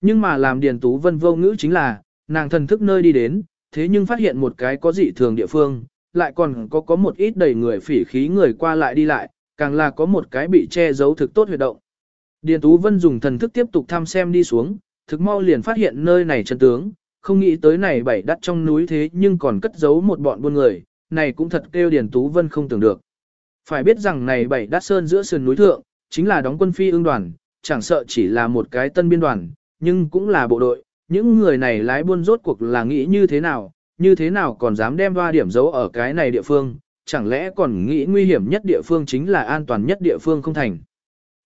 Nhưng mà làm Điền Tú Vân vô ngữ chính là, nàng thần thức nơi đi đến, thế nhưng phát hiện một cái có dị thường địa phương, lại còn có có một ít đầy người phỉ khí người qua lại đi lại, càng là có một cái bị che giấu thực tốt huyệt động. Điền Tú Vân dùng thần thức tiếp tục thăm xem đi xuống, thực mau liền phát hiện nơi này chân tướng, không nghĩ tới này bảy đắt trong núi thế nhưng còn cất giấu một bọn buôn người, này cũng thật kêu Điền Tú Vân không tưởng được. Phải biết rằng này bảy đắt sơn giữa sườn núi thượng, chính là đóng quân phi ương đoàn, chẳng sợ chỉ là một cái tân biên đoàn, nhưng cũng là bộ đội, những người này lái buôn rốt cuộc là nghĩ như thế nào, như thế nào còn dám đem hoa điểm giấu ở cái này địa phương, chẳng lẽ còn nghĩ nguy hiểm nhất địa phương chính là an toàn nhất địa phương không thành.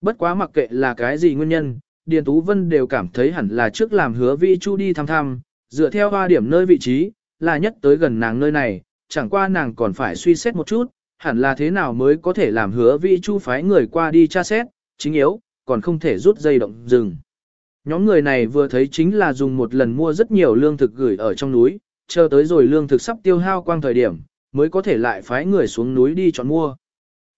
Bất quá mặc kệ là cái gì nguyên nhân, Điền Tú Vân đều cảm thấy hẳn là trước làm hứa vi chu đi thăm thăm, dựa theo hoa điểm nơi vị trí, là nhất tới gần nàng nơi này, chẳng qua nàng còn phải suy xét một chút, hẳn là thế nào mới có thể làm hứa vi chu phái người qua đi tra xét, chính yếu, còn không thể rút dây động rừng. Nhóm người này vừa thấy chính là dùng một lần mua rất nhiều lương thực gửi ở trong núi, chờ tới rồi lương thực sắp tiêu hao quang thời điểm, mới có thể lại phái người xuống núi đi chọn mua.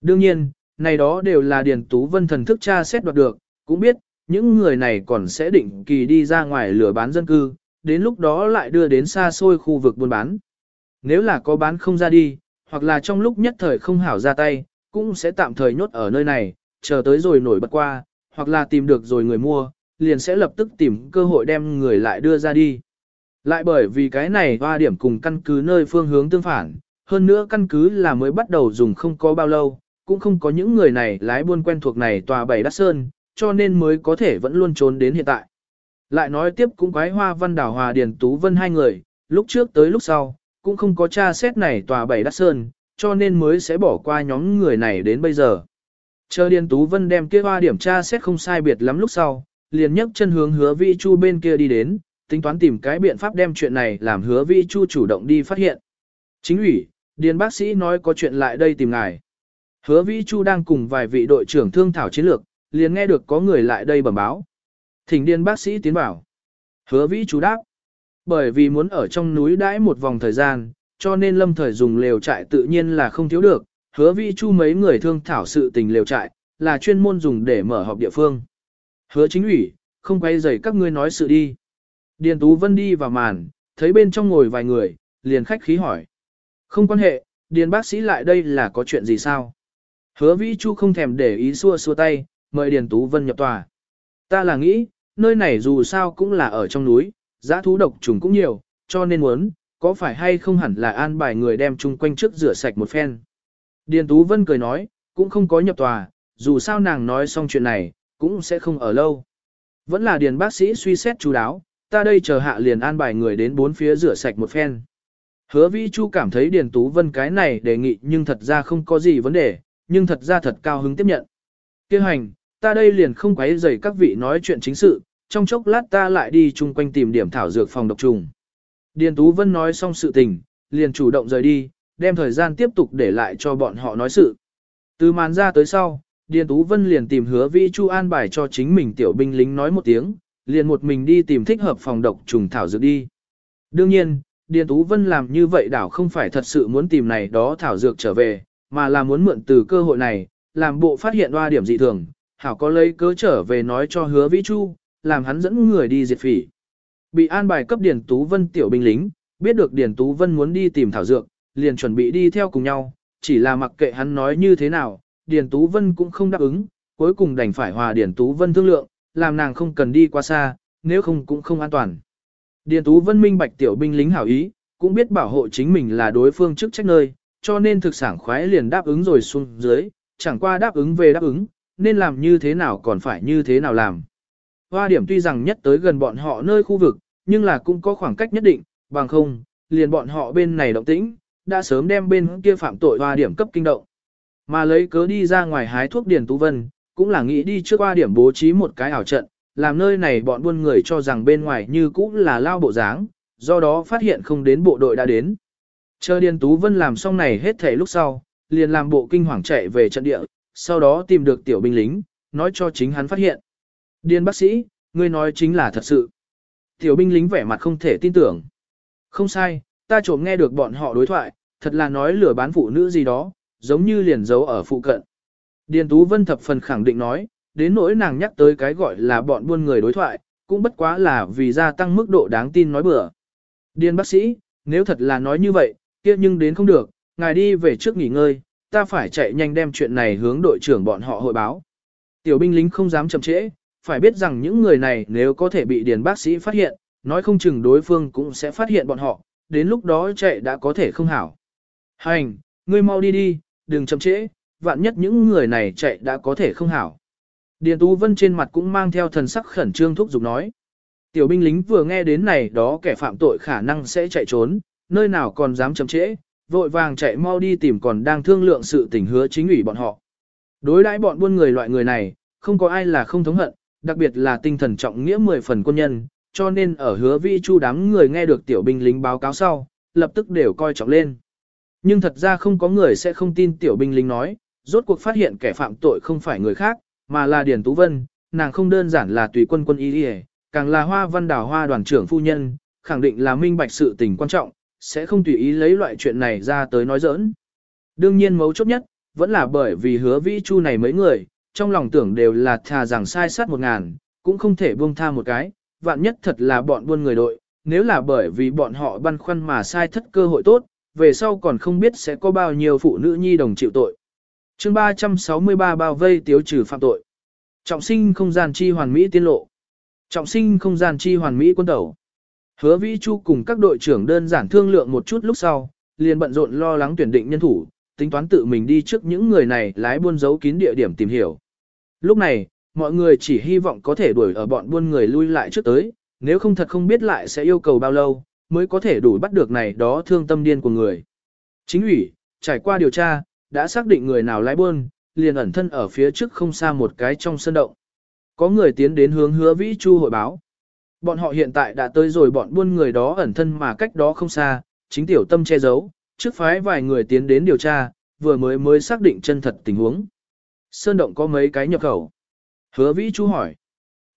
Đương nhiên, này đó đều là Điền Tú Vân thần thức tra xét đoạt được, cũng biết, những người này còn sẽ định kỳ đi ra ngoài lừa bán dân cư, đến lúc đó lại đưa đến xa xôi khu vực buôn bán. Nếu là có bán không ra đi, hoặc là trong lúc nhất thời không hảo ra tay, cũng sẽ tạm thời nhốt ở nơi này, chờ tới rồi nổi bật qua, hoặc là tìm được rồi người mua, liền sẽ lập tức tìm cơ hội đem người lại đưa ra đi. Lại bởi vì cái này hoa điểm cùng căn cứ nơi phương hướng tương phản, hơn nữa căn cứ là mới bắt đầu dùng không có bao lâu, cũng không có những người này lái buôn quen thuộc này tòa bảy đắt sơn, cho nên mới có thể vẫn luôn trốn đến hiện tại. Lại nói tiếp cũng quái hoa văn đảo hòa điền tú vân hai người, lúc trước tới lúc sau, cũng không có tra xét này tòa bảy đắt sơn, cho nên mới sẽ bỏ qua nhóm người này đến bây giờ. Chờ điền tú vân đem kia hoa điểm tra xét không sai biệt lắm lúc sau, liền nhấc chân hướng hứa vi chu bên kia đi đến, tính toán tìm cái biện pháp đem chuyện này làm hứa vi chu chủ động đi phát hiện. Chính ủy, điền bác sĩ nói có chuyện lại đây tìm ngài. Hứa vi chu đang cùng vài vị đội trưởng thương thảo chiến lược, liền nghe được có người lại đây bẩm báo. Thỉnh điền bác sĩ tiến bảo. Hứa vi chu đáp. Bởi vì muốn ở trong núi đãi một vòng thời gian, cho nên lâm thời dùng lều trại tự nhiên là không thiếu được. Hứa vi chu mấy người thương thảo sự tình lều trại, là chuyên môn dùng để mở họp địa phương. Hứa chính ủy, không quay dày các ngươi nói sự đi. Điền Tú Vân đi vào màn, thấy bên trong ngồi vài người, liền khách khí hỏi. Không quan hệ, Điền bác sĩ lại đây là có chuyện gì sao? Hứa Vĩ Chu không thèm để ý xua xua tay, mời Điền Tú Vân nhập tòa. Ta là nghĩ, nơi này dù sao cũng là ở trong núi, giã thú độc trùng cũng nhiều, cho nên muốn, có phải hay không hẳn là an bài người đem chung quanh trước rửa sạch một phen. Điền Tú Vân cười nói, cũng không có nhập tòa, dù sao nàng nói xong chuyện này, cũng sẽ không ở lâu. Vẫn là điền bác sĩ suy xét chú đáo, ta đây chờ hạ liền an bài người đến bốn phía rửa sạch một phen. Hứa Vi Chu cảm thấy Điền Tú Vân cái này đề nghị nhưng thật ra không có gì vấn đề, nhưng thật ra thật cao hứng tiếp nhận. Kêu hành, ta đây liền không quấy rầy các vị nói chuyện chính sự, trong chốc lát ta lại đi chung quanh tìm điểm thảo dược phòng độc trùng. Điền Tú Vân nói xong sự tình, liền chủ động rời đi, đem thời gian tiếp tục để lại cho bọn họ nói sự. Từ màn ra tới sau, Điền Tú Vân liền tìm hứa Vi Chu an bài cho chính mình tiểu binh lính nói một tiếng, liền một mình đi tìm thích hợp phòng độc trùng thảo dược đi. Đương nhiên, Điền Tú Vân làm như vậy đảo không phải thật sự muốn tìm này đó thảo dược trở về, mà là muốn mượn từ cơ hội này, làm bộ phát hiện hoa điểm dị thường, hảo có lấy cớ trở về nói cho hứa Vi Chu, làm hắn dẫn người đi diệt phỉ. Bị an bài cấp Điền Tú Vân tiểu binh lính, biết được Điền Tú Vân muốn đi tìm thảo dược, liền chuẩn bị đi theo cùng nhau, chỉ là mặc kệ hắn nói như thế nào, Điền Tú Vân cũng không đáp ứng, cuối cùng đành phải hòa Điền Tú Vân thương lượng, làm nàng không cần đi quá xa, nếu không cũng không an toàn. Điền Tú Vân minh bạch tiểu binh lính hảo ý, cũng biết bảo hộ chính mình là đối phương chức trách nơi, cho nên thực sản khoái liền đáp ứng rồi xuống dưới, chẳng qua đáp ứng về đáp ứng, nên làm như thế nào còn phải như thế nào làm. Hoa điểm tuy rằng nhất tới gần bọn họ nơi khu vực, nhưng là cũng có khoảng cách nhất định, bằng không, liền bọn họ bên này động tĩnh, đã sớm đem bên kia phạm tội hoa điểm cấp kinh động. Mà lấy cớ đi ra ngoài hái thuốc Điền Tú Vân, cũng là nghĩ đi trước qua điểm bố trí một cái ảo trận, làm nơi này bọn buôn người cho rằng bên ngoài như cũ là lao bộ dáng, do đó phát hiện không đến bộ đội đã đến. Chờ Điền Tú Vân làm xong này hết thể lúc sau, liền làm bộ kinh hoàng chạy về trận địa, sau đó tìm được tiểu binh lính, nói cho chính hắn phát hiện. Điền bác sĩ, ngươi nói chính là thật sự. Tiểu binh lính vẻ mặt không thể tin tưởng. Không sai, ta trộm nghe được bọn họ đối thoại, thật là nói lừa bán phụ nữ gì đó, giống như liền giấu ở phụ cận. Điền Tú Vân thập phần khẳng định nói, đến nỗi nàng nhắc tới cái gọi là bọn buôn người đối thoại, cũng bất quá là vì gia tăng mức độ đáng tin nói bừa. Điền bác sĩ, nếu thật là nói như vậy, kia nhưng đến không được, ngài đi về trước nghỉ ngơi, ta phải chạy nhanh đem chuyện này hướng đội trưởng bọn họ hội báo. Tiểu binh lính không dám chậm trễ, phải biết rằng những người này nếu có thể bị điền bác sĩ phát hiện, nói không chừng đối phương cũng sẽ phát hiện bọn họ, đến lúc đó chạy đã có thể không hảo. Hành, ngươi mau đi đi, đừng chậm trễ, vạn nhất những người này chạy đã có thể không hảo. Điền Tú Vân trên mặt cũng mang theo thần sắc khẩn trương thúc giục nói. Tiểu binh lính vừa nghe đến này đó kẻ phạm tội khả năng sẽ chạy trốn, nơi nào còn dám chậm trễ, vội vàng chạy mau đi tìm còn đang thương lượng sự tình hứa chính ủy bọn họ. Đối đãi bọn buôn người loại người này, không có ai là không thống hận, đặc biệt là tinh thần trọng nghĩa mười phần quân nhân, cho nên ở hứa vi chu đám người nghe được tiểu binh lính báo cáo sau, lập tức đều coi trọng lên. Nhưng thật ra không có người sẽ không tin tiểu binh lính nói, rốt cuộc phát hiện kẻ phạm tội không phải người khác, mà là Điền Tú Vân, nàng không đơn giản là tùy quân quân y đi càng là hoa văn đảo hoa đoàn trưởng phu nhân, khẳng định là minh bạch sự tình quan trọng, sẽ không tùy ý lấy loại chuyện này ra tới nói giỡn. Đương nhiên mấu chốt nhất, vẫn là bởi vì hứa vĩ chu này mấy người, trong lòng tưởng đều là thà rằng sai sát một ngàn, cũng không thể buông tha một cái, vạn nhất thật là bọn buôn người đội, nếu là bởi vì bọn họ băn khoăn mà sai thất cơ hội tốt, về sau còn không biết sẽ có bao nhiêu phụ nữ nhi đồng chịu tội. chương 363 bao vây tiếu trừ phạm tội. Trọng sinh không gian chi hoàn mỹ tiên lộ. Trọng sinh không gian chi hoàn mỹ quân tẩu. Hứa Vĩ Chu cùng các đội trưởng đơn giản thương lượng một chút lúc sau, liền bận rộn lo lắng tuyển định nhân thủ, tính toán tự mình đi trước những người này lái buôn giấu kín địa điểm tìm hiểu. Lúc này, mọi người chỉ hy vọng có thể đuổi ở bọn buôn người lui lại trước tới, nếu không thật không biết lại sẽ yêu cầu bao lâu, mới có thể đủ bắt được này đó thương tâm điên của người. Chính ủy, trải qua điều tra, đã xác định người nào lái buôn, liền ẩn thân ở phía trước không xa một cái trong sân động. Có người tiến đến hướng hứa vĩ chu hội báo. Bọn họ hiện tại đã tới rồi bọn buôn người đó ẩn thân mà cách đó không xa, chính tiểu tâm che giấu, trước phái vài người tiến đến điều tra, vừa mới mới xác định chân thật tình huống. Sơn động có mấy cái nhập khẩu. Hứa vĩ chú hỏi.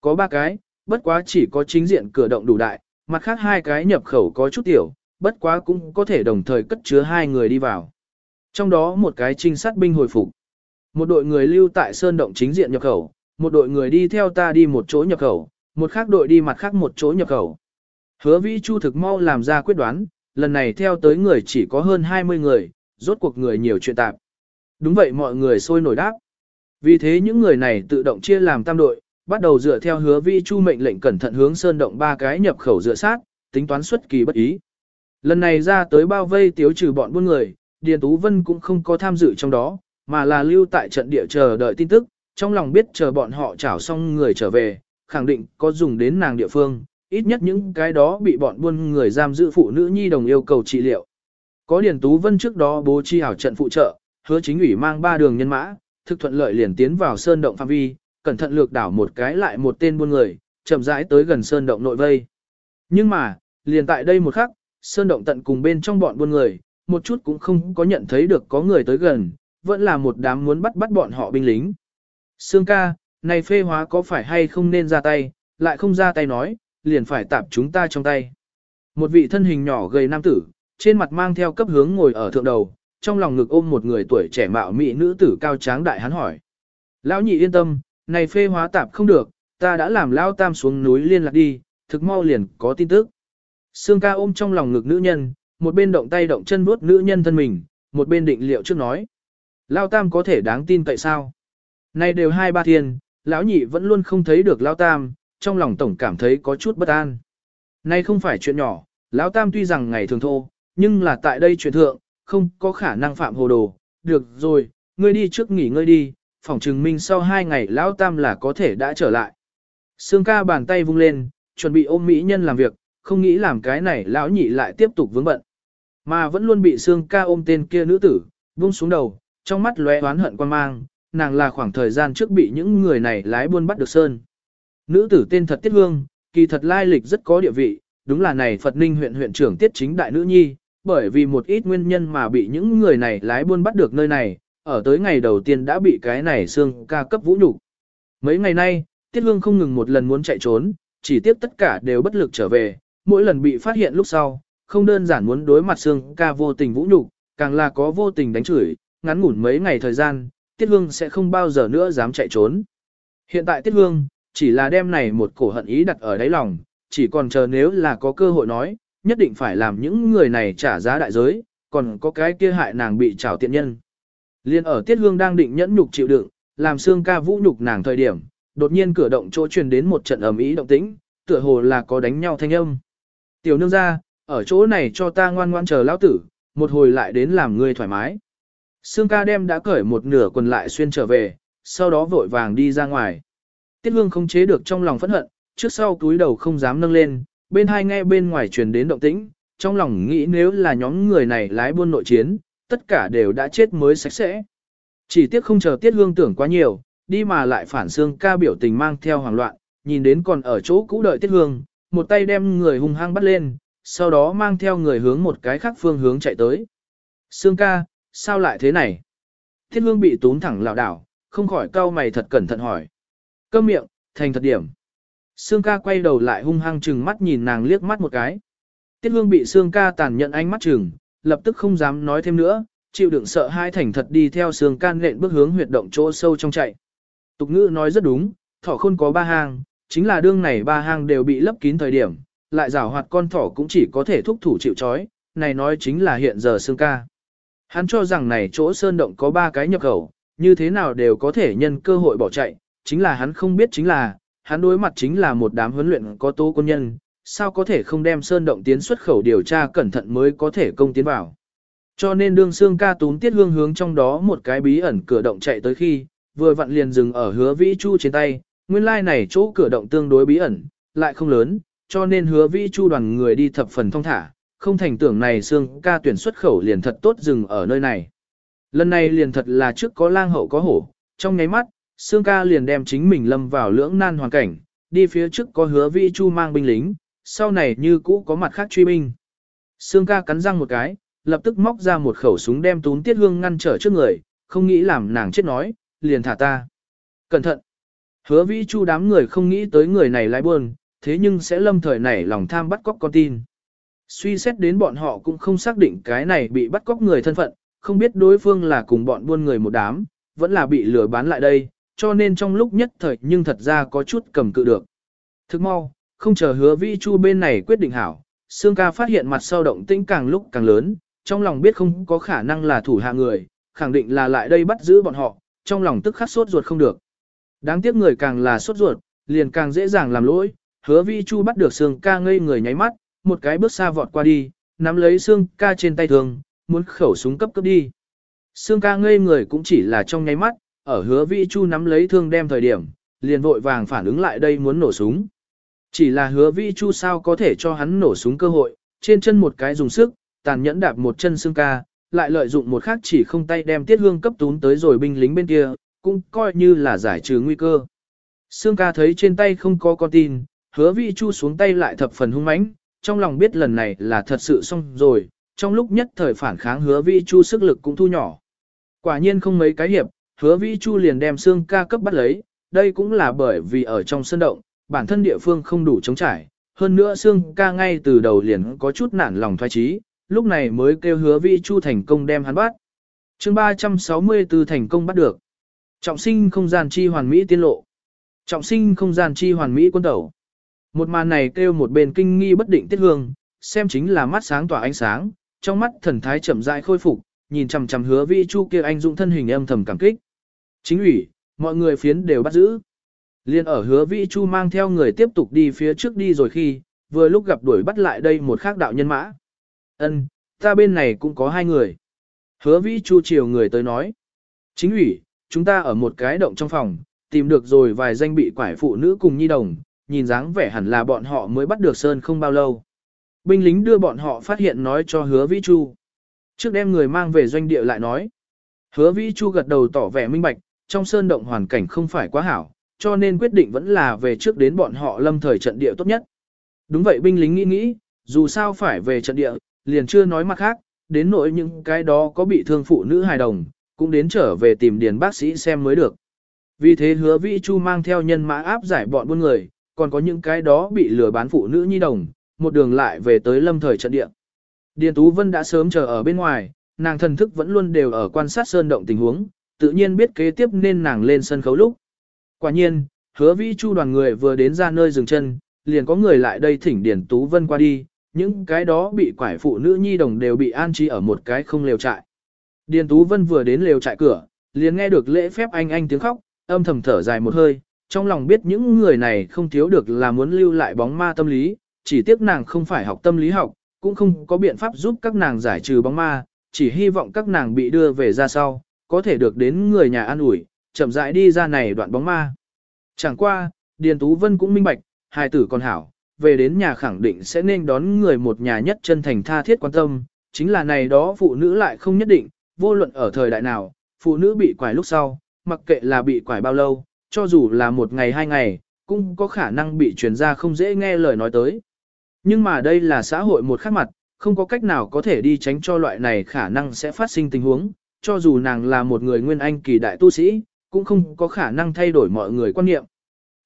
Có ba cái, bất quá chỉ có chính diện cửa động đủ đại, mặt khác hai cái nhập khẩu có chút tiểu, bất quá cũng có thể đồng thời cất chứa hai người đi vào. Trong đó một cái trinh sát binh hồi phục. Một đội người lưu tại sơn động chính diện nhập khẩu, một đội người đi theo ta đi một chỗ nhập khẩu, một khác đội đi mặt khác một chỗ nhập khẩu. Hứa vĩ chu thực mau làm ra quyết đoán, lần này theo tới người chỉ có hơn 20 người, rốt cuộc người nhiều chuyện tạp. Đúng vậy mọi người sôi nổi đáp. Vì thế những người này tự động chia làm tam đội, bắt đầu dựa theo hứa vi chu mệnh lệnh cẩn thận hướng sơn động ba cái nhập khẩu dựa sát, tính toán xuất kỳ bất ý. Lần này ra tới bao vây tiếu trừ bọn buôn người, Điền Tú Vân cũng không có tham dự trong đó, mà là lưu tại trận địa chờ đợi tin tức, trong lòng biết chờ bọn họ trảo xong người trở về, khẳng định có dùng đến nàng địa phương, ít nhất những cái đó bị bọn buôn người giam giữ phụ nữ nhi đồng yêu cầu trị liệu. Có Điền Tú Vân trước đó bố trí hảo trận phụ trợ, hứa chính ủy mang ba đường nhân mã, thực thuận lợi liền tiến vào sơn động phạm vi, cẩn thận lược đảo một cái lại một tên buôn người, chậm rãi tới gần sơn động nội vây. Nhưng mà, liền tại đây một khắc, sơn động tận cùng bên trong bọn buôn người, một chút cũng không có nhận thấy được có người tới gần, vẫn là một đám muốn bắt bắt bọn họ binh lính. Sương ca, này phê hóa có phải hay không nên ra tay, lại không ra tay nói, liền phải tạp chúng ta trong tay. Một vị thân hình nhỏ gầy nam tử, trên mặt mang theo cấp hướng ngồi ở thượng đầu, trong lòng ngực ôm một người tuổi trẻ mạo mỹ nữ tử cao tráng đại hắn hỏi. Lão nhị yên tâm, này phê hóa tạp không được, ta đã làm lão tam xuống núi liên lạc đi, thực mau liền có tin tức. Sương ca ôm trong lòng ngực nữ nhân, một bên động tay động chân vuốt nữ nhân thân mình, một bên định liệu trước nói. Lão tam có thể đáng tin tại sao? Này đều hai ba thiên, lão nhị vẫn luôn không thấy được lão tam, trong lòng tổng cảm thấy có chút bất an. Nay không phải chuyện nhỏ, lão tam tuy rằng ngày thường thô, nhưng là tại đây chuyện thượng, không có khả năng phạm hồ đồ. Được rồi, ngươi đi trước nghỉ ngơi đi, phòng chừng minh sau hai ngày lão tam là có thể đã trở lại. Sương ca bàn tay vung lên, chuẩn bị ôm mỹ nhân làm việc, không nghĩ làm cái này lão nhị lại tiếp tục vướng bận. Mà vẫn luôn bị Sương ca ôm tên kia nữ tử, vung xuống đầu, trong mắt lóe oán hận quan mang, nàng là khoảng thời gian trước bị những người này lái buôn bắt được sơn. Nữ tử tên thật Tiết Hương, kỳ thật lai lịch rất có địa vị, đúng là này Phật Ninh huyện huyện trưởng Tiết Chính đại nữ nhi, bởi vì một ít nguyên nhân mà bị những người này lái buôn bắt được nơi này, ở tới ngày đầu tiên đã bị cái này xương ca cấp vũ nhục. Mấy ngày nay, Tiết Hương không ngừng một lần muốn chạy trốn, chỉ tiếp tất cả đều bất lực trở về, mỗi lần bị phát hiện lúc sau, không đơn giản muốn đối mặt xương ca vô tình vũ nhục, càng là có vô tình đánh chửi, ngắn ngủn mấy ngày thời gian, Tiết Hương sẽ không bao giờ nữa dám chạy trốn. Hiện tại Tiết Hương, chỉ là đem này một cổ hận ý đặt ở đáy lòng, chỉ còn chờ nếu là có cơ hội nói, nhất định phải làm những người này trả giá đại giới, còn có cái kia hại nàng bị trảo tiện nhân. Liên ở Tiết Hương đang định nhẫn nhục chịu đựng, làm xương ca vũ nhục nàng thời điểm, đột nhiên cửa động chỗ truyền đến một trận ầm ĩ động tĩnh, tựa hồ là có đánh nhau thanh âm. Tiểu nương ra, ở chỗ này cho ta ngoan ngoan chờ lão tử, một hồi lại đến làm ngươi thoải mái. Sương ca đem đã cởi một nửa quần lại xuyên trở về, sau đó vội vàng đi ra ngoài. Tiết hương không chế được trong lòng phẫn hận, trước sau túi đầu không dám nâng lên, bên hai nghe bên ngoài truyền đến động tĩnh, trong lòng nghĩ nếu là nhóm người này lái buôn nội chiến, tất cả đều đã chết mới sạch sẽ. Chỉ tiếc không chờ tiết hương tưởng quá nhiều, đi mà lại phản xương ca biểu tình mang theo hoảng loạn, nhìn đến còn ở chỗ cũ đợi tiết hương, một tay đem người hung hăng bắt lên, sau đó mang theo người hướng một cái khác phương hướng chạy tới. Sương ca, sao lại thế này? Thiết hương bị tún thẳng lảo đảo, không khỏi cau mày thật cẩn thận hỏi. Câm miệng, thành thật điểm. Sương ca quay đầu lại hung hăng chừng mắt nhìn nàng liếc mắt một cái. Tiết hương bị Sương ca tàn nhận ánh mắt chừng, lập tức không dám nói thêm nữa, chịu đựng sợ hai thành thật đi theo Sương can lện bước hướng huyệt động chỗ sâu trong chạy. Tục ngữ nói rất đúng, thỏ khôn có ba hang, chính là đương này ba hang đều bị lấp kín thời điểm, lại rào hoạt con thỏ cũng chỉ có thể thúc thủ chịu chói, này nói chính là hiện giờ Sương ca. Hắn cho rằng này chỗ sơn động có ba cái nhập khẩu, như thế nào đều có thể nhân cơ hội bỏ chạy, chính là hắn không biết chính là, hắn đối mặt chính là một đám huấn luyện có tố quân nhân, sao có thể không đem sơn động tiến xuất khẩu điều tra cẩn thận mới có thể công tiến vào. Cho nên đương xương ca tún tiết hương hướng trong đó một cái bí ẩn cửa động chạy tới khi, vừa vặn liền dừng ở hứa vĩ chu trên tay, nguyên lai like này chỗ cửa động tương đối bí ẩn, lại không lớn, cho nên hứa vĩ chu đoàn người đi thập phần thông thả, không thành tưởng này xương ca tuyển xuất khẩu liền thật tốt dừng ở nơi này. Lần này liền thật là trước có lang hậu có hổ, trong nháy mắt, xương ca liền đem chính mình lâm vào lưỡng nan hoàn cảnh, đi phía trước có hứa vi chu mang binh lính, sau này như cũ có mặt khác truy binh. Xương ca cắn răng một cái, lập tức móc ra một khẩu súng đem tún tiết hương ngăn trở trước người, không nghĩ làm nàng chết nói, liền thả ta. Cẩn thận! Hứa vi chu đám người không nghĩ tới người này lái buồn, thế nhưng sẽ lâm thời nảy lòng tham bắt cóc con tin. Suy xét đến bọn họ cũng không xác định cái này bị bắt cóc người thân phận, không biết đối phương là cùng bọn buôn người một đám, vẫn là bị lừa bán lại đây, cho nên trong lúc nhất thời nhưng thật ra có chút cầm cự được. Thức mau, không chờ hứa vi chu bên này quyết định hảo, Sương ca phát hiện mặt sau động tĩnh càng lúc càng lớn, trong lòng biết không có khả năng là thủ hạ người, khẳng định là lại đây bắt giữ bọn họ, trong lòng tức khắc sốt ruột không được. Đáng tiếc người càng là sốt ruột, liền càng dễ dàng làm lỗi, hứa vi chu bắt được Sương ca ngây người nháy mắt, một cái bước xa vọt qua đi, nắm lấy Sương ca trên tay thường, muốn khẩu súng cấp cấp đi. Sương ca ngây người cũng chỉ là trong nháy mắt, ở hứa Vi chu nắm lấy thương đem thời điểm, liền vội vàng phản ứng lại đây muốn nổ súng. Chỉ là hứa vĩ chu sao có thể cho hắn nổ súng cơ hội, trên chân một cái dùng sức, tàn nhẫn đạp một chân xương ca, lại lợi dụng một khác chỉ không tay đem tiết hương cấp tún tới rồi binh lính bên kia, cũng coi như là giải trừ nguy cơ. Sương ca thấy trên tay không có con tin, hứa vĩ chu xuống tay lại thập phần hung mãnh, trong lòng biết lần này là thật sự xong rồi, trong lúc nhất thời phản kháng hứa vi chu sức lực cũng thu nhỏ. Quả nhiên không mấy cái hiệp, hứa vi chu liền đem xương ca cấp bắt lấy, đây cũng là bởi vì ở trong sân động, bản thân địa phương không đủ chống trải, hơn nữa xương ca ngay từ đầu liền có chút nản lòng thoái trí, lúc này mới kêu hứa vi chu thành công đem hắn bắt. chương 364 thành công bắt được. Trọng sinh không gian chi hoàn mỹ tiên lộ. Trọng sinh không gian chi hoàn mỹ quân tẩu. Một màn này kêu một bên kinh nghi bất định tiết hương, xem chính là mắt sáng tỏa ánh sáng, trong mắt thần thái chậm rãi khôi phục, nhìn chằm chằm hứa vi chu kia anh dũng thân hình âm thầm cảm kích. Chính ủy, mọi người phiến đều bắt giữ. Liên ở hứa vĩ chu mang theo người tiếp tục đi phía trước đi rồi khi, vừa lúc gặp đuổi bắt lại đây một khác đạo nhân mã. Ân, ta bên này cũng có hai người. Hứa vĩ chu chiều người tới nói. Chính ủy, chúng ta ở một cái động trong phòng, tìm được rồi vài danh bị quải phụ nữ cùng nhi đồng, nhìn dáng vẻ hẳn là bọn họ mới bắt được Sơn không bao lâu. Binh lính đưa bọn họ phát hiện nói cho hứa Vĩ Chu. Trước đem người mang về doanh địa lại nói. Hứa Vĩ Chu gật đầu tỏ vẻ minh bạch, trong sơn động hoàn cảnh không phải quá hảo, cho nên quyết định vẫn là về trước đến bọn họ lâm thời trận địa tốt nhất. Đúng vậy binh lính nghĩ nghĩ, dù sao phải về trận địa, liền chưa nói mặt khác, đến nỗi những cái đó có bị thương phụ nữ hài đồng, cũng đến trở về tìm điền bác sĩ xem mới được. Vì thế hứa Vĩ Chu mang theo nhân mã áp giải bọn buôn người, còn có những cái đó bị lừa bán phụ nữ nhi đồng, một đường lại về tới lâm thời trận địa. Điền Tú Vân đã sớm chờ ở bên ngoài, nàng thần thức vẫn luôn đều ở quan sát sơn động tình huống, tự nhiên biết kế tiếp nên nàng lên sân khấu lúc. Quả nhiên, Hứa vĩ chu đoàn người vừa đến ra nơi dừng chân, liền có người lại đây thỉnh Điền Tú Vân qua đi, những cái đó bị quải phụ nữ nhi đồng đều bị an trí ở một cái không lều trại. Điền Tú Vân vừa đến lều trại cửa, liền nghe được lễ phép anh anh tiếng khóc, âm thầm thở dài một hơi, trong lòng biết những người này không thiếu được là muốn lưu lại bóng ma tâm lý, chỉ tiếc nàng không phải học tâm lý học, cũng không có biện pháp giúp các nàng giải trừ bóng ma, chỉ hy vọng các nàng bị đưa về ra sau, có thể được đến người nhà an ủi, chậm rãi đi ra này đoạn bóng ma. Chẳng qua, Điền Tú Vân cũng minh bạch, hài tử còn hảo, về đến nhà khẳng định sẽ nên đón người một nhà nhất chân thành tha thiết quan tâm, chính là này đó phụ nữ lại không nhất định, vô luận ở thời đại nào, phụ nữ bị quải lúc sau, mặc kệ là bị quải bao lâu, cho dù là một ngày hai ngày, cũng có khả năng bị truyền ra không dễ nghe lời nói tới. Nhưng mà đây là xã hội một khác mặt, không có cách nào có thể đi tránh cho loại này khả năng sẽ phát sinh tình huống, cho dù nàng là một người nguyên anh kỳ đại tu sĩ, cũng không có khả năng thay đổi mọi người quan niệm.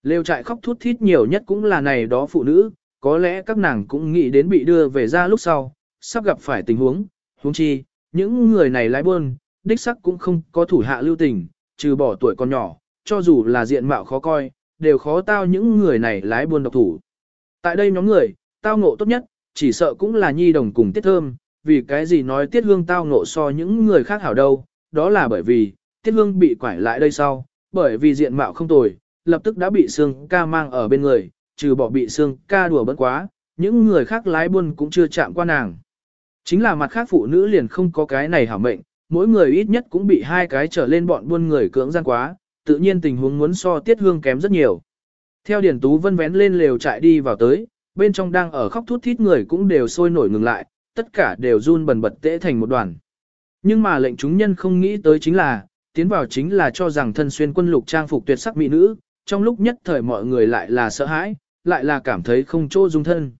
Lêu trại khóc thút thít nhiều nhất cũng là này đó phụ nữ, có lẽ các nàng cũng nghĩ đến bị đưa về ra lúc sau, sắp gặp phải tình huống, huống chi, những người này lái buôn, đích sắc cũng không có thủ hạ lưu tình, trừ bỏ tuổi còn nhỏ, cho dù là diện mạo khó coi, đều khó tao những người này lái buôn độc thủ. Tại đây nhóm người, tao ngộ tốt nhất, chỉ sợ cũng là nhi đồng cùng tiết thơm, vì cái gì nói tiết hương tao ngộ so những người khác hảo đâu, đó là bởi vì, tiết hương bị quải lại đây sau, bởi vì diện mạo không tồi, lập tức đã bị Sương ca mang ở bên người, trừ bỏ bị Sương ca đùa bấn quá, những người khác lái buôn cũng chưa chạm qua nàng. Chính là mặt khác phụ nữ liền không có cái này hảo mệnh, mỗi người ít nhất cũng bị hai cái trở lên bọn buôn người cưỡng gian quá, tự nhiên tình huống muốn so tiết hương kém rất nhiều. Theo Điển Tú Vân vén lên lều chạy đi vào tới, bên trong đang ở khóc thút thít người cũng đều sôi nổi ngừng lại, tất cả đều run bần bật tễ thành một đoàn. Nhưng mà lệnh chúng nhân không nghĩ tới chính là, tiến vào chính là cho rằng thân xuyên quân lục trang phục tuyệt sắc mỹ nữ, trong lúc nhất thời mọi người lại là sợ hãi, lại là cảm thấy không chỗ dung thân.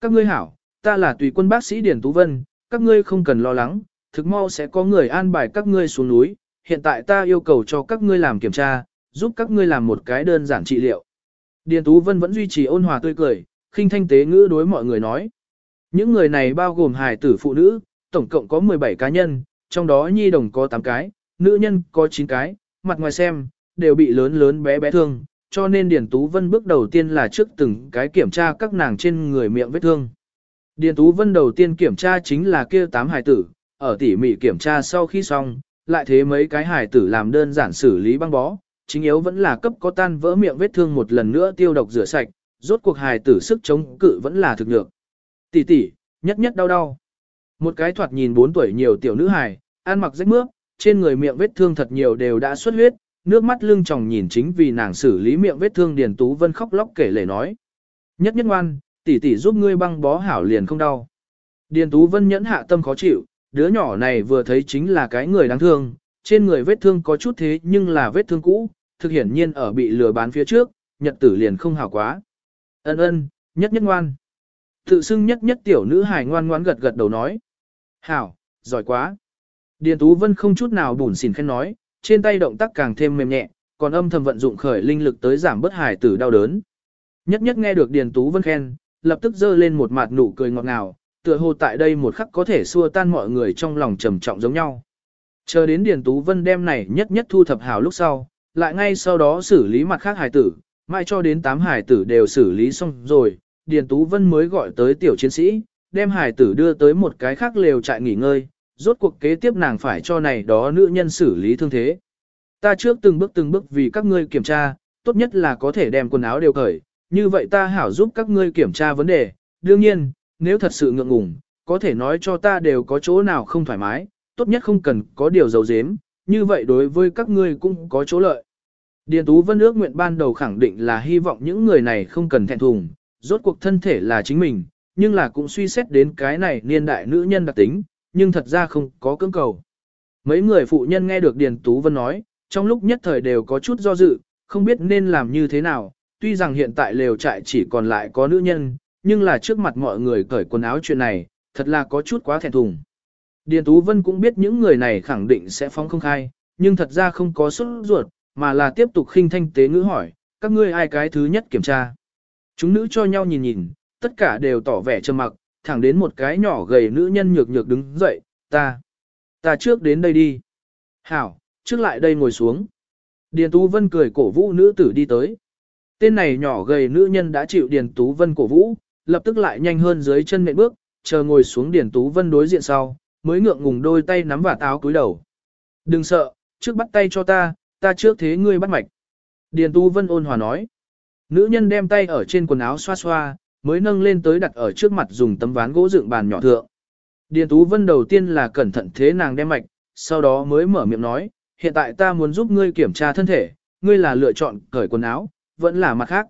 Các ngươi hảo, ta là tùy quân bác sĩ Điển Tú Vân, các ngươi không cần lo lắng, thực mau sẽ có người an bài các ngươi xuống núi, hiện tại ta yêu cầu cho các ngươi làm kiểm tra, giúp các ngươi làm một cái đơn giản trị liệu. Điền Tú Vân vẫn duy trì ôn hòa tươi cười, khinh thanh tế ngữ đối mọi người nói. Những người này bao gồm hài tử phụ nữ, tổng cộng có 17 cá nhân, trong đó nhi đồng có 8 cái, nữ nhân có 9 cái, mặt ngoài xem, đều bị lớn lớn bé bé thương, cho nên Điền Tú Vân bước đầu tiên là trước từng cái kiểm tra các nàng trên người miệng vết thương. Điền Tú Vân đầu tiên kiểm tra chính là kia 8 hài tử, ở tỉ mỉ kiểm tra sau khi xong, lại thế mấy cái hài tử làm đơn giản xử lý băng bó, chính yếu vẫn là cấp có tan vỡ miệng vết thương một lần nữa tiêu độc rửa sạch, rốt cuộc hài tử sức chống cự vẫn là thực nhược. Tỷ tỷ, nhất nhất đau đau. Một cái thoạt nhìn 4 tuổi nhiều tiểu nữ hài, ăn mặc rách mướp, trên người miệng vết thương thật nhiều đều đã xuất huyết, nước mắt lưng tròng nhìn chính vì nàng xử lý miệng vết thương Điền Tú Vân khóc lóc kể lể nói. Nhất nhất ngoan, tỷ tỷ giúp ngươi băng bó hảo liền không đau. Điền Tú Vân nhẫn hạ tâm khó chịu, đứa nhỏ này vừa thấy chính là cái người đáng thương, trên người vết thương có chút thế nhưng là vết thương cũ, thực hiển nhiên ở bị lừa bán phía trước, nhật tử liền không hảo quá. Ân ân, nhất nhất ngoan. Tự xưng nhất nhất tiểu nữ hài ngoan ngoãn gật gật đầu nói. Hảo, giỏi quá. Điền Tú Vân không chút nào bùn xỉn khen nói, trên tay động tác càng thêm mềm nhẹ, còn âm thầm vận dụng khởi linh lực tới giảm bớt hài tử đau đớn. Nhất nhất nghe được Điền Tú Vân khen, lập tức giơ lên một mặt nụ cười ngọt ngào, tựa hồ tại đây một khắc có thể xua tan mọi người trong lòng trầm trọng giống nhau. Chờ đến Điền Tú Vân đem này nhất nhất thu thập hào lúc sau, lại ngay sau đó xử lý mặt khác hài tử, mai cho đến 8 hài tử đều xử lý xong rồi, Điền Tú Vân mới gọi tới tiểu chiến sĩ, đem hài tử đưa tới một cái khác lều trại nghỉ ngơi, rốt cuộc kế tiếp nàng phải cho này đó nữ nhân xử lý thương thế. Ta trước từng bước từng bước vì các ngươi kiểm tra, tốt nhất là có thể đem quần áo đều cởi, như vậy ta hảo giúp các ngươi kiểm tra vấn đề, đương nhiên, nếu thật sự ngượng ngùng, có thể nói cho ta đều có chỗ nào không thoải mái, tốt nhất không cần có điều dấu dếm, như vậy đối với các ngươi cũng có chỗ lợi. Điền Tú Vân ước nguyện ban đầu khẳng định là hy vọng những người này không cần thẹn thùng, rốt cuộc thân thể là chính mình, nhưng là cũng suy xét đến cái này niên đại nữ nhân đặc tính, nhưng thật ra không có cưỡng cầu. Mấy người phụ nhân nghe được Điền Tú Vân nói, trong lúc nhất thời đều có chút do dự, không biết nên làm như thế nào, tuy rằng hiện tại lều trại chỉ còn lại có nữ nhân, nhưng là trước mặt mọi người cởi quần áo chuyện này, thật là có chút quá thẹn thùng. Điền Tú Vân cũng biết những người này khẳng định sẽ phóng không khai, nhưng thật ra không có xuất ruột, mà là tiếp tục khinh thanh tế ngữ hỏi, các ngươi ai cái thứ nhất kiểm tra. Chúng nữ cho nhau nhìn nhìn, tất cả đều tỏ vẻ trầm mặc, thẳng đến một cái nhỏ gầy nữ nhân nhược nhược đứng dậy, ta, ta trước đến đây đi. Hảo, trước lại đây ngồi xuống. Điền Tú Vân cười cổ vũ nữ tử đi tới. Tên này nhỏ gầy nữ nhân đã chịu Điền Tú Vân cổ vũ, lập tức lại nhanh hơn dưới chân nệm bước, chờ ngồi xuống Điền Tú Vân đối diện sau, mới ngượng ngùng đôi tay nắm vào táo cúi đầu. Đừng sợ, trước bắt tay cho ta, ta trước thế ngươi bắt mạch. Điền Tú Vân ôn hòa nói. Nữ nhân đem tay ở trên quần áo xoa xoa, mới nâng lên tới đặt ở trước mặt dùng tấm ván gỗ dựng bàn nhỏ thượng. Điền Tú Vân đầu tiên là cẩn thận thế nàng đem mạch, sau đó mới mở miệng nói, hiện tại ta muốn giúp ngươi kiểm tra thân thể, ngươi là lựa chọn cởi quần áo, vẫn là mặt khác.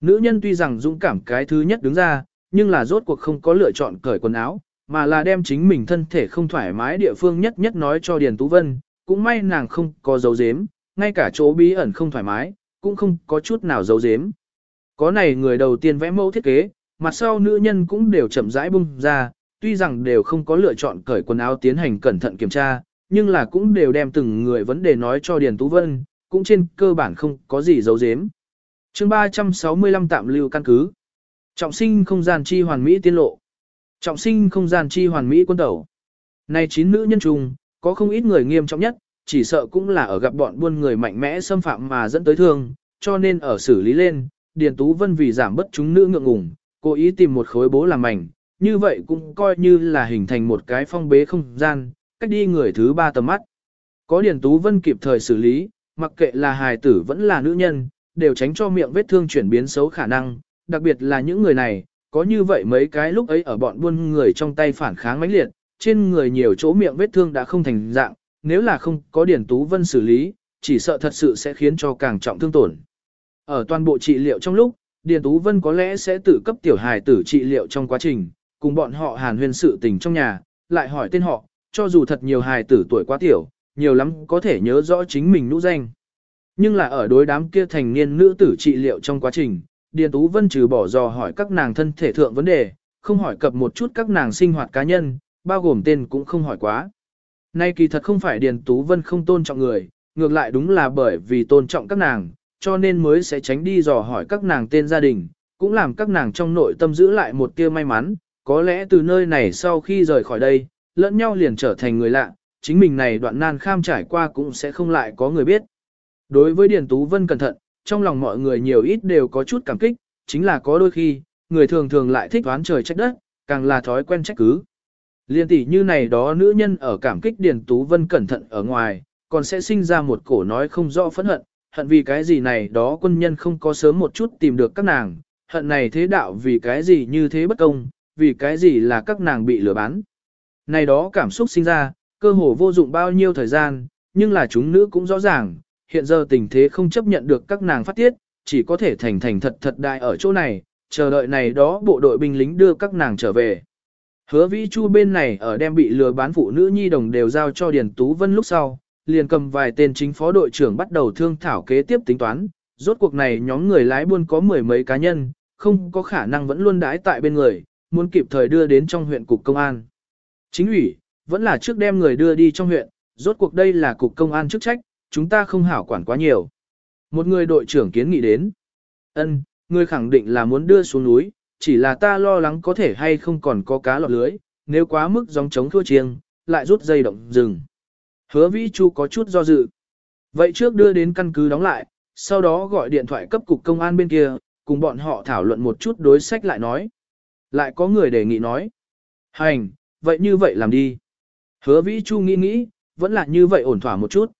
Nữ nhân tuy rằng dũng cảm cái thứ nhất đứng ra, nhưng là rốt cuộc không có lựa chọn cởi quần áo, mà là đem chính mình thân thể không thoải mái địa phương nhất nhất nói cho Điền Tú Vân, cũng may nàng không có dấu dếm, ngay cả chỗ bí ẩn không thoải mái, cũng không có chút nào dấu dếm. Có này người đầu tiên vẽ mẫu thiết kế, mặt sau nữ nhân cũng đều chậm rãi bung ra, tuy rằng đều không có lựa chọn cởi quần áo tiến hành cẩn thận kiểm tra, nhưng là cũng đều đem từng người vấn đề nói cho Điền Tú Vân, cũng trên cơ bản không có gì giấu giếm. chương 365 tạm lưu căn cứ. Trọng sinh không gian chi hoàn mỹ tiên lộ. Trọng sinh không gian chi hoàn mỹ quân tẩu. Này chín nữ nhân trùng, có không ít người nghiêm trọng nhất, chỉ sợ cũng là ở gặp bọn buôn người mạnh mẽ xâm phạm mà dẫn tới thương, cho nên ở xử lý lên, Điền Tú Vân vì giảm bất chúng nữ ngượng ngùng, cố ý tìm một khối bố làm mảnh, như vậy cũng coi như là hình thành một cái phong bế không gian, cách đi người thứ ba tầm mắt. Có Điền Tú Vân kịp thời xử lý, mặc kệ là hài tử vẫn là nữ nhân, đều tránh cho miệng vết thương chuyển biến xấu khả năng, đặc biệt là những người này, có như vậy mấy cái lúc ấy ở bọn buôn người trong tay phản kháng mãnh liệt, trên người nhiều chỗ miệng vết thương đã không thành dạng, nếu là không có Điền Tú Vân xử lý, chỉ sợ thật sự sẽ khiến cho càng trọng thương tổn. Ở toàn bộ trị liệu trong lúc, Điền Tú Vân có lẽ sẽ tự cấp tiểu hài tử trị liệu trong quá trình, cùng bọn họ hàn huyên sự tình trong nhà, lại hỏi tên họ, cho dù thật nhiều hài tử tuổi quá tiểu, nhiều lắm có thể nhớ rõ chính mình nũ danh. Nhưng là ở đối đám kia thành niên nữ tử trị liệu trong quá trình, Điền Tú Vân trừ bỏ dò hỏi các nàng thân thể thượng vấn đề, không hỏi cập một chút các nàng sinh hoạt cá nhân, bao gồm tên cũng không hỏi quá. Nay kỳ thật không phải Điền Tú Vân không tôn trọng người, ngược lại đúng là bởi vì tôn trọng các nàng, cho nên mới sẽ tránh đi dò hỏi các nàng tên gia đình, cũng làm các nàng trong nội tâm giữ lại một tia may mắn, có lẽ từ nơi này sau khi rời khỏi đây, lẫn nhau liền trở thành người lạ, chính mình này đoạn nan kham trải qua cũng sẽ không lại có người biết. Đối với Điền Tú Vân cẩn thận, trong lòng mọi người nhiều ít đều có chút cảm kích, chính là có đôi khi, người thường thường lại thích đoán trời trách đất, càng là thói quen trách cứ. Liên tỷ như này đó nữ nhân ở cảm kích Điền Tú Vân cẩn thận ở ngoài, còn sẽ sinh ra một cổ nói không rõ phẫn hận, hận vì cái gì này đó quân nhân không có sớm một chút tìm được các nàng, hận này thế đạo vì cái gì như thế bất công, vì cái gì là các nàng bị lừa bán. Này đó cảm xúc sinh ra, cơ hồ vô dụng bao nhiêu thời gian, nhưng là chúng nữ cũng rõ ràng, hiện giờ tình thế không chấp nhận được các nàng phát tiết, chỉ có thể thành thành thật thật đại ở chỗ này, chờ đợi này đó bộ đội binh lính đưa các nàng trở về. Hứa vĩ chu bên này ở đem bị lừa bán phụ nữ nhi đồng đều giao cho Điền Tú Vân lúc sau, liền cầm vài tên chính phó đội trưởng bắt đầu thương thảo kế tiếp tính toán, rốt cuộc này nhóm người lái buôn có mười mấy cá nhân, không có khả năng vẫn luôn đãi tại bên người, muốn kịp thời đưa đến trong huyện cục công an. Chính ủy, vẫn là trước đem người đưa đi trong huyện, rốt cuộc đây là cục công an chức trách, chúng ta không hảo quản quá nhiều. Một người đội trưởng kiến nghị đến. ân người khẳng định là muốn đưa xuống núi, chỉ là ta lo lắng có thể hay không còn có cá lọt lưới, nếu quá mức dòng chống thua chiêng, lại rút dây động rừng. Hứa Vĩ Chu có chút do dự. Vậy trước đưa đến căn cứ đóng lại, sau đó gọi điện thoại cấp cục công an bên kia, cùng bọn họ thảo luận một chút đối sách lại nói. Lại có người đề nghị nói. Hành, vậy như vậy làm đi. Hứa Vĩ Chu nghĩ nghĩ, vẫn là như vậy ổn thỏa một chút.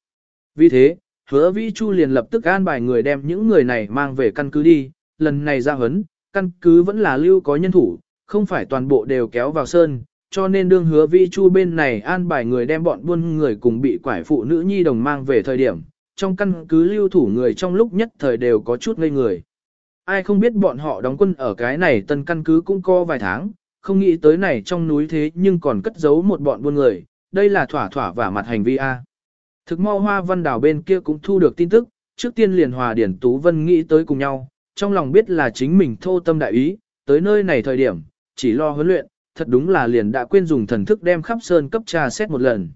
Vì thế, hứa Vĩ Chu liền lập tức an bài người đem những người này mang về căn cứ đi, lần này ra hấn, căn cứ vẫn là lưu có nhân thủ, không phải toàn bộ đều kéo vào sơn, cho nên đương hứa vi chu bên này an bài người đem bọn buôn người cùng bị quải phụ nữ nhi đồng mang về thời điểm, trong căn cứ lưu thủ người trong lúc nhất thời đều có chút ngây người. Ai không biết bọn họ đóng quân ở cái này tân căn cứ cũng có vài tháng, không nghĩ tới này trong núi thế nhưng còn cất giấu một bọn buôn người, đây là thỏa thỏa và mặt hành vi A. Thực mau hoa văn đảo bên kia cũng thu được tin tức, trước tiên liền hòa điển tú vân nghĩ tới cùng nhau, trong lòng biết là chính mình thô tâm đại ý, tới nơi này thời điểm, chỉ lo huấn luyện, thật đúng là liền đã quên dùng thần thức đem khắp sơn cấp trà xét một lần.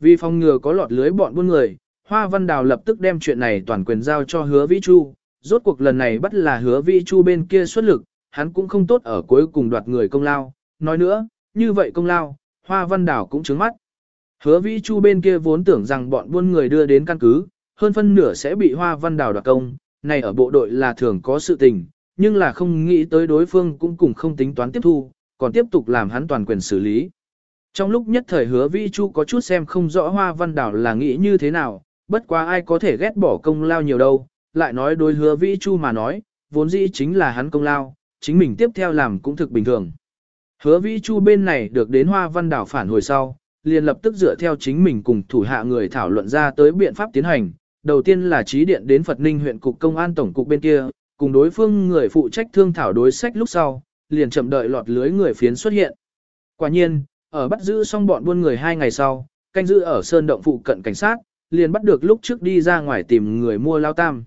Vì phòng ngừa có lọt lưới bọn buôn người, Hoa Văn Đào lập tức đem chuyện này toàn quyền giao cho hứa Vĩ Chu, rốt cuộc lần này bắt là hứa Vĩ Chu bên kia xuất lực, hắn cũng không tốt ở cuối cùng đoạt người công lao, nói nữa, như vậy công lao, Hoa Văn Đào cũng trứng mắt. Hứa Vĩ Chu bên kia vốn tưởng rằng bọn buôn người đưa đến căn cứ, hơn phân nửa sẽ bị Hoa Văn Đào đoạt công, này ở bộ đội là thường có sự tình, nhưng là không nghĩ tới đối phương cũng cùng không tính toán tiếp thu, còn tiếp tục làm hắn toàn quyền xử lý. Trong lúc nhất thời hứa Vi Chu có chút xem không rõ Hoa Văn Đảo là nghĩ như thế nào, bất quá ai có thể ghét bỏ công lao nhiều đâu, lại nói đối hứa Vi Chu mà nói, vốn dĩ chính là hắn công lao, chính mình tiếp theo làm cũng thực bình thường. Hứa Vi Chu bên này được đến Hoa Văn Đảo phản hồi sau, liền lập tức dựa theo chính mình cùng thủ hạ người thảo luận ra tới biện pháp tiến hành. Đầu tiên là trí điện đến Phật Ninh huyện cục công an tổng cục bên kia, cùng đối phương người phụ trách thương thảo đối sách lúc sau, liền chậm đợi lọt lưới người phiến xuất hiện. Quả nhiên, ở bắt giữ xong bọn buôn người hai ngày sau, canh giữ ở sơn động phụ cận cảnh sát, liền bắt được lúc trước đi ra ngoài tìm người mua lao tam.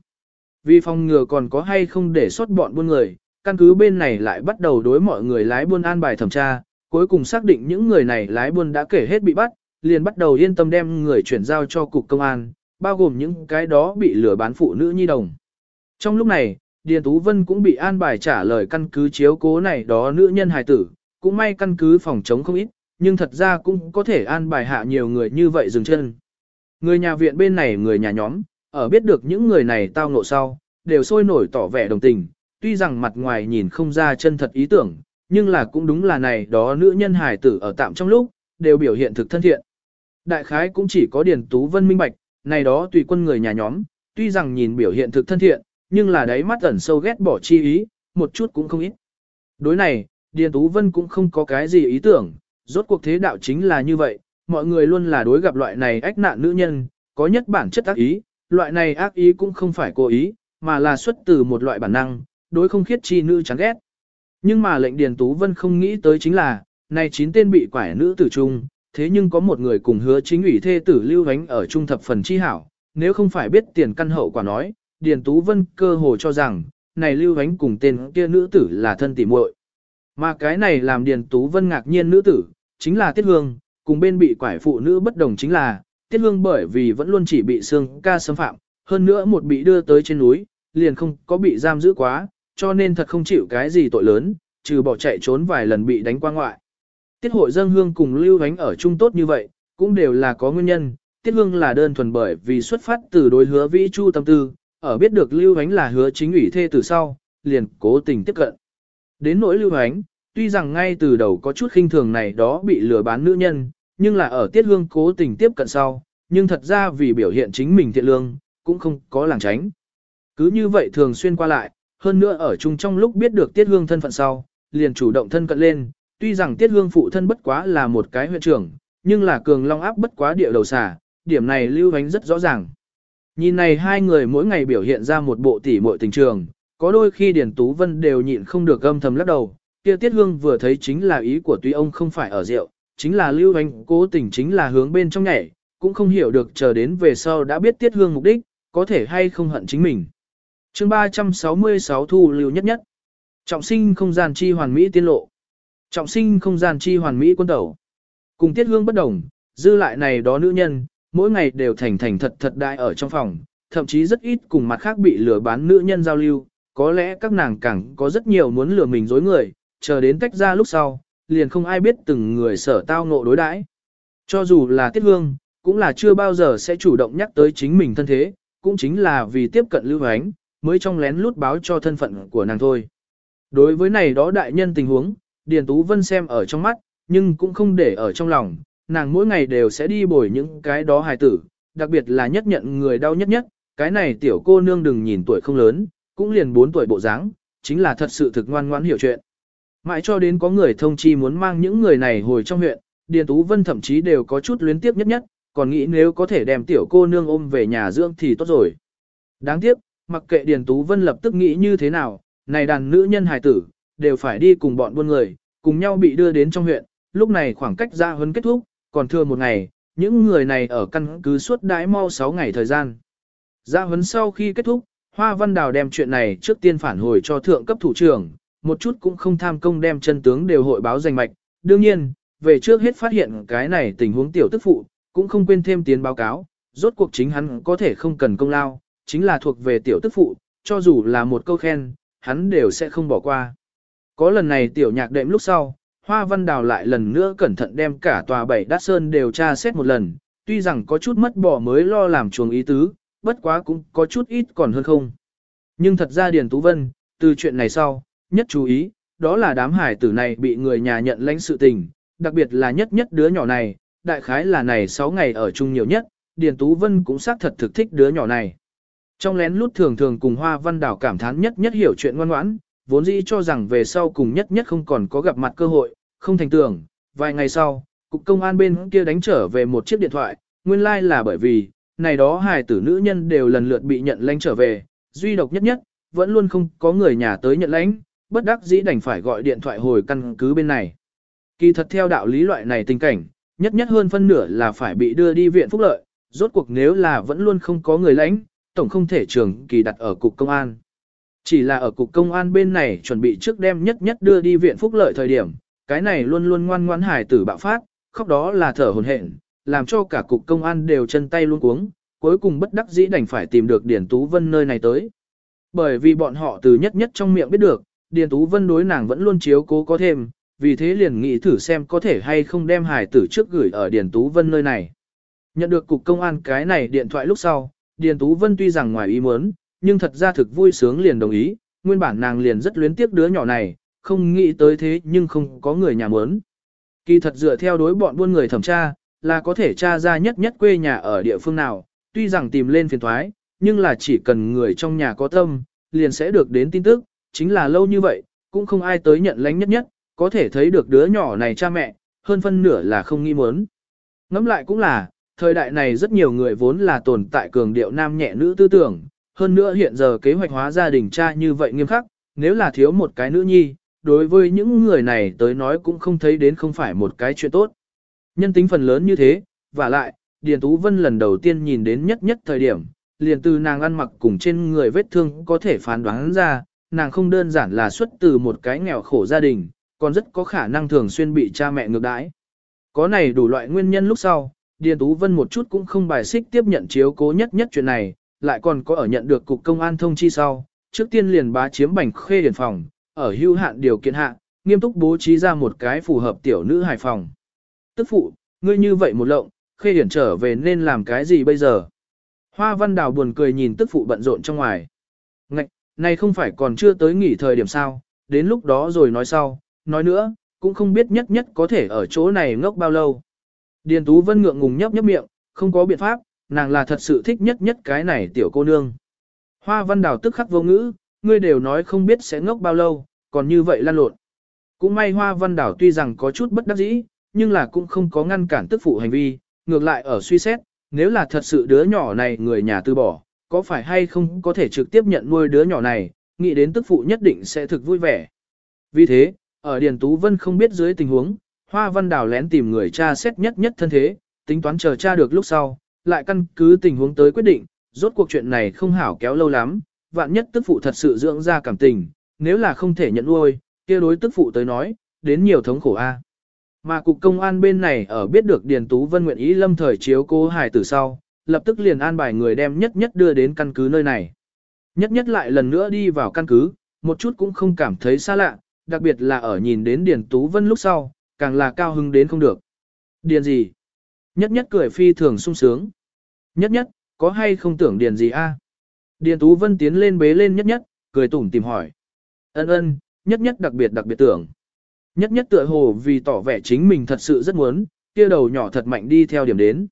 Vì phòng ngừa còn có hay không để xuất bọn buôn người, căn cứ bên này lại bắt đầu đối mọi người lái buôn an bài thẩm tra, cuối cùng xác định những người này lái buôn đã kể hết bị bắt, liền bắt đầu yên tâm đem người chuyển giao cho cục công an, bao gồm những cái đó bị lừa bán phụ nữ nhi đồng. Trong lúc này, Điền Tú Vân cũng bị an bài trả lời căn cứ chiếu cố này đó nữ nhân hài tử, cũng may căn cứ phòng chống không ít, nhưng thật ra cũng có thể an bài hạ nhiều người như vậy dừng chân. Người nhà viện bên này người nhà nhóm, ở biết được những người này tao ngộ sau, đều sôi nổi tỏ vẻ đồng tình, tuy rằng mặt ngoài nhìn không ra chân thật ý tưởng, nhưng là cũng đúng là này đó nữ nhân hài tử ở tạm trong lúc, đều biểu hiện thực thân thiện. Đại khái cũng chỉ có Điền Tú Vân minh bạch, này đó tùy quân người nhà nhóm, tuy rằng nhìn biểu hiện thực thân thiện, nhưng là đáy mắt ẩn sâu ghét bỏ chi ý, một chút cũng không ít. Đối này, Điền Tú Vân cũng không có cái gì ý tưởng, rốt cuộc thế đạo chính là như vậy, mọi người luôn là đối gặp loại này ách nạn nữ nhân, có nhất bản chất ác ý, loại này ác ý cũng không phải cố ý, mà là xuất từ một loại bản năng, đối không khiết chi nữ chán ghét. Nhưng mà lệnh Điền Tú Vân không nghĩ tới chính là, này chín tên bị quải nữ tử trung, thế nhưng có một người cùng hứa chính ủy thê tử lưu ánh ở trung thập phần chi hảo, nếu không phải biết tiền căn hậu quả nói, Điền Tú Vân cơ hồ cho rằng, này lưu Hánh cùng tên kia nữ tử là thân tỉ muội. Mà cái này làm Điền Tú Vân ngạc nhiên nữ tử, chính là Tiết Hương, cùng bên bị quải phụ nữ bất đồng chính là, Tiết Hương bởi vì vẫn luôn chỉ bị Sương ca xâm phạm, hơn nữa một bị đưa tới trên núi, liền không có bị giam giữ quá, cho nên thật không chịu cái gì tội lớn, trừ bỏ chạy trốn vài lần bị đánh qua ngoại. Tiết hội dân hương cùng lưu Hánh ở chung tốt như vậy, cũng đều là có nguyên nhân, tiết hương là đơn thuần bởi vì xuất phát từ đối hứa vĩ chu tâm tư, ở biết được lưu ánh là hứa chính ủy thê từ sau, liền cố tình tiếp cận. Đến nỗi lưu ánh, tuy rằng ngay từ đầu có chút khinh thường này đó bị lừa bán nữ nhân, nhưng là ở tiết hương cố tình tiếp cận sau, nhưng thật ra vì biểu hiện chính mình thiện lương, cũng không có làng tránh. Cứ như vậy thường xuyên qua lại, hơn nữa ở chung trong lúc biết được Tiết Hương thân phận sau, liền chủ động thân cận lên, tuy rằng Tiết Hương phụ thân bất quá là một cái huyện trưởng, nhưng là cường long áp bất quá địa đầu xà, điểm này lưu ánh rất rõ ràng. Nhìn này hai người mỗi ngày biểu hiện ra một bộ tỉ muội tình trường, có đôi khi Điền Tú Vân đều nhịn không được âm thầm lắc đầu, kia Tiết Hương vừa thấy chính là ý của tuy ông không phải ở rượu, chính là lưu ánh cố tình chính là hướng bên trong nhảy, cũng không hiểu được chờ đến về sau đã biết Tiết Hương mục đích, có thể hay không hận chính mình chương 366 thu lưu nhất nhất. Trọng sinh không gian chi hoàn mỹ tiên lộ. Trọng sinh không gian chi hoàn mỹ quân tẩu. Cùng tiết hương bất đồng, dư lại này đó nữ nhân, mỗi ngày đều thành thành thật thật đại ở trong phòng, thậm chí rất ít cùng mặt khác bị lừa bán nữ nhân giao lưu, có lẽ các nàng càng có rất nhiều muốn lừa mình dối người, chờ đến tách ra lúc sau, liền không ai biết từng người sở tao ngộ đối đãi. Cho dù là tiết hương, cũng là chưa bao giờ sẽ chủ động nhắc tới chính mình thân thế, cũng chính là vì tiếp cận lưu ánh, mới trong lén lút báo cho thân phận của nàng thôi. Đối với này đó đại nhân tình huống, Điền Tú Vân xem ở trong mắt, nhưng cũng không để ở trong lòng, nàng mỗi ngày đều sẽ đi bồi những cái đó hài tử, đặc biệt là nhất nhận người đau nhất nhất, cái này tiểu cô nương đừng nhìn tuổi không lớn, cũng liền 4 tuổi bộ dáng, chính là thật sự thực ngoan ngoãn hiểu chuyện. Mãi cho đến có người thông chi muốn mang những người này hồi trong huyện, Điền Tú Vân thậm chí đều có chút luyến tiếc nhất nhất, còn nghĩ nếu có thể đem tiểu cô nương ôm về nhà dưỡng thì tốt rồi. Đáng tiếc, mặc kệ Điền Tú Vân lập tức nghĩ như thế nào, này đàn nữ nhân hài tử, đều phải đi cùng bọn buôn người, cùng nhau bị đưa đến trong huyện, lúc này khoảng cách ra huấn kết thúc, còn thừa một ngày, những người này ở căn cứ suốt đãi mau 6 ngày thời gian. Ra huấn sau khi kết thúc, Hoa Văn Đào đem chuyện này trước tiên phản hồi cho thượng cấp thủ trưởng, một chút cũng không tham công đem chân tướng đều hội báo danh mạch. Đương nhiên, về trước hết phát hiện cái này tình huống tiểu tức phụ, cũng không quên thêm tiến báo cáo, rốt cuộc chính hắn có thể không cần công lao, chính là thuộc về tiểu tức phụ, cho dù là một câu khen, hắn đều sẽ không bỏ qua. Có lần này tiểu nhạc đệm lúc sau, Hoa Văn Đào lại lần nữa cẩn thận đem cả tòa bảy đát sơn đều tra xét một lần, tuy rằng có chút mất bỏ mới lo làm chuồng ý tứ, bất quá cũng có chút ít còn hơn không. Nhưng thật ra Điền Tú Vân, từ chuyện này sau, nhất chú ý, đó là đám hải tử này bị người nhà nhận lãnh sự tình, đặc biệt là nhất nhất đứa nhỏ này, đại khái là này 6 ngày ở chung nhiều nhất, Điền Tú Vân cũng xác thật thực thích đứa nhỏ này. Trong lén lút thường thường cùng Hoa Văn Đào cảm thán nhất nhất hiểu chuyện ngoan ngoãn, vốn dĩ cho rằng về sau cùng nhất nhất không còn có gặp mặt cơ hội, không thành tưởng, vài ngày sau, cục công an bên kia đánh trở về một chiếc điện thoại, nguyên lai like là bởi vì, này đó hài tử nữ nhân đều lần lượt bị nhận lãnh trở về, duy độc nhất nhất, vẫn luôn không có người nhà tới nhận lãnh, bất đắc dĩ đành phải gọi điện thoại hồi căn cứ bên này. Kỳ thật theo đạo lý loại này tình cảnh, nhất nhất hơn phân nửa là phải bị đưa đi viện phúc lợi, rốt cuộc nếu là vẫn luôn không có người lãnh, tổng không thể trường kỳ đặt ở cục công an. Chỉ là ở cục công an bên này chuẩn bị trước đem nhất nhất đưa đi viện phúc lợi thời điểm, cái này luôn luôn ngoan ngoãn hài tử bạo phát, khóc đó là thở hồn hển, làm cho cả cục công an đều chân tay luôn cuống, cuối cùng bất đắc dĩ đành phải tìm được Điền Tú Vân nơi này tới. Bởi vì bọn họ từ nhất nhất trong miệng biết được, Điền Tú Vân đối nàng vẫn luôn chiếu cố có thêm, vì thế liền nghĩ thử xem có thể hay không đem hài tử trước gửi ở Điền Tú Vân nơi này. Nhận được cục công an cái này điện thoại lúc sau, Điền Tú Vân tuy rằng ngoài ý muốn, nhưng thật ra thực vui sướng liền đồng ý, nguyên bản nàng liền rất luyến tiếc đứa nhỏ này, không nghĩ tới thế nhưng không có người nhà muốn. Kỳ thật dựa theo đối bọn buôn người thẩm tra, là có thể tra ra nhất nhất quê nhà ở địa phương nào, tuy rằng tìm lên phiền thoái, nhưng là chỉ cần người trong nhà có tâm, liền sẽ được đến tin tức, chính là lâu như vậy, cũng không ai tới nhận lãnh nhất nhất, có thể thấy được đứa nhỏ này cha mẹ, hơn phân nửa là không nghi muốn. Ngẫm lại cũng là, thời đại này rất nhiều người vốn là tồn tại cường điệu nam nhẹ nữ tư tưởng, hơn nữa hiện giờ kế hoạch hóa gia đình cha như vậy nghiêm khắc, nếu là thiếu một cái nữ nhi, đối với những người này tới nói cũng không thấy đến không phải một cái chuyện tốt. Nhân tính phần lớn như thế, và lại, Điền Tú Vân lần đầu tiên nhìn đến nhất nhất thời điểm, liền từ nàng ăn mặc cùng trên người vết thương có thể phán đoán ra, nàng không đơn giản là xuất từ một cái nghèo khổ gia đình, còn rất có khả năng thường xuyên bị cha mẹ ngược đãi. Có này đủ loại nguyên nhân lúc sau, Điền Tú Vân một chút cũng không bài xích tiếp nhận chiếu cố nhất nhất chuyện này, lại còn có ở nhận được cục công an thông chi sau, trước tiên liền bá chiếm bành khê điển phòng, ở hưu hạn điều kiện hạ, nghiêm túc bố trí ra một cái phù hợp tiểu nữ hài phòng. Tức phụ, ngươi như vậy một lộng, khê điển trở về nên làm cái gì bây giờ? Hoa văn đào buồn cười nhìn tức phụ bận rộn trong ngoài. Ngạch, này không phải còn chưa tới nghỉ thời điểm sao, đến lúc đó rồi nói sau, nói nữa, cũng không biết nhất nhất có thể ở chỗ này ngốc bao lâu. Điền Tú Vân ngượng ngùng nhấp nhấp miệng, không có biện pháp, nàng là thật sự thích nhất nhất cái này tiểu cô nương. Hoa văn đào tức khắc vô ngữ, ngươi đều nói không biết sẽ ngốc bao lâu, còn như vậy lan lộn. Cũng may hoa văn đảo tuy rằng có chút bất đắc dĩ, nhưng là cũng không có ngăn cản tức phụ hành vi, ngược lại ở suy xét, nếu là thật sự đứa nhỏ này người nhà từ bỏ, có phải hay không có thể trực tiếp nhận nuôi đứa nhỏ này, nghĩ đến tức phụ nhất định sẽ thực vui vẻ. Vì thế, ở Điền Tú Vân không biết dưới tình huống, Hoa Văn Đào lén tìm người cha xét nhất nhất thân thế, tính toán chờ cha được lúc sau, lại căn cứ tình huống tới quyết định, rốt cuộc chuyện này không hảo kéo lâu lắm, vạn nhất tức phụ thật sự dưỡng ra cảm tình, nếu là không thể nhận nuôi, kia đối tức phụ tới nói, đến nhiều thống khổ a. Mà cục công an bên này ở biết được Điền Tú Vân nguyện ý lâm thời chiếu cố hài tử sau, lập tức liền an bài người đem nhất nhất đưa đến căn cứ nơi này. Nhất nhất lại lần nữa đi vào căn cứ, một chút cũng không cảm thấy xa lạ, đặc biệt là ở nhìn đến Điền Tú Vân lúc sau, càng là cao hứng đến không được. Điền gì? Nhất nhất cười phi thường sung sướng. Nhất nhất, có hay không tưởng điền gì a? Điền Tú Vân tiến lên bế lên nhất nhất, cười tủm tìm hỏi. Ân ân, nhất nhất đặc biệt đặc biệt tưởng. Nhất nhất tựa hồ vì tỏ vẻ chính mình thật sự rất muốn, kia đầu nhỏ thật mạnh đi theo điểm đến.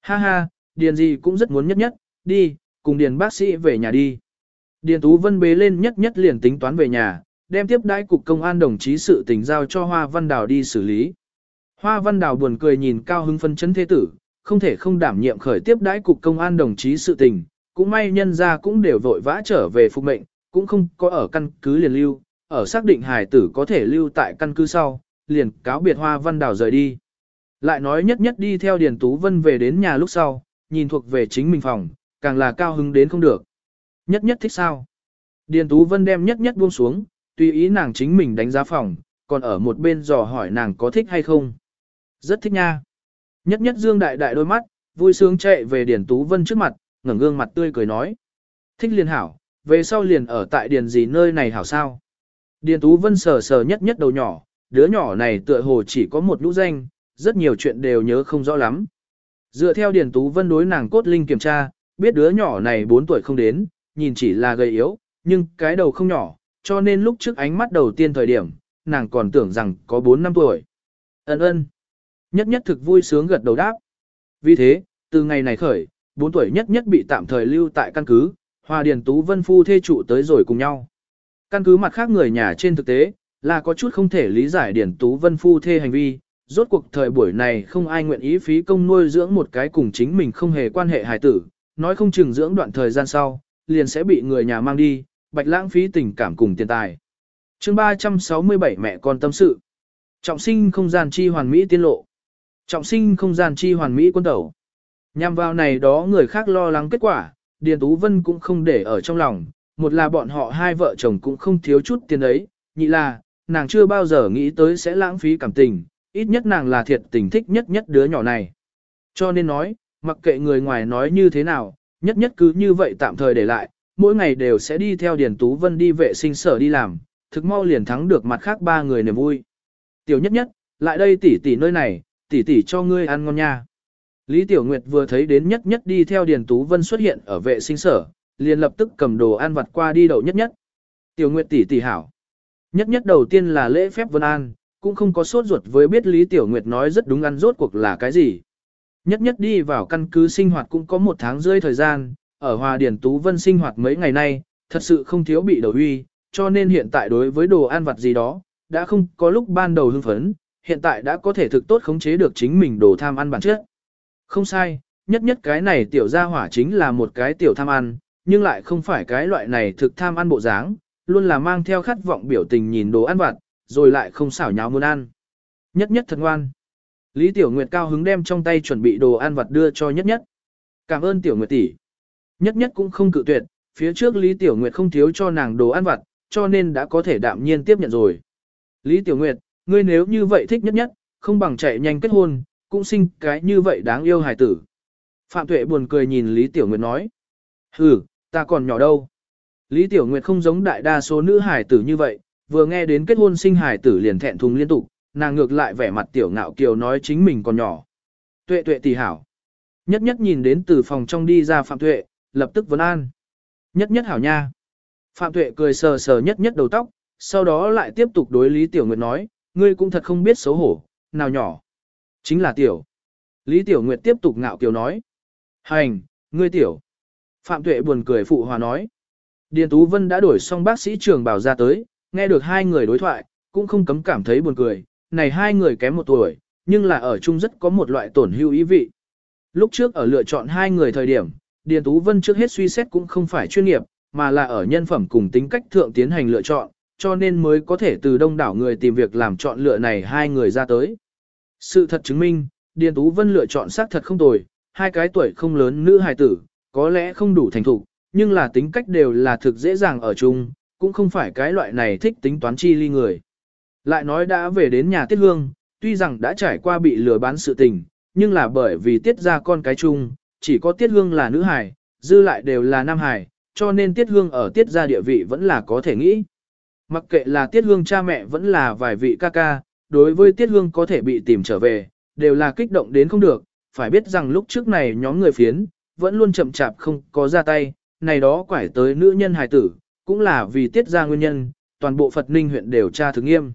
Ha ha, điền gì cũng rất muốn nhất nhất, đi, cùng điền bác sĩ về nhà đi. Điền Tú Vân bế lên nhất nhất liền tính toán về nhà, đem tiếp đãi cục công an đồng chí sự tình giao cho Hoa Văn Đào đi xử lý. Hoa Văn Đào buồn cười nhìn cao hứng phân chấn thế tử, không thể không đảm nhiệm khởi tiếp đãi cục công an đồng chí sự tình, cũng may nhân ra cũng đều vội vã trở về phục mệnh, cũng không có ở căn cứ liền lưu, ở xác định hài tử có thể lưu tại căn cứ sau, liền cáo biệt Hoa Văn Đào rời đi. Lại nói nhất nhất đi theo Điền Tú Vân về đến nhà lúc sau, nhìn thuộc về chính mình phòng, càng là cao hứng đến không được. Nhất nhất thích sao? Điền Tú Vân đem nhất nhất buông xuống, tùy ý nàng chính mình đánh giá phòng, còn ở một bên dò hỏi nàng có thích hay không. Rất thích nha. Nhất nhất dương đại đại đôi mắt, vui sướng chạy về Điền Tú Vân trước mặt, ngẩng gương mặt tươi cười nói. Thích liền hảo, về sau liền ở tại Điền gì nơi này hảo sao. Điền Tú Vân sờ sờ nhất nhất đầu nhỏ, đứa nhỏ này tựa hồ chỉ có một lũ danh, rất nhiều chuyện đều nhớ không rõ lắm. Dựa theo Điền Tú Vân đối nàng cốt linh kiểm tra, biết đứa nhỏ này 4 tuổi không đến, nhìn chỉ là gầy yếu, nhưng cái đầu không nhỏ, cho nên lúc trước ánh mắt đầu tiên thời điểm, nàng còn tưởng rằng có 4 năm tuổi. Ấn ơn. Nhất nhất thực vui sướng gật đầu đáp. Vì thế, từ ngày này khởi, 4 tuổi nhất nhất bị tạm thời lưu tại căn cứ, Hòa Điền Tú Vân Phu thê trụ tới rồi cùng nhau. Căn cứ mặt khác người nhà trên thực tế, là có chút không thể lý giải Điền Tú Vân Phu thê hành vi, rốt cuộc thời buổi này không ai nguyện ý phí công nuôi dưỡng một cái cùng chính mình không hề quan hệ hài tử, nói không chừng dưỡng đoạn thời gian sau, liền sẽ bị người nhà mang đi, bạch lãng phí tình cảm cùng tiền tài. chương 367 mẹ con tâm sự. Trọng sinh không gian chi hoàn mỹ tiên lộ. Trọng sinh không gian chi hoàn mỹ quân tẩu. Nhằm vào này đó người khác lo lắng kết quả, Điền Tú Vân cũng không để ở trong lòng, một là bọn họ hai vợ chồng cũng không thiếu chút tiền ấy, nhị là, nàng chưa bao giờ nghĩ tới sẽ lãng phí cảm tình, ít nhất nàng là thiệt tình thích nhất nhất đứa nhỏ này. Cho nên nói, mặc kệ người ngoài nói như thế nào, nhất nhất cứ như vậy tạm thời để lại, mỗi ngày đều sẽ đi theo Điền Tú Vân đi vệ sinh sở đi làm, thực mau liền thắng được mặt khác ba người niềm vui. Tiểu nhất nhất, lại đây tỷ tỷ nơi này, tỷ tỷ cho ngươi ăn ngon nha. Lý Tiểu Nguyệt vừa thấy đến nhất nhất đi theo Điền Tú Vân xuất hiện ở vệ sinh sở, liền lập tức cầm đồ ăn vặt qua đi đậu nhất nhất. Tiểu Nguyệt tỷ tỷ hảo. Nhất nhất đầu tiên là lễ phép vân an, cũng không có sốt ruột với biết Lý Tiểu Nguyệt nói rất đúng ăn rốt cuộc là cái gì. Nhất nhất đi vào căn cứ sinh hoạt cũng có một tháng rưỡi thời gian, ở Hòa Điền Tú Vân sinh hoạt mấy ngày nay, thật sự không thiếu bị đầu uy, cho nên hiện tại đối với đồ ăn vặt gì đó, đã không có lúc ban đầu hưng phấn, hiện tại đã có thể thực tốt khống chế được chính mình đồ tham ăn bản chất. Không sai, nhất nhất cái này tiểu gia hỏa chính là một cái tiểu tham ăn, nhưng lại không phải cái loại này thực tham ăn bộ dáng, luôn là mang theo khát vọng biểu tình nhìn đồ ăn vặt, rồi lại không xảo nháo muốn ăn. Nhất nhất thật ngoan. Lý Tiểu Nguyệt cao hứng đem trong tay chuẩn bị đồ ăn vặt đưa cho nhất nhất. Cảm ơn Tiểu Nguyệt tỷ. Nhất nhất cũng không cự tuyệt, phía trước Lý Tiểu Nguyệt không thiếu cho nàng đồ ăn vặt, cho nên đã có thể đạm nhiên tiếp nhận rồi. Lý Tiểu Nguyệt, ngươi nếu như vậy thích nhất nhất, không bằng chạy nhanh kết hôn, cũng sinh cái như vậy đáng yêu hài tử. Phạm Tuệ buồn cười nhìn Lý Tiểu Nguyệt nói. Hừ, ta còn nhỏ đâu. Lý Tiểu Nguyệt không giống đại đa số nữ hài tử như vậy, vừa nghe đến kết hôn sinh hài tử liền thẹn thùng liên tục, nàng ngược lại vẻ mặt tiểu ngạo kiều nói chính mình còn nhỏ. Tuệ tuệ tỷ hảo. Nhất nhất nhìn đến từ phòng trong đi ra Phạm Tuệ, lập tức vấn an. Nhất nhất hảo nha. Phạm Tuệ cười sờ sờ nhất nhất đầu tóc, sau đó lại tiếp tục đối Lý Tiểu Nguyệt nói, ngươi cũng thật không biết xấu hổ, nào nhỏ. Chính là Tiểu. Lý Tiểu Nguyệt tiếp tục ngạo kiều nói. Hành, ngươi Tiểu. Phạm Tuệ buồn cười phụ hòa nói. Điền Tú Vân đã đổi xong bác sĩ trường bảo ra tới, nghe được hai người đối thoại, cũng không cấm cảm thấy buồn cười. Này hai người kém một tuổi, nhưng là ở chung rất có một loại tổn hưu ý vị. Lúc trước ở lựa chọn hai người thời điểm, Điền Tú Vân trước hết suy xét cũng không phải chuyên nghiệp, mà là ở nhân phẩm cùng tính cách thượng tiến hành lựa chọn, cho nên mới có thể từ đông đảo người tìm việc làm chọn lựa này hai người ra tới. Sự thật chứng minh, Điền Tú Vân lựa chọn xác thật không tồi, hai cái tuổi không lớn nữ hài tử, có lẽ không đủ thành thục, nhưng là tính cách đều là thực dễ dàng ở chung, cũng không phải cái loại này thích tính toán chi ly người. Lại nói đã về đến nhà Tiết Hương, tuy rằng đã trải qua bị lừa bán sự tình, nhưng là bởi vì Tiết ra con cái chung, chỉ có Tiết Hương là nữ hài, dư lại đều là nam hài, cho nên Tiết Hương ở Tiết gia địa vị vẫn là có thể nghĩ. Mặc kệ là Tiết Hương cha mẹ vẫn là vài vị ca ca, đối với Tiết Hương có thể bị tìm trở về, đều là kích động đến không được, phải biết rằng lúc trước này nhóm người phiến, vẫn luôn chậm chạp không có ra tay, này đó quải tới nữ nhân hài tử, cũng là vì Tiết gia nguyên nhân, toàn bộ Phật Ninh huyện đều tra thực nghiêm.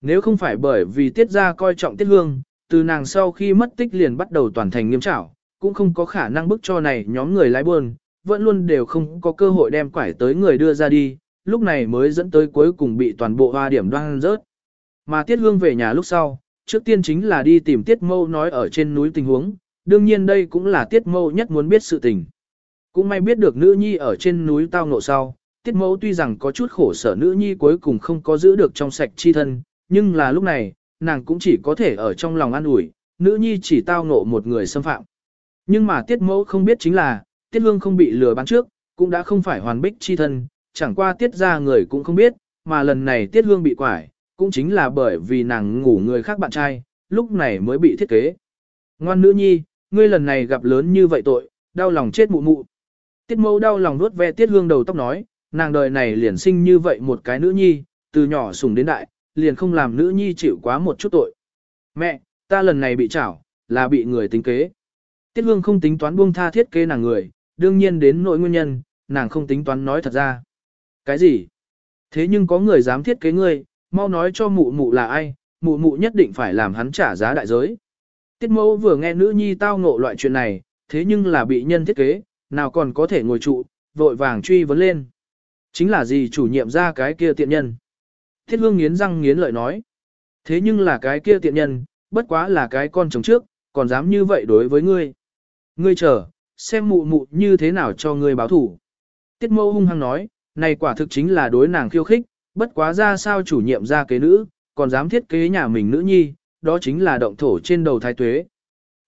Nếu không phải bởi vì Tiết gia coi trọng Tiết Hương, từ nàng sau khi mất tích liền bắt đầu toàn thành nghiêm trảo, cũng không có khả năng bức cho này nhóm người lái buôn, vẫn luôn đều không có cơ hội đem quải tới người đưa ra đi, lúc này mới dẫn tới cuối cùng bị toàn bộ hoa điểm đoan rớt. Mà Tiết Hương về nhà lúc sau, trước tiên chính là đi tìm Tiết Mâu nói ở trên núi tình huống, đương nhiên đây cũng là Tiết Mâu nhất muốn biết sự tình. Cũng may biết được nữ nhi ở trên núi tao ngộ sau, Tiết Mâu tuy rằng có chút khổ sở nữ nhi cuối cùng không có giữ được trong sạch chi thân, nhưng là lúc này, nàng cũng chỉ có thể ở trong lòng an ủi, nữ nhi chỉ tao ngộ một người xâm phạm. Nhưng mà tiết Mâu không biết chính là, tiết hương không bị lừa bán trước, cũng đã không phải hoàn bích chi thân, chẳng qua tiết ra người cũng không biết, mà lần này tiết hương bị quải, cũng chính là bởi vì nàng ngủ người khác bạn trai, lúc này mới bị thiết kế. Ngoan nữ nhi, ngươi lần này gặp lớn như vậy tội, đau lòng chết mụ mụ. Tiết mẫu đau lòng nuốt ve tiết hương đầu tóc nói, nàng đời này liền sinh như vậy một cái nữ nhi, từ nhỏ sùng đến đại, liền không làm nữ nhi chịu quá một chút tội. Mẹ, ta lần này bị chảo, là bị người tính kế. Tiết Hương không tính toán buông tha thiết kế nàng người, đương nhiên đến nỗi nguyên nhân, nàng không tính toán nói thật ra. Cái gì? Thế nhưng có người dám thiết kế ngươi, mau nói cho mụ mụ là ai, mụ mụ nhất định phải làm hắn trả giá đại giới. Tiết mẫu vừa nghe nữ nhi tao ngộ loại chuyện này, thế nhưng là bị nhân thiết kế, nào còn có thể ngồi trụ, vội vàng truy vấn lên. Chính là gì chủ nhiệm ra cái kia tiện nhân. Thiết hương nghiến răng nghiến lợi nói. Thế nhưng là cái kia tiện nhân, bất quá là cái con chồng trước, còn dám như vậy đối với ngươi. Ngươi chờ, xem mụ mụ như thế nào cho ngươi báo thủ. Tiết mẫu hung hăng nói, này quả thực chính là đối nàng khiêu khích, bất quá ra sao chủ nhiệm ra kế nữ, còn dám thiết kế nhà mình nữ nhi, đó chính là động thổ trên đầu thái tuế.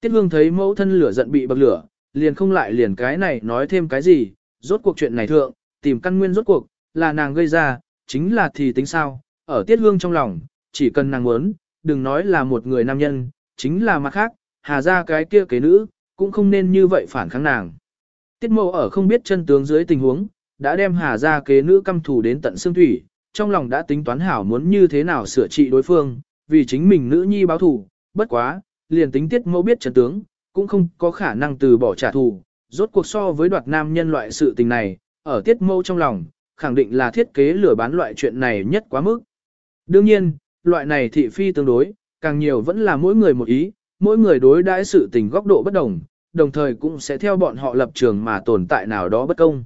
Tiết hương thấy mẫu thân lửa giận bị bậc lửa, liền không lại liền cái này nói thêm cái gì, rốt cuộc chuyện này thượng, tìm căn nguyên rốt cuộc, là nàng gây ra, chính là thì tính sao, ở tiết hương trong lòng, chỉ cần nàng muốn, đừng nói là một người nam nhân, chính là mặt khác, hà ra cái kia kế nữ, cũng không nên như vậy phản kháng nàng. Tiết mẫu ở không biết chân tướng dưới tình huống, đã đem hà ra kế nữ căm thù đến tận xương thủy, trong lòng đã tính toán hảo muốn như thế nào sửa trị đối phương, vì chính mình nữ nhi báo thù, bất quá, liền tính tiết mẫu biết trận tướng, cũng không có khả năng từ bỏ trả thù, rốt cuộc so với đoạt nam nhân loại sự tình này, ở tiết mẫu trong lòng, khẳng định là thiết kế lừa bán loại chuyện này nhất quá mức. Đương nhiên, loại này thị phi tương đối, càng nhiều vẫn là mỗi người một ý, mỗi người đối đãi sự tình góc độ bất đồng, đồng thời cũng sẽ theo bọn họ lập trường mà tồn tại nào đó bất công.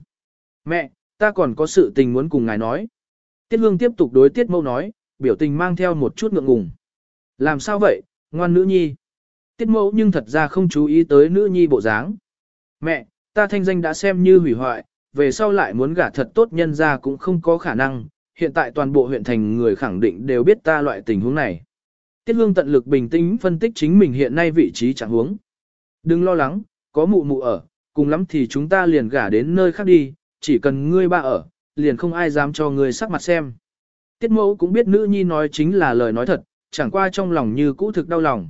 Mẹ, ta còn có sự tình muốn cùng ngài nói. Tiết Hương tiếp tục đối Tiết Mẫu nói, biểu tình mang theo một chút ngượng ngùng. Làm sao vậy, ngoan nữ nhi? Tiết Mẫu nhưng thật ra không chú ý tới nữ nhi bộ dáng. Mẹ, ta thanh danh đã xem như hủy hoại, về sau lại muốn gả thật tốt nhân ra cũng không có khả năng, hiện tại toàn bộ huyện thành người khẳng định đều biết ta loại tình huống này. Tiết Hương tận lực bình tĩnh phân tích chính mình hiện nay vị trí trạng huống. Đừng lo lắng, có mụ mụ ở, cùng lắm thì chúng ta liền gả đến nơi khác đi, chỉ cần ngươi ba ở, liền không ai dám cho người sắc mặt xem. Tiết mẫu cũng biết nữ nhi nói chính là lời nói thật, chẳng qua trong lòng như cũ thực đau lòng.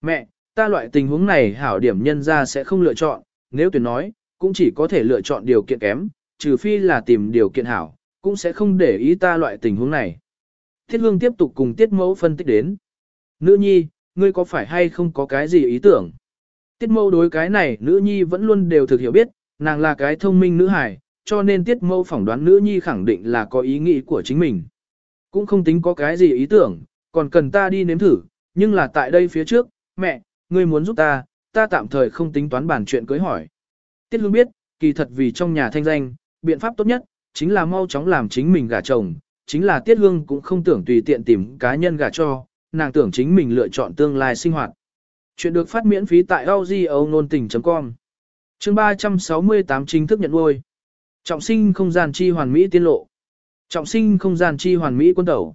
Mẹ, ta loại tình huống này hảo điểm nhân ra sẽ không lựa chọn, nếu tuyển nói, cũng chỉ có thể lựa chọn điều kiện kém, trừ phi là tìm điều kiện hảo, cũng sẽ không để ý ta loại tình huống này. Tiết hương tiếp tục cùng tiết mẫu phân tích đến. Nữ nhi, ngươi có phải hay không có cái gì ý tưởng? Tiết mẫu đối cái này nữ nhi vẫn luôn đều thực hiểu biết, nàng là cái thông minh nữ hài, cho nên tiết mẫu phỏng đoán nữ nhi khẳng định là có ý nghĩ của chính mình. Cũng không tính có cái gì ý tưởng, còn cần ta đi nếm thử, nhưng là tại đây phía trước, mẹ, ngươi muốn giúp ta, ta tạm thời không tính toán bản chuyện cưới hỏi. Tiết hương biết, kỳ thật vì trong nhà thanh danh, biện pháp tốt nhất, chính là mau chóng làm chính mình gả chồng, chính là Tiết Hương cũng không tưởng tùy tiện tìm cá nhân gả cho, nàng tưởng chính mình lựa chọn tương lai sinh hoạt. Chuyện được phát miễn phí tại audio nôn tình.com Chương 368 chính thức nhận nuôi. Trọng sinh không gian chi hoàn mỹ tiên lộ. Trọng sinh không gian chi hoàn mỹ quân tẩu.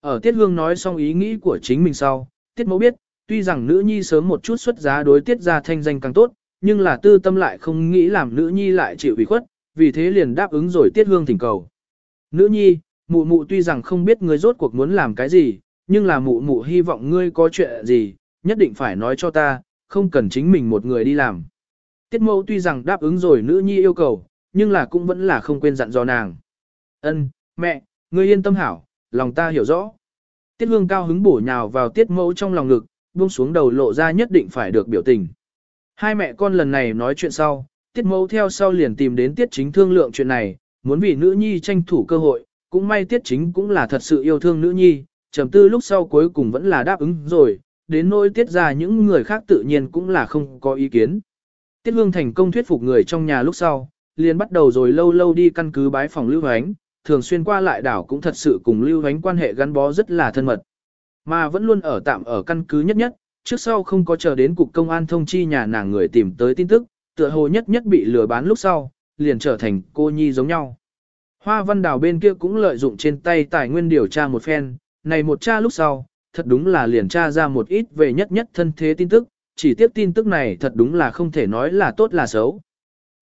Ở Tiết Hương nói xong ý nghĩ của chính mình sau, Tiết Mẫu biết, tuy rằng nữ nhi sớm một chút xuất giá đối Tiết ra thanh danh càng tốt, nhưng là tư tâm lại không nghĩ làm nữ nhi lại chịu ủy khuất, vì thế liền đáp ứng rồi Tiết Hương thỉnh cầu. Nữ nhi, mụ mụ tuy rằng không biết ngươi rốt cuộc muốn làm cái gì, nhưng là mụ mụ hy vọng ngươi có chuyện gì, nhất định phải nói cho ta, không cần chính mình một người đi làm. Tiết mẫu tuy rằng đáp ứng rồi nữ nhi yêu cầu, nhưng là cũng vẫn là không quên dặn dò nàng. Ân, mẹ, ngươi yên tâm hảo, lòng ta hiểu rõ. Tiết hương cao hứng bổ nhào vào tiết mẫu trong lòng ngực, buông xuống đầu lộ ra nhất định phải được biểu tình. Hai mẹ con lần này nói chuyện sau, tiết mẫu theo sau liền tìm đến tiết chính thương lượng chuyện này, muốn vì nữ nhi tranh thủ cơ hội, cũng may tiết chính cũng là thật sự yêu thương nữ nhi, trầm tư lúc sau cuối cùng vẫn là đáp ứng rồi, đến nỗi tiết ra những người khác tự nhiên cũng là không có ý kiến. Tiết hương thành công thuyết phục người trong nhà lúc sau, liền bắt đầu rồi lâu lâu đi căn cứ bái phòng lưu Hoánh, thường xuyên qua lại đảo cũng thật sự cùng lưu Hoánh quan hệ gắn bó rất là thân mật. Mà vẫn luôn ở tạm ở căn cứ nhất nhất, trước sau không có chờ đến cục công an thông chi nhà nàng người tìm tới tin tức, tựa hồ nhất nhất bị lừa bán lúc sau, liền trở thành cô nhi giống nhau. Hoa văn đào bên kia cũng lợi dụng trên tay tài nguyên điều tra một phen, này một tra lúc sau, thật đúng là liền tra ra một ít về nhất nhất thân thế tin tức, chỉ tiếp tin tức này thật đúng là không thể nói là tốt là xấu.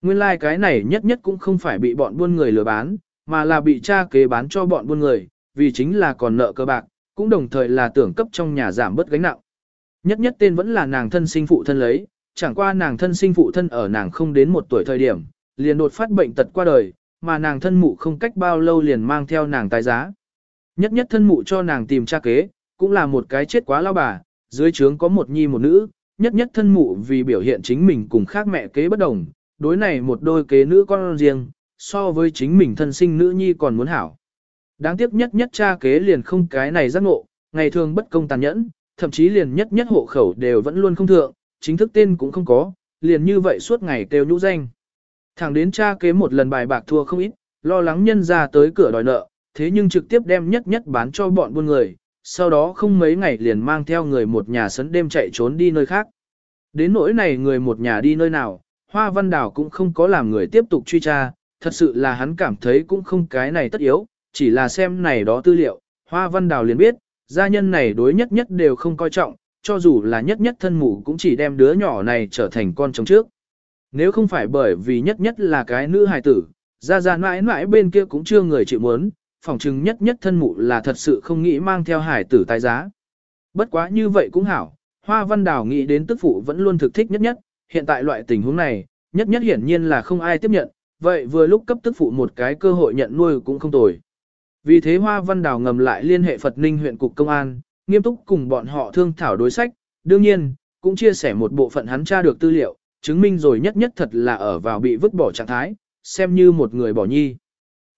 Nguyên lai like cái này nhất nhất cũng không phải bị bọn buôn người lừa bán, mà là bị cha kế bán cho bọn buôn người, vì chính là còn nợ cơ bạc, cũng đồng thời là tưởng cấp trong nhà giảm bớt gánh nặng. Nhất nhất tên vẫn là nàng thân sinh phụ thân lấy, chẳng qua nàng thân sinh phụ thân ở nàng không đến một tuổi thời điểm, liền đột phát bệnh tật qua đời, mà nàng thân mụ không cách bao lâu liền mang theo nàng tài giá. Nhất nhất thân mụ cho nàng tìm cha kế, cũng là một cái chết quá lao bà, dưới trướng có một nhi một nữ, nhất nhất thân mụ vì biểu hiện chính mình cùng khác mẹ kế bất đồng, đối này một đôi kế nữ con riêng, so với chính mình thân sinh nữ nhi còn muốn hảo. Đáng tiếc nhất nhất cha kế liền không cái này giác ngộ, ngày thường bất công tàn nhẫn, thậm chí liền nhất nhất hộ khẩu đều vẫn luôn không thượng, chính thức tên cũng không có, liền như vậy suốt ngày kêu nhũ danh. Thẳng đến cha kế một lần bài bạc thua không ít, lo lắng nhân ra tới cửa đòi nợ, thế nhưng trực tiếp đem nhất nhất bán cho bọn buôn người, sau đó không mấy ngày liền mang theo người một nhà sấn đêm chạy trốn đi nơi khác. Đến nỗi này người một nhà đi nơi nào, Hoa Văn Đào cũng không có làm người tiếp tục truy tra, thật sự là hắn cảm thấy cũng không cái này tất yếu, chỉ là xem này đó tư liệu, Hoa Văn Đào liền biết, gia nhân này đối nhất nhất đều không coi trọng, cho dù là nhất nhất thân mụ cũng chỉ đem đứa nhỏ này trở thành con chồng trước. Nếu không phải bởi vì nhất nhất là cái nữ hài tử, ra ra mãi mãi bên kia cũng chưa người chịu muốn, phỏng chừng nhất nhất thân mụ là thật sự không nghĩ mang theo hài tử tái giá. Bất quá như vậy cũng hảo, Hoa Văn Đào nghĩ đến tức phụ vẫn luôn thực thích nhất nhất, hiện tại loại tình huống này, nhất nhất hiển nhiên là không ai tiếp nhận, vậy vừa lúc cấp tức phụ một cái cơ hội nhận nuôi cũng không tồi. Vì thế Hoa Văn Đào ngầm lại liên hệ Phật Ninh huyện cục công an, nghiêm túc cùng bọn họ thương thảo đối sách, đương nhiên, cũng chia sẻ một bộ phận hắn tra được tư liệu, chứng minh rồi nhất nhất thật là ở vào bị vứt bỏ trạng thái, xem như một người bỏ nhi.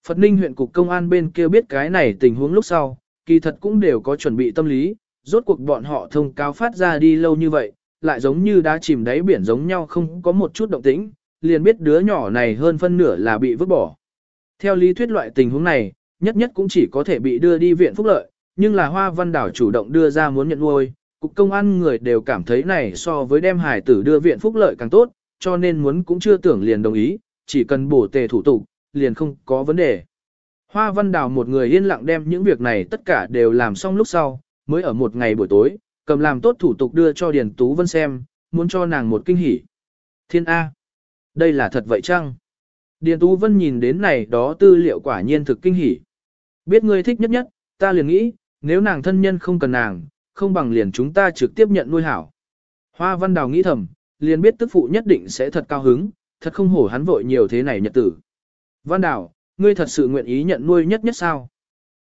Phật Ninh huyện cục công an bên kia biết cái này tình huống lúc sau, kỳ thật cũng đều có chuẩn bị tâm lý, rốt cuộc bọn họ thông cáo phát ra đi lâu như vậy, lại giống như đã chìm đáy biển giống nhau không có một chút động tĩnh, liền biết đứa nhỏ này hơn phân nửa là bị vứt bỏ. Theo lý thuyết loại tình huống này, nhất nhất cũng chỉ có thể bị đưa đi viện phúc lợi, nhưng là Hoa Văn Đảo chủ động đưa ra muốn nhận nuôi, cục công an người đều cảm thấy này so với đem hải tử đưa viện phúc lợi càng tốt, cho nên muốn cũng chưa tưởng liền đồng ý, chỉ cần bổ tề thủ tục, liền không có vấn đề. Hoa Văn Đào một người yên lặng đem những việc này tất cả đều làm xong lúc sau, mới ở một ngày buổi tối, cầm làm tốt thủ tục đưa cho Điền Tú Vân xem, muốn cho nàng một kinh hỉ. Thiên A. Đây là thật vậy chăng? Điền Tú Vân nhìn đến này đó tư liệu quả nhiên thực kinh hỉ. Biết ngươi thích nhất nhất, ta liền nghĩ, nếu nàng thân nhân không cần nàng, không bằng liền chúng ta trực tiếp nhận nuôi hảo. Hoa Văn Đào nghĩ thầm, liền biết tức phụ nhất định sẽ thật cao hứng, thật không hổ hắn vội nhiều thế này nhật tử. Văn Đào, ngươi thật sự nguyện ý nhận nuôi nhất nhất sao?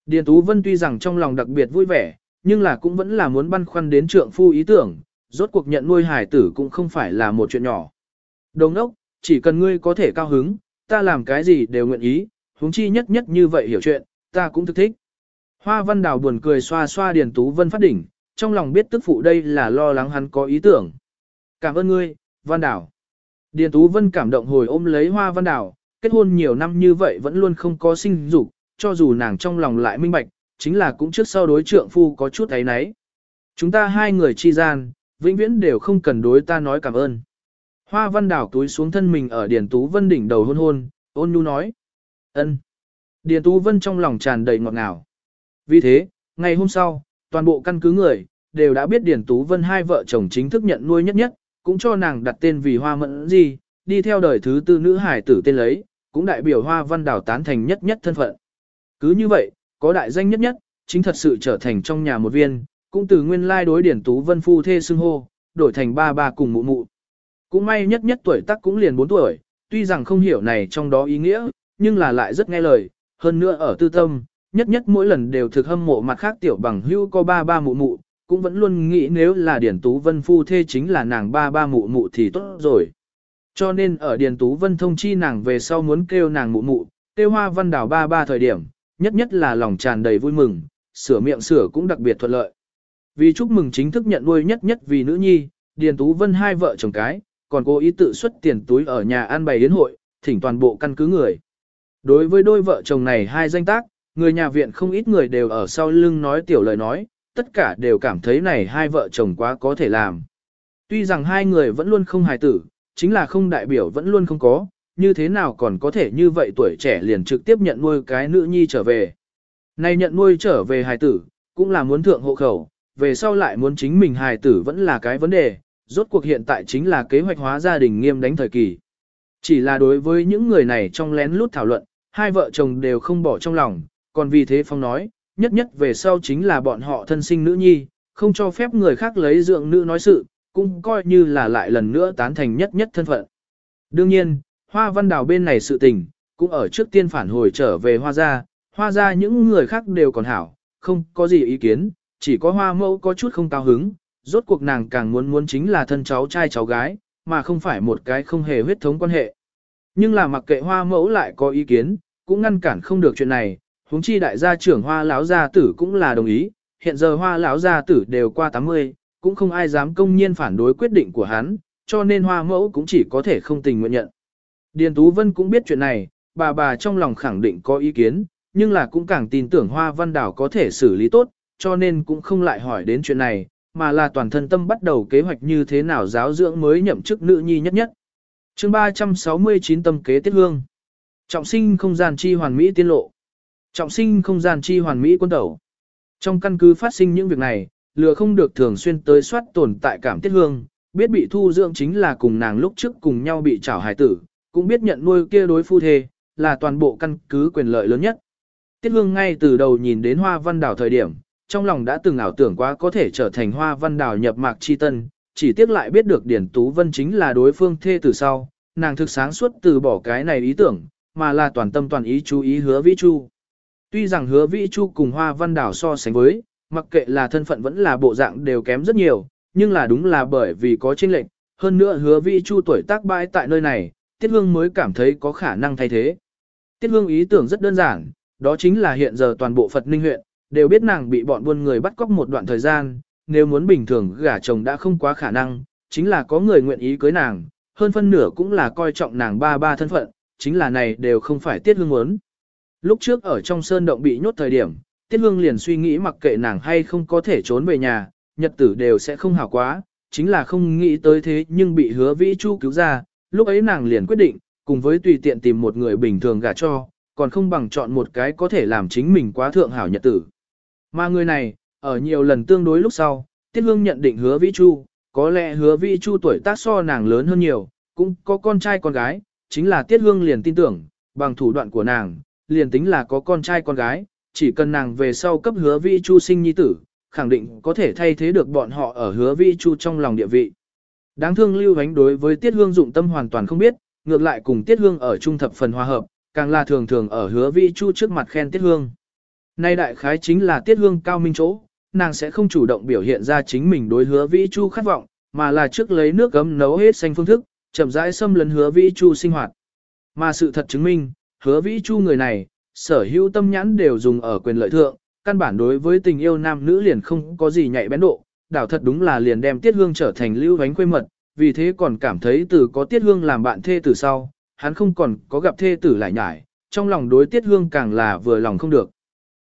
Điền Tú Vân tuy rằng trong lòng đặc biệt vui vẻ, nhưng là cũng vẫn là muốn băn khoăn đến trượng phu ý tưởng, rốt cuộc nhận nuôi hải tử cũng không phải là một chuyện nhỏ. Đồng ốc, chỉ cần ngươi có thể cao hứng, ta làm cái gì đều nguyện ý, huống chi nhất nhất như vậy hiểu chuyện, ta cũng thực thích. Hoa Văn Đào buồn cười xoa xoa Điền Tú Vân phát đỉnh, trong lòng biết tức phụ đây là lo lắng hắn có ý tưởng. Cảm ơn ngươi, Văn Đào. Điền Tú Vân cảm động hồi ôm lấy Hoa Văn Đào, kết hôn nhiều năm như vậy vẫn luôn không có sinh dục, cho dù nàng trong lòng lại minh bạch, chính là cũng trước sau đối trượng phu có chút ấy nấy. Chúng ta hai người chi gian, vĩnh viễn đều không cần đối ta nói cảm ơn. Hoa Văn đảo túi xuống thân mình ở Điền Tú Vân đỉnh đầu hôn hôn, ôn nhu nói. ân. Điền Tú Vân trong lòng tràn đầy ngọt ngào. Vì thế, ngày hôm sau, toàn bộ căn cứ người, đều đã biết Điền Tú Vân hai vợ chồng chính thức nhận nuôi nhất nhất, cũng cho nàng đặt tên vì Hoa Mẫn gì, đi theo đời thứ tư nữ hải tử tên lấy, cũng đại biểu Hoa Văn đảo tán thành nhất nhất thân phận. Cứ như vậy, có đại danh nhất nhất, chính thật sự trở thành trong nhà một viên, cũng từ nguyên lai đối điển Tú Vân phu thê xưng hô, đổi thành ba ba cùng mụ mụ. Cũng may nhất nhất tuổi tác cũng liền 4 tuổi, tuy rằng không hiểu này trong đó ý nghĩa, nhưng là lại rất nghe lời, hơn nữa ở tư tâm, nhất nhất mỗi lần đều thực hâm mộ mặt khác tiểu bằng hưu có ba ba mụ mụ, cũng vẫn luôn nghĩ nếu là Điền Tú Vân phu thê chính là nàng ba ba mụ mụ thì tốt rồi. Cho nên ở Điền Tú Vân thông chi nàng về sau muốn kêu nàng mụ mụ, kêu hoa văn đảo ba ba thời điểm, nhất nhất là lòng tràn đầy vui mừng, sửa miệng sửa cũng đặc biệt thuận lợi. Vì chúc mừng chính thức nhận nuôi nhất nhất vì nữ nhi, Điền Tú Vân hai vợ chồng cái, còn cố ý tự xuất tiền túi ở nhà ăn bày đến hội, thỉnh toàn bộ căn cứ người. Đối với đôi vợ chồng này hai danh tác, người nhà viện không ít người đều ở sau lưng nói tiểu lời nói, tất cả đều cảm thấy này hai vợ chồng quá có thể làm. Tuy rằng hai người vẫn luôn không hài tử, chính là không đại biểu vẫn luôn không có, như thế nào còn có thể như vậy tuổi trẻ liền trực tiếp nhận nuôi cái nữ nhi trở về. Này nhận nuôi trở về hài tử, cũng là muốn thượng hộ khẩu, về sau lại muốn chính mình hài tử vẫn là cái vấn đề, rốt cuộc hiện tại chính là kế hoạch hóa gia đình nghiêm đánh thời kỳ. Chỉ là đối với những người này trong lén lút thảo luận, hai vợ chồng đều không bỏ trong lòng, còn vì thế Phong nói, nhất nhất về sau chính là bọn họ thân sinh nữ nhi, không cho phép người khác lấy dưỡng nữ nói sự, cũng coi như là lại lần nữa tán thành nhất nhất thân phận. Đương nhiên, hoa văn đào bên này sự tình, cũng ở trước tiên phản hồi trở về hoa gia, hoa gia những người khác đều còn hảo, không có gì ý kiến, chỉ có hoa mẫu có chút không cao hứng, rốt cuộc nàng càng muốn muốn chính là thân cháu trai cháu gái, mà không phải một cái không hề huyết thống quan hệ. Nhưng là mặc kệ hoa mẫu lại có ý kiến, cũng ngăn cản không được chuyện này, huống chi đại gia trưởng hoa lão gia tử cũng là đồng ý, hiện giờ hoa lão gia tử đều qua 80, cũng không ai dám công nhiên phản đối quyết định của hắn, cho nên hoa mẫu cũng chỉ có thể không tình nguyện nhận. Điền Tú Vân cũng biết chuyện này, bà bà trong lòng khẳng định có ý kiến, nhưng là cũng càng tin tưởng hoa văn đảo có thể xử lý tốt, cho nên cũng không lại hỏi đến chuyện này, mà là toàn thân tâm bắt đầu kế hoạch như thế nào giáo dưỡng mới nhậm chức nữ nhi nhất nhất. chương 369 tâm kế tiết hương. Trọng sinh không gian chi hoàn mỹ tiên lộ. Trọng sinh không gian chi hoàn mỹ quân tẩu. Trong căn cứ phát sinh những việc này, lừa không được thường xuyên tới soát tồn tại cảm tiết hương, biết bị thu dưỡng chính là cùng nàng lúc trước cùng nhau bị trảo hài tử, cũng biết nhận nuôi kia đối phu thê, là toàn bộ căn cứ quyền lợi lớn nhất. Tiết hương ngay từ đầu nhìn đến hoa văn đảo thời điểm, trong lòng đã từng ảo tưởng quá có thể trở thành hoa văn đảo nhập mạc chi tân, chỉ tiếc lại biết được Điển Tú Vân chính là đối phương thê từ sau, nàng thực sáng suốt từ bỏ cái này ý tưởng, mà là toàn tâm toàn ý chú ý hứa vĩ chu. Tuy rằng hứa vĩ chu cùng hoa văn đảo so sánh với, mặc kệ là thân phận vẫn là bộ dạng đều kém rất nhiều, nhưng là đúng là bởi vì có chênh lệnh, hơn nữa hứa vĩ chu tuổi tác bãi tại nơi này, Tiết Hương mới cảm thấy có khả năng thay thế. Tiết Hương ý tưởng rất đơn giản, đó chính là hiện giờ toàn bộ Phật Ninh huyện, đều biết nàng bị bọn buôn người bắt cóc một đoạn thời gian, nếu muốn bình thường gả chồng đã không quá khả năng, chính là có người nguyện ý cưới nàng, hơn phân nửa cũng là coi trọng nàng ba ba thân phận, chính là này đều không phải Tiết Hương muốn. Lúc trước ở trong sơn động bị nhốt thời điểm, Tiết Hương liền suy nghĩ mặc kệ nàng hay không có thể trốn về nhà, nhật tử đều sẽ không hảo quá, chính là không nghĩ tới thế nhưng bị hứa vĩ chu cứu ra, lúc ấy nàng liền quyết định, cùng với tùy tiện tìm một người bình thường gả cho, còn không bằng chọn một cái có thể làm chính mình quá thượng hảo nhật tử. Mà người này, ở nhiều lần tương đối lúc sau, Tiết Hương nhận định hứa vĩ chu, có lẽ hứa vĩ chu tuổi tác so nàng lớn hơn nhiều, cũng có con trai con gái, chính là Tiết Hương liền tin tưởng, bằng thủ đoạn của nàng, liền tính là có con trai con gái, chỉ cần nàng về sau cấp hứa vĩ chu sinh nhi tử, khẳng định có thể thay thế được bọn họ ở hứa vĩ chu trong lòng địa vị. Đáng thương Lưu Hánh đối với Tiết Hương dụng tâm hoàn toàn không biết, ngược lại cùng Tiết Hương ở trung thập phần hòa hợp, càng là thường thường ở hứa vĩ chu trước mặt khen Tiết Hương. Nay đại khái chính là Tiết Hương cao minh chỗ, nàng sẽ không chủ động biểu hiện ra chính mình đối hứa vĩ chu khát vọng, mà là trước lấy nước gấm nấu hết xanh phương thức, chậm rãi xâm lấn hứa vĩ chu sinh hoạt. Mà sự thật chứng minh, hứa vĩ chu người này, sở hữu tâm nhãn đều dùng ở quyền lợi thượng, căn bản đối với tình yêu nam nữ liền không có gì nhạy bén độ, đảo thật đúng là liền đem Tiết Hương trở thành lưu vánh quê mật, vì thế còn cảm thấy từ có Tiết Hương làm bạn thê tử sau, hắn không còn có gặp thê tử lại nhải, trong lòng đối Tiết Hương càng là vừa lòng không được.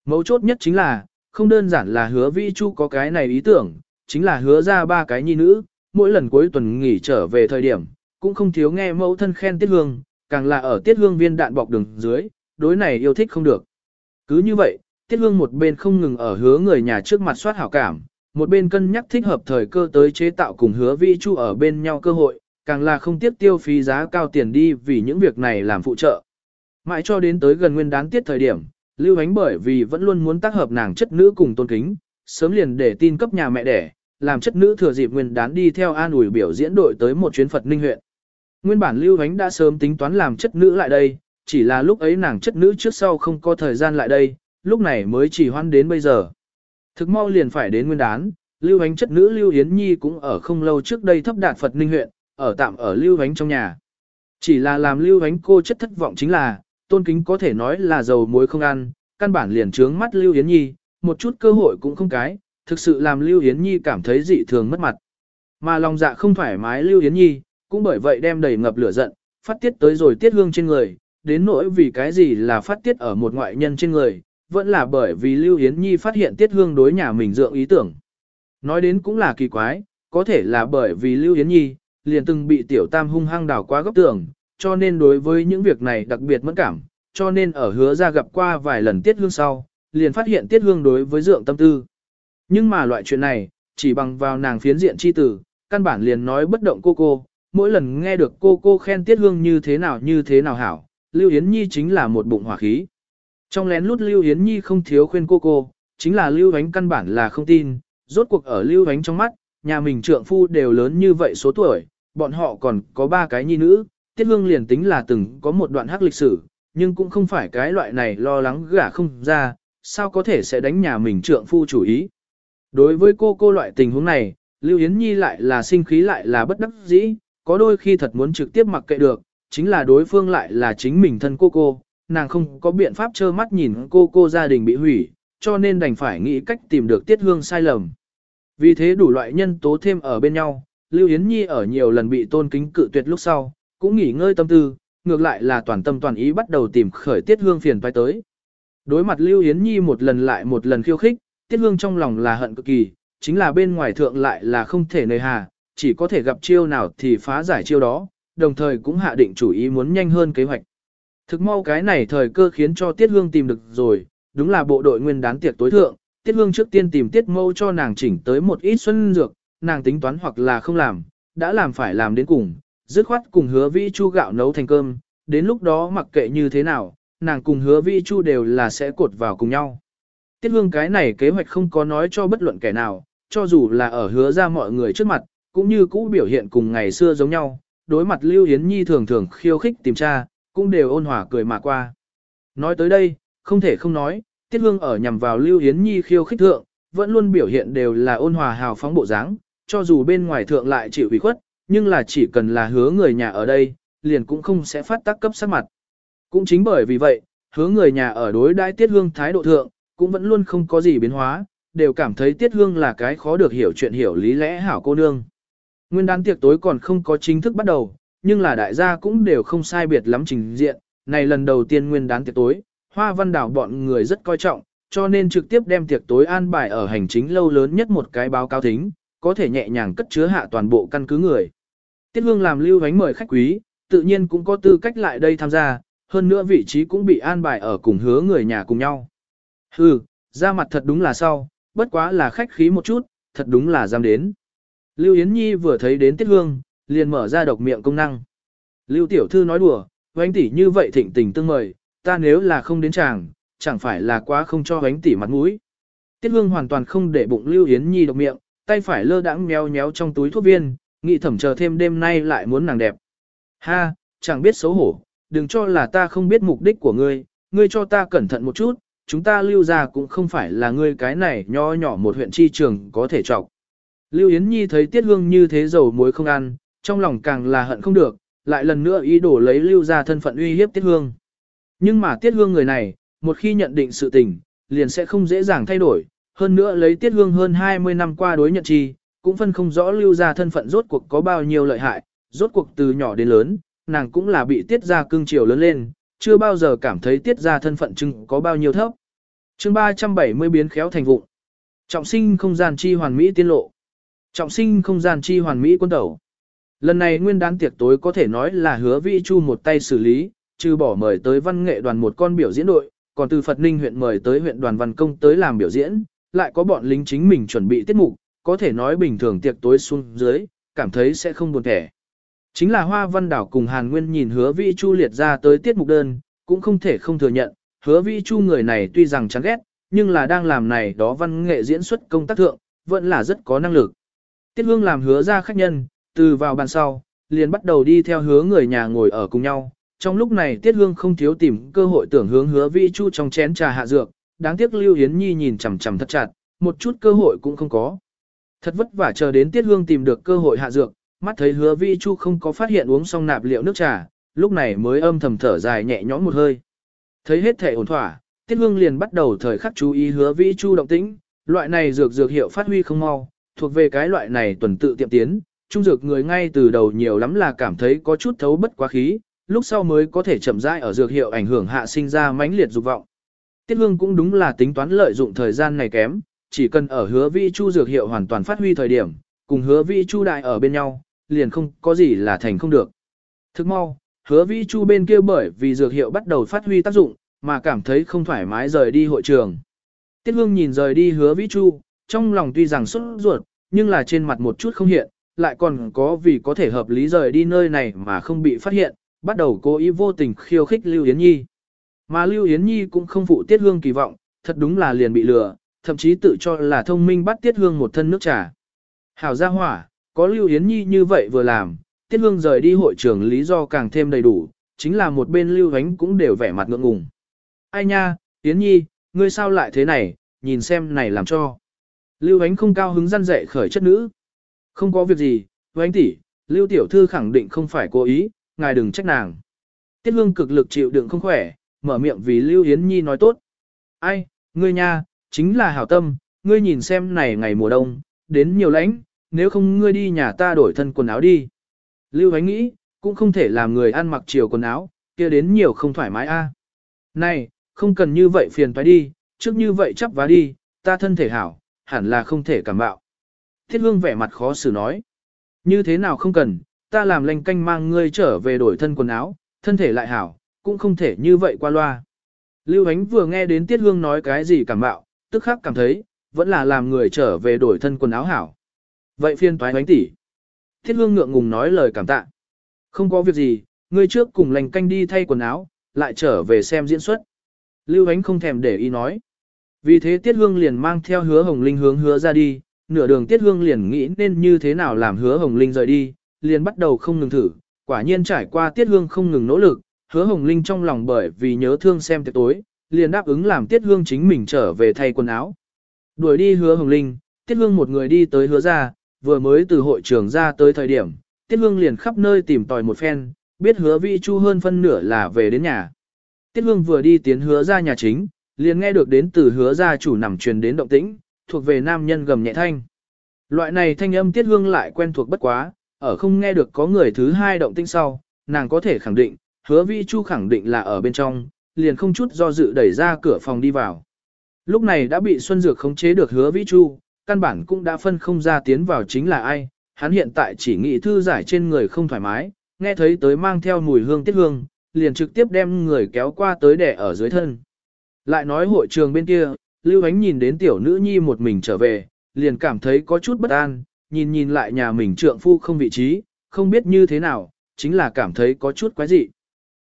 Mấu chốt nhất chính là, không đơn giản là hứa Vi Chu có cái này ý tưởng, chính là hứa ra ba cái nhi nữ, mỗi lần cuối tuần nghỉ trở về thời điểm, cũng không thiếu nghe mẫu thân khen Tiết Hương, càng là ở Tiết Hương viên đạn bọc đường dưới, đối này yêu thích không được. Cứ như vậy, Tiết Hương một bên không ngừng ở hứa người nhà trước mặt soát hảo cảm, một bên cân nhắc thích hợp thời cơ tới chế tạo cùng hứa Vi Chu ở bên nhau cơ hội, càng là không tiếp tiêu phí giá cao tiền đi vì những việc này làm phụ trợ. Mãi cho đến tới gần nguyên đáng tiết thời điểm, Lưu Ánh bởi vì vẫn luôn muốn tác hợp nàng chất nữ cùng tôn kính, sớm liền để tin cấp nhà mẹ đẻ, làm chất nữ thừa dịp nguyên đán đi theo an ủi biểu diễn đội tới một chuyến Phật Ninh huyện. Nguyên bản Lưu Ánh đã sớm tính toán làm chất nữ lại đây, chỉ là lúc ấy nàng chất nữ trước sau không có thời gian lại đây, lúc này mới chỉ hoan đến bây giờ. Thực mau liền phải đến nguyên đán, Lưu Hánh chất nữ Lưu Yến Nhi cũng ở không lâu trước đây thấp đạt Phật Ninh huyện, ở tạm ở Lưu Hánh trong nhà. Chỉ là làm Lưu Hánh cô chất thất vọng chính là, tôn kính có thể nói là dầu muối không ăn, căn bản liền trướng mắt Lưu Yến Nhi, một chút cơ hội cũng không cái, thực sự làm Lưu Yến Nhi cảm thấy dị thường mất mặt. Mà lòng dạ không thoải mái Lưu Yến Nhi, cũng bởi vậy đem đầy ngập lửa giận, phát tiết tới rồi tiết hương trên người, đến nỗi vì cái gì là phát tiết ở một ngoại nhân trên người, vẫn là bởi vì Lưu Yến Nhi phát hiện tiết hương đối nhà mình dượng ý tưởng. Nói đến cũng là kỳ quái, có thể là bởi vì Lưu Yến Nhi, liền từng bị tiểu tam hung hăng đảo qua góc tường, cho nên đối với những việc này đặc biệt mẫn cảm, cho nên ở hứa ra gặp qua vài lần tiết hương sau, liền phát hiện tiết hương đối với dượng tâm tư. Nhưng mà loại chuyện này, chỉ bằng vào nàng phiến diện chi tử, căn bản liền nói bất động cô cô, mỗi lần nghe được cô cô khen tiết hương như thế nào như thế nào hảo, Lưu Yến Nhi chính là một bụng hỏa khí. Trong lén lút Lưu Yến Nhi không thiếu khuyên cô cô, chính là Lưu Ánh căn bản là không tin, rốt cuộc ở Lưu Ánh trong mắt, nhà mình trượng phu đều lớn như vậy số tuổi, bọn họ còn có ba cái nhi nữ, Tiết Hương liền tính là từng có một đoạn hắc lịch sử, nhưng cũng không phải cái loại này lo lắng gả không ra, sao có thể sẽ đánh nhà mình trượng phu chủ ý. Đối với cô cô loại tình huống này, Lưu Yến Nhi lại là sinh khí lại là bất đắc dĩ, có đôi khi thật muốn trực tiếp mặc kệ được, chính là đối phương lại là chính mình thân cô cô, nàng không có biện pháp trơ mắt nhìn cô cô gia đình bị hủy, cho nên đành phải nghĩ cách tìm được tiết hương sai lầm. Vì thế đủ loại nhân tố thêm ở bên nhau, Lưu Yến Nhi ở nhiều lần bị tôn kính cự tuyệt lúc sau, cũng nghỉ ngơi tâm tư, ngược lại là toàn tâm toàn ý bắt đầu tìm khởi tiết hương phiền phải tới. Đối mặt Lưu Yến Nhi một lần lại một lần khiêu khích, tiết hương trong lòng là hận cực kỳ, chính là bên ngoài thượng lại là không thể nơi hà, chỉ có thể gặp chiêu nào thì phá giải chiêu đó, đồng thời cũng hạ định chủ ý muốn nhanh hơn kế hoạch. Thực mau cái này thời cơ khiến cho Tiết Hương tìm được rồi, đúng là bộ đội nguyên đán tiệc tối thượng, Tiết Hương trước tiên tìm Tiết Mâu cho nàng chỉnh tới một ít xuân dược, nàng tính toán hoặc là không làm, đã làm phải làm đến cùng, dứt khoát cùng hứa vĩ chu gạo nấu thành cơm, đến lúc đó mặc kệ như thế nào, nàng cùng hứa vĩ chu đều là sẽ cột vào cùng nhau. Tiết Hương cái này kế hoạch không có nói cho bất luận kẻ nào, cho dù là ở hứa ra mọi người trước mặt, cũng như cũ biểu hiện cùng ngày xưa giống nhau, đối mặt Lưu Yến Nhi thường thường khiêu khích tìm tra, cũng đều ôn hòa cười mà qua. Nói tới đây, không thể không nói, Tiết Hương ở nhằm vào Lưu Yến Nhi khiêu khích thượng, vẫn luôn biểu hiện đều là ôn hòa hào phóng bộ dáng, cho dù bên ngoài thượng lại chịu ủy khuất, nhưng là chỉ cần là hứa người nhà ở đây, liền cũng không sẽ phát tác cấp sắc mặt. Cũng chính bởi vì vậy, hứa người nhà ở đối đãi Tiết Hương thái độ thượng, cũng vẫn luôn không có gì biến hóa, đều cảm thấy Tiết Hương là cái khó được hiểu chuyện hiểu lý lẽ hảo cô nương. Nguyên đán tiệc tối còn không có chính thức bắt đầu, nhưng là đại gia cũng đều không sai biệt lắm trình diện. Này lần đầu tiên nguyên đán tiệc tối, hoa văn đảo bọn người rất coi trọng, cho nên trực tiếp đem tiệc tối an bài ở hành chính lâu lớn nhất một cái báo cáo thính, có thể nhẹ nhàng cất chứa hạ toàn bộ căn cứ người. Tiết Hương làm lưu vánh mời khách quý, tự nhiên cũng có tư cách lại đây tham gia, hơn nữa vị trí cũng bị an bài ở cùng hứa người nhà cùng nhau. Hừ, ra mặt thật đúng là sau, bất quá là khách khí một chút, thật đúng là dám đến. Lưu Yến Nhi vừa thấy đến Tiết Hương, liền mở ra độc miệng công năng. Lưu Tiểu Thư nói đùa, hoánh tỷ như vậy thịnh tình tương mời, ta nếu là không đến chàng, chẳng phải là quá không cho hoánh tỷ mặt mũi. Tiết Hương hoàn toàn không để bụng Lưu Yến Nhi độc miệng, tay phải lơ đãng méo méo trong túi thuốc viên, nghĩ thẩm chờ thêm đêm nay lại muốn nàng đẹp. Ha, chẳng biết xấu hổ, đừng cho là ta không biết mục đích của ngươi, ngươi cho ta cẩn thận một chút, chúng ta lưu ra cũng không phải là ngươi cái này nho nhỏ một huyện chi trường có thể trọc. Lưu Yến Nhi thấy Tiết Hương như thế dầu muối không ăn, trong lòng càng là hận không được, lại lần nữa ý đồ lấy Lưu ra thân phận uy hiếp Tiết Hương. Nhưng mà Tiết Hương người này, một khi nhận định sự tình, liền sẽ không dễ dàng thay đổi, hơn nữa lấy Tiết Hương hơn 20 năm qua đối nhận chi, cũng phân không rõ Lưu ra thân phận rốt cuộc có bao nhiêu lợi hại, rốt cuộc từ nhỏ đến lớn, nàng cũng là bị Tiết ra cưng chiều lớn lên, chưa bao giờ cảm thấy Tiết ra thân phận chừng có bao nhiêu thấp. chương 370 biến khéo thành vụ. Trọng sinh không gian chi hoàn mỹ tiên lộ. Trọng sinh không gian chi hoàn mỹ quân tẩu. Lần này nguyên đán tiệc tối có thể nói là hứa vĩ chu một tay xử lý, trừ bỏ mời tới văn nghệ đoàn một con biểu diễn đội, còn từ Phật Ninh huyện mời tới huyện đoàn văn công tới làm biểu diễn, lại có bọn lính chính mình chuẩn bị tiết mục, có thể nói bình thường tiệc tối xuống dưới, cảm thấy sẽ không buồn thẻ. Chính là Hoa Văn Đảo cùng Hàn Nguyên nhìn hứa vĩ chu liệt ra tới tiết mục đơn, cũng không thể không thừa nhận, hứa vĩ chu người này tuy rằng chán ghét, nhưng là đang làm này đó văn nghệ diễn xuất công tác thượng, vẫn là rất có năng lực. Tiết Hương làm hứa ra khách nhân, từ vào bàn sau, liền bắt đầu đi theo hứa người nhà ngồi ở cùng nhau. Trong lúc này Tiết Hương không thiếu tìm cơ hội tưởng hướng hứa Vi Chu trong chén trà hạ dược, đáng tiếc Lưu Yến Nhi nhìn chằm chằm thật chặt, một chút cơ hội cũng không có. Thật vất vả chờ đến Tiết Hương tìm được cơ hội hạ dược, mắt thấy hứa Vi Chu không có phát hiện uống xong nạp liệu nước trà, lúc này mới âm thầm thở dài nhẹ nhõm một hơi. Thấy hết thể ổn thỏa, Tiết Hương liền bắt đầu thời khắc chú ý hứa Vi Chu động tĩnh, loại này dược dược hiệu phát huy không mau, thuộc về cái loại này tuần tự tiệm tiến, trung dược người ngay từ đầu nhiều lắm là cảm thấy có chút thấu bất quá khí, lúc sau mới có thể chậm rãi ở dược hiệu ảnh hưởng hạ sinh ra mãnh liệt dục vọng. Tiết Hương cũng đúng là tính toán lợi dụng thời gian này kém, chỉ cần ở hứa vi chu dược hiệu hoàn toàn phát huy thời điểm, cùng hứa vi chu đại ở bên nhau, liền không có gì là thành không được. Thức mau, hứa vi chu bên kia bởi vì dược hiệu bắt đầu phát huy tác dụng, mà cảm thấy không thoải mái rời đi hội trường. Tiết Hương nhìn rời đi hứa vi chu, trong lòng tuy rằng xuất ruột, nhưng là trên mặt một chút không hiện, lại còn có vì có thể hợp lý rời đi nơi này mà không bị phát hiện, bắt đầu cố ý vô tình khiêu khích Lưu Yến Nhi. Mà Lưu Yến Nhi cũng không phụ Tiết Hương kỳ vọng, thật đúng là liền bị lừa, thậm chí tự cho là thông minh bắt Tiết Hương một thân nước trà. Hảo gia hỏa, có Lưu Yến Nhi như vậy vừa làm, Tiết Hương rời đi hội trưởng lý do càng thêm đầy đủ, chính là một bên Lưu Vánh cũng đều vẻ mặt ngượng ngùng. Ai nha, Yến Nhi, ngươi sao lại thế này, nhìn xem này làm cho. Lưu Vánh không cao hứng răn dậy khởi chất nữ. Không có việc gì, anh tỷ, Lưu Tiểu Thư khẳng định không phải cố ý, ngài đừng trách nàng. Tiết hương cực lực chịu đựng không khỏe, mở miệng vì Lưu Yến Nhi nói tốt. Ai, ngươi nha, chính là hảo tâm, ngươi nhìn xem này ngày mùa đông, đến nhiều lãnh, nếu không ngươi đi nhà ta đổi thân quần áo đi. Lưu Hánh nghĩ, cũng không thể làm người ăn mặc chiều quần áo, kia đến nhiều không thoải mái a. Này, không cần như vậy phiền phải đi, trước như vậy chắp vá đi, ta thân thể hảo, hẳn là không thể cảm bạo. Thiết hương vẻ mặt khó xử nói. Như thế nào không cần, ta làm lành canh mang ngươi trở về đổi thân quần áo, thân thể lại hảo, cũng không thể như vậy qua loa. Lưu Ánh vừa nghe đến Tiết Hương nói cái gì cảm bạo, tức khắc cảm thấy, vẫn là làm người trở về đổi thân quần áo hảo. Vậy phiên toái Ánh tỷ. Tiết Hương ngượng ngùng nói lời cảm tạ. Không có việc gì, ngươi trước cùng lành canh đi thay quần áo, lại trở về xem diễn xuất. Lưu Ánh không thèm để ý nói. Vì thế Tiết Hương liền mang theo hứa Hồng Linh hướng hứa ra đi, nửa đường Tiết Hương liền nghĩ nên như thế nào làm hứa Hồng Linh rời đi, liền bắt đầu không ngừng thử, quả nhiên trải qua Tiết Hương không ngừng nỗ lực, hứa Hồng Linh trong lòng bởi vì nhớ thương xem tiệc tối, liền đáp ứng làm Tiết Hương chính mình trở về thay quần áo. Đuổi đi hứa Hồng Linh, Tiết Hương một người đi tới hứa ra, vừa mới từ hội trường ra tới thời điểm, Tiết Hương liền khắp nơi tìm tòi một phen, biết hứa vi chu hơn phân nửa là về đến nhà. Tiết Hương vừa đi tiến hứa ra nhà chính, liền nghe được đến từ hứa gia chủ nằm truyền đến động tĩnh, thuộc về nam nhân gầm nhẹ thanh. Loại này thanh âm Tiết Hương lại quen thuộc bất quá, ở không nghe được có người thứ hai động tĩnh sau, nàng có thể khẳng định, hứa vi chu khẳng định là ở bên trong, liền không chút do dự đẩy ra cửa phòng đi vào. Lúc này đã bị Xuân Dược khống chế được hứa vi chu, căn bản cũng đã phân không ra tiến vào chính là ai, hắn hiện tại chỉ nghĩ thư giải trên người không thoải mái, nghe thấy tới mang theo mùi hương tiết hương, liền trực tiếp đem người kéo qua tới đẻ ở dưới thân. Lại nói hội trường bên kia, Lưu Ánh nhìn đến tiểu nữ nhi một mình trở về, liền cảm thấy có chút bất an, nhìn nhìn lại nhà mình trượng phu không vị trí, không biết như thế nào, chính là cảm thấy có chút quái dị.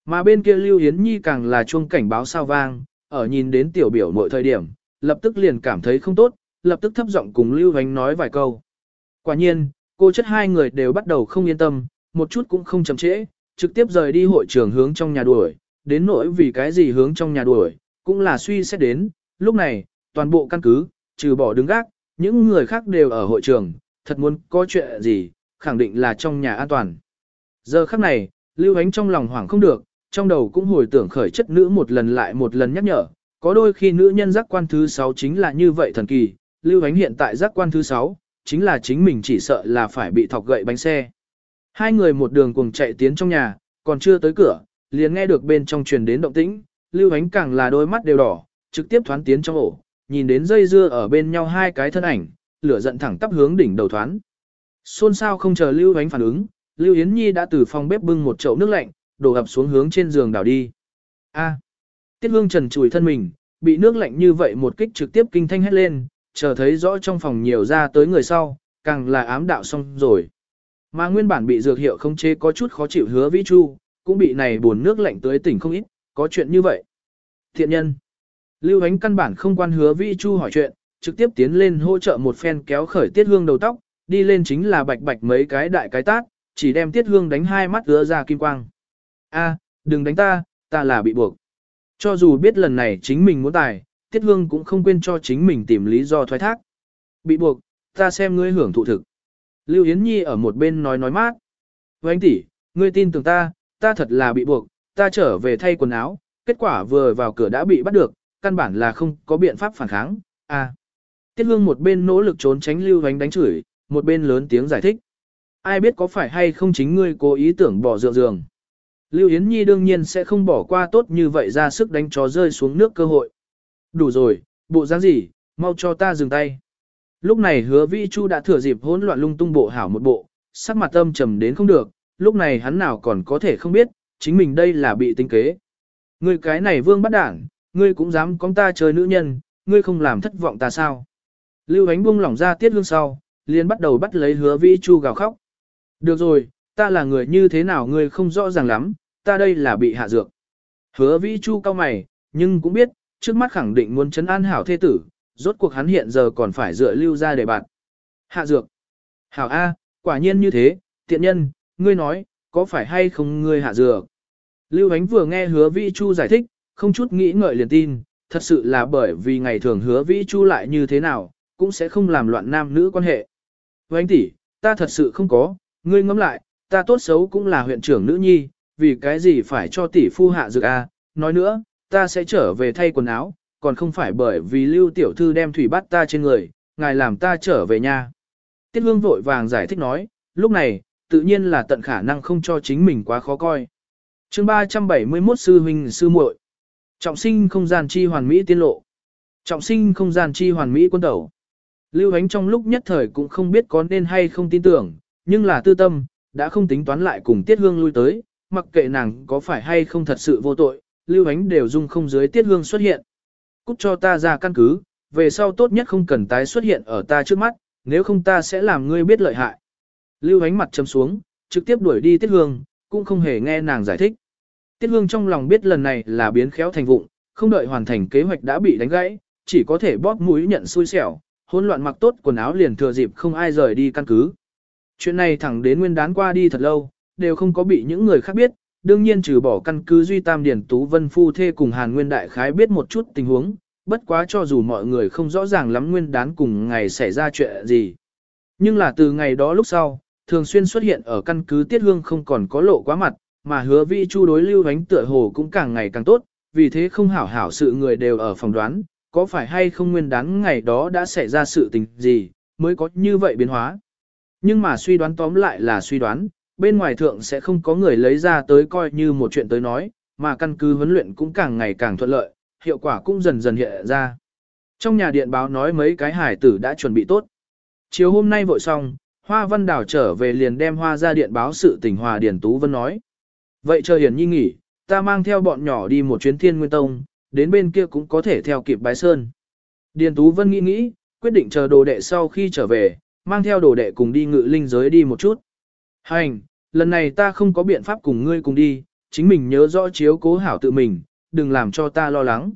Mà bên kia Lưu Yến Nhi càng là chuông cảnh báo sao vang, ở nhìn đến tiểu biểu mọi thời điểm, lập tức liền cảm thấy không tốt, lập tức thấp giọng cùng Lưu Ánh nói vài câu. Quả nhiên, cô chất hai người đều bắt đầu không yên tâm, một chút cũng không chậm trễ, trực tiếp rời đi hội trường hướng trong nhà đuổi, đến nỗi vì cái gì hướng trong nhà đuổi, cũng là suy xét đến, lúc này, toàn bộ căn cứ, trừ bỏ đứng gác, những người khác đều ở hội trường, thật muốn có chuyện gì, khẳng định là trong nhà an toàn. Giờ khắc này, Lưu Ánh trong lòng hoảng không được, trong đầu cũng hồi tưởng khởi chất nữ một lần lại một lần nhắc nhở, có đôi khi nữ nhân giác quan thứ 6 chính là như vậy thần kỳ, Lưu Ánh hiện tại giác quan thứ 6, chính là chính mình chỉ sợ là phải bị thọc gậy bánh xe. Hai người một đường cùng chạy tiến trong nhà, còn chưa tới cửa, liền nghe được bên trong truyền đến động tĩnh, Lưu Ánh càng là đôi mắt đều đỏ, trực tiếp thoán tiến trong ổ, nhìn đến dây dưa ở bên nhau hai cái thân ảnh, lửa giận thẳng tắp hướng đỉnh đầu thoán. Xôn xao không chờ Lưu Ánh phản ứng, Lưu Yến Nhi đã từ phòng bếp bưng một chậu nước lạnh, đổ ập xuống hướng trên giường đảo đi. A. Tiết Hương Trần chùi thân mình, bị nước lạnh như vậy một kích trực tiếp kinh thanh hét lên, chờ thấy rõ trong phòng nhiều ra tới người sau, càng là ám đạo xong rồi. Mà nguyên bản bị dược hiệu không chế có chút khó chịu hứa vĩ chu, cũng bị này buồn nước lạnh tới tỉnh không ít, có chuyện như vậy. Thiện nhân. Lưu ánh căn bản không quan hứa vĩ chu hỏi chuyện, trực tiếp tiến lên hỗ trợ một phen kéo khởi tiết hương đầu tóc, đi lên chính là bạch bạch mấy cái đại cái tát, chỉ đem tiết hương đánh hai mắt ứa ra kim quang. A, đừng đánh ta, ta là bị buộc. Cho dù biết lần này chính mình muốn tài, tiết hương cũng không quên cho chính mình tìm lý do thoái thác. Bị buộc, ta xem ngươi hưởng thụ thực. Lưu Yến Nhi ở một bên nói nói mát. Với anh tỷ, ngươi tin tưởng ta, ta thật là bị buộc, ta trở về thay quần áo, kết quả vừa vào cửa đã bị bắt được, căn bản là không có biện pháp phản kháng. À. Tiết Hương một bên nỗ lực trốn tránh Lưu Vánh đánh chửi, một bên lớn tiếng giải thích. Ai biết có phải hay không chính ngươi cố ý tưởng bỏ dựa giường. Lưu Yến Nhi đương nhiên sẽ không bỏ qua tốt như vậy ra sức đánh chó rơi xuống nước cơ hội. Đủ rồi, bộ dáng gì, mau cho ta dừng tay. Lúc này hứa vĩ chu đã thừa dịp hỗn loạn lung tung bộ hảo một bộ, sắc mặt âm trầm đến không được, lúc này hắn nào còn có thể không biết, chính mình đây là bị tinh kế. người cái này vương bắt đảng, ngươi cũng dám con ta chơi nữ nhân, ngươi không làm thất vọng ta sao. Lưu ánh buông lỏng ra tiết hương sau, liền bắt đầu bắt lấy hứa vĩ chu gào khóc. Được rồi, ta là người như thế nào ngươi không rõ ràng lắm, ta đây là bị hạ dược. Hứa vĩ chu cao mày, nhưng cũng biết, trước mắt khẳng định muốn chấn an hảo Thê tử, rốt cuộc hắn hiện giờ còn phải dựa lưu ra để bạn. Hạ dược. Hảo A, quả nhiên như thế, tiện nhân, ngươi nói, có phải hay không ngươi hạ dược? Lưu Ánh vừa nghe hứa Vĩ Chu giải thích, không chút nghĩ ngợi liền tin, thật sự là bởi vì ngày thường hứa Vĩ Chu lại như thế nào, cũng sẽ không làm loạn nam nữ quan hệ. Với anh tỷ, ta thật sự không có, ngươi ngẫm lại, ta tốt xấu cũng là huyện trưởng nữ nhi, vì cái gì phải cho tỷ phu hạ dược a? nói nữa, ta sẽ trở về thay quần áo, còn không phải bởi vì lưu tiểu thư đem thủy bắt ta trên người, ngài làm ta trở về nhà. Tiết hương vội vàng giải thích nói, lúc này, tự nhiên là tận khả năng không cho chính mình quá khó coi. chương 371 sư huynh sư muội Trọng sinh không gian chi hoàn mỹ tiên lộ. Trọng sinh không gian chi hoàn mỹ quân tẩu. Lưu Ánh trong lúc nhất thời cũng không biết có nên hay không tin tưởng, nhưng là tư tâm, đã không tính toán lại cùng Tiết Hương lui tới, mặc kệ nàng có phải hay không thật sự vô tội, Lưu Ánh đều dung không dưới Tiết Hương xuất hiện. Cút cho ta ra căn cứ, về sau tốt nhất không cần tái xuất hiện ở ta trước mắt, nếu không ta sẽ làm ngươi biết lợi hại. Lưu Ánh mặt chấm xuống, trực tiếp đuổi đi Tiết Hương, cũng không hề nghe nàng giải thích. Tiết Hương trong lòng biết lần này là biến khéo thành vụng, không đợi hoàn thành kế hoạch đã bị đánh gãy, chỉ có thể bóp mũi nhận xui xẻo, hỗn loạn mặc tốt quần áo liền thừa dịp không ai rời đi căn cứ. Chuyện này thẳng đến nguyên đán qua đi thật lâu, đều không có bị những người khác biết, đương nhiên trừ bỏ căn cứ Duy Tam Điển Tú Vân Phu Thê cùng Hàn Nguyên Đại Khái biết một chút tình huống, bất quá cho dù mọi người không rõ ràng lắm nguyên đán cùng ngày xảy ra chuyện gì. Nhưng là từ ngày đó lúc sau, thường xuyên xuất hiện ở căn cứ Tiết Hương không còn có lộ quá mặt, mà hứa vị chu đối lưu ánh tựa hồ cũng càng ngày càng tốt, vì thế không hảo hảo sự người đều ở phòng đoán, có phải hay không nguyên đán ngày đó đã xảy ra sự tình gì, mới có như vậy biến hóa. Nhưng mà suy đoán tóm lại là suy đoán, bên ngoài thượng sẽ không có người lấy ra tới coi như một chuyện tới nói, mà căn cứ huấn luyện cũng càng ngày càng thuận lợi, hiệu quả cũng dần dần hiện ra. Trong nhà điện báo nói mấy cái hải tử đã chuẩn bị tốt. Chiều hôm nay vội xong, Hoa Văn Đào trở về liền đem Hoa ra điện báo sự tình Hòa Điển Tú Vân nói. Vậy chờ Hiển Nhi nghỉ, ta mang theo bọn nhỏ đi một chuyến thiên nguyên tông, đến bên kia cũng có thể theo kịp bái sơn. Điền Tú Vân nghĩ nghĩ, quyết định chờ đồ đệ sau khi trở về, mang theo đồ đệ cùng đi ngự linh giới đi một chút. Hành, lần này ta không có biện pháp cùng ngươi cùng đi, chính mình nhớ rõ chiếu cố hảo tự mình, đừng làm cho ta lo lắng.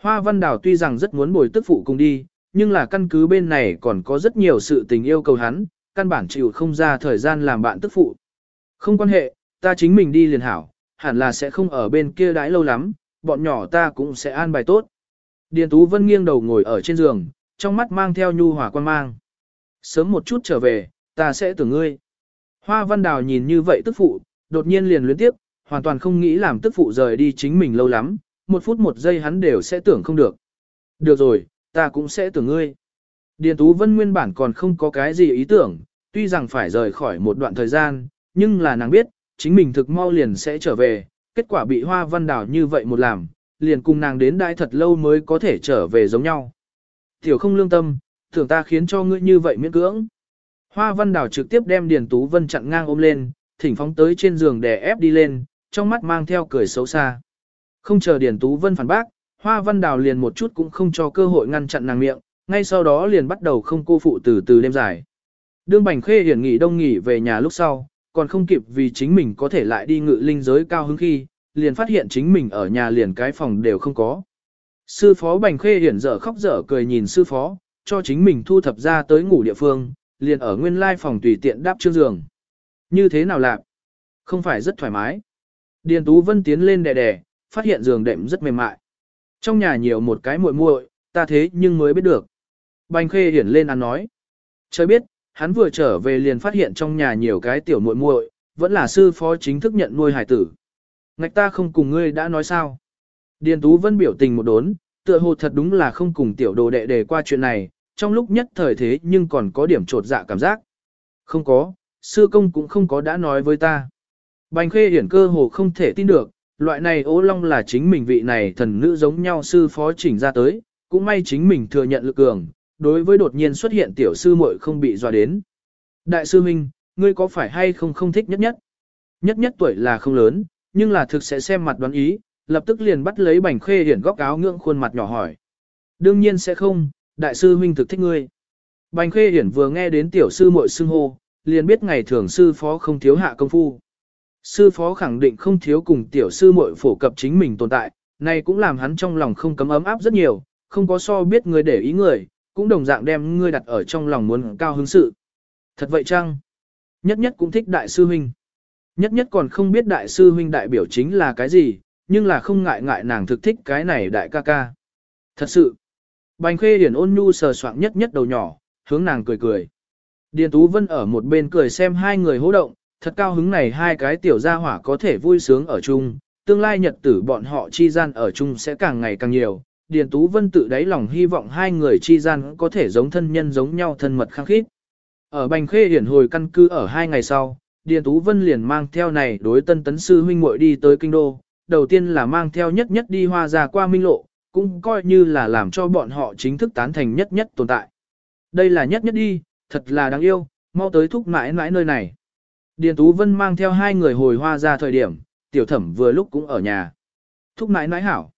Hoa Văn Đào tuy rằng rất muốn bồi tức phụ cùng đi, nhưng là căn cứ bên này còn có rất nhiều sự tình yêu cầu hắn, căn bản chịu không ra thời gian làm bạn tức phụ. Không quan hệ, ta chính mình đi liền hảo, hẳn là sẽ không ở bên kia đãi lâu lắm, bọn nhỏ ta cũng sẽ an bài tốt. Điền Tú Vân nghiêng đầu ngồi ở trên giường, trong mắt mang theo nhu hòa quan mang. Sớm một chút trở về, ta sẽ tưởng ngươi. Hoa Văn Đào nhìn như vậy tức phụ, đột nhiên liền luyến tiếp, hoàn toàn không nghĩ làm tức phụ rời đi chính mình lâu lắm, một phút một giây hắn đều sẽ tưởng không được. Được rồi, ta cũng sẽ tưởng ngươi. Điền Tú Vân nguyên bản còn không có cái gì ý tưởng, tuy rằng phải rời khỏi một đoạn thời gian, nhưng là nàng biết, chính mình thực mau liền sẽ trở về, kết quả bị Hoa Văn Đào như vậy một làm, liền cùng nàng đến đại thật lâu mới có thể trở về giống nhau. Tiểu không lương tâm, tưởng ta khiến cho ngươi như vậy miễn cưỡng. Hoa Văn Đào trực tiếp đem Điền Tú Vân chặn ngang ôm lên, thỉnh phóng tới trên giường để ép đi lên, trong mắt mang theo cười xấu xa. Không chờ Điền Tú Vân phản bác, Hoa Văn Đào liền một chút cũng không cho cơ hội ngăn chặn nàng miệng, ngay sau đó liền bắt đầu không cô phụ từ từ đêm dài. Đương Bành Khê hiển nghỉ đông nghỉ về nhà lúc sau, còn không kịp vì chính mình có thể lại đi ngự linh giới cao hứng khi, liền phát hiện chính mình ở nhà liền cái phòng đều không có. Sư phó Bành Khê hiển dở khóc dở cười nhìn sư phó, cho chính mình thu thập ra tới ngủ địa phương, liền ở nguyên lai phòng tùy tiện đáp chương giường. Như thế nào lạc? Không phải rất thoải mái. Điền Tú Vân tiến lên đè đè, phát hiện giường đệm rất mềm mại. Trong nhà nhiều một cái muội muội, ta thế nhưng mới biết được. Bành Khê hiển lên ăn nói. Trời biết, hắn vừa trở về liền phát hiện trong nhà nhiều cái tiểu muội muội, vẫn là sư phó chính thức nhận nuôi hải tử. Ngạch ta không cùng ngươi đã nói sao. Điền Tú Vân biểu tình một đốn, tựa hồ thật đúng là không cùng tiểu đồ đệ đề qua chuyện này, trong lúc nhất thời thế nhưng còn có điểm trột dạ cảm giác. Không có, sư công cũng không có đã nói với ta. Bành khê hiển cơ hồ không thể tin được, loại này ố long là chính mình vị này thần nữ giống nhau sư phó chỉnh ra tới, cũng may chính mình thừa nhận lực cường, đối với đột nhiên xuất hiện tiểu sư muội không bị dọa đến. Đại sư Minh, ngươi có phải hay không không thích nhất nhất? Nhất nhất tuổi là không lớn, nhưng là thực sẽ xem mặt đoán ý, lập tức liền bắt lấy bành khê hiển góc áo ngưỡng khuôn mặt nhỏ hỏi. Đương nhiên sẽ không, đại sư huynh thực thích ngươi. Bành khê hiển vừa nghe đến tiểu sư muội xưng hô, liền biết ngày thường sư phó không thiếu hạ công phu. Sư phó khẳng định không thiếu cùng tiểu sư muội phổ cập chính mình tồn tại, này cũng làm hắn trong lòng không cấm ấm áp rất nhiều, không có so biết người để ý người, cũng đồng dạng đem ngươi đặt ở trong lòng muốn cao hứng sự. Thật vậy chăng? Nhất nhất cũng thích đại sư huynh. Nhất nhất còn không biết đại sư huynh đại biểu chính là cái gì, nhưng là không ngại ngại nàng thực thích cái này đại ca ca. Thật sự, bành khê điển ôn nhu sờ soạng nhất nhất đầu nhỏ, hướng nàng cười cười. Điền Tú Vân ở một bên cười xem hai người hỗ động, thật cao hứng này hai cái tiểu gia hỏa có thể vui sướng ở chung, tương lai nhật tử bọn họ chi gian ở chung sẽ càng ngày càng nhiều. Điền Tú Vân tự đáy lòng hy vọng hai người chi gian có thể giống thân nhân giống nhau thân mật khăng khít. Ở Bành Khê Hiển hồi căn cứ ở hai ngày sau, Điền Tú Vân liền mang theo này đối tân tấn sư huynh muội đi tới kinh đô, đầu tiên là mang theo nhất nhất đi hoa ra qua minh lộ, cũng coi như là làm cho bọn họ chính thức tán thành nhất nhất tồn tại. Đây là nhất nhất đi, thật là đáng yêu, mau tới thúc mãi mãi nơi này. Điền Tú Vân mang theo hai người hồi hoa ra thời điểm, tiểu thẩm vừa lúc cũng ở nhà. Thúc mãi mãi hảo.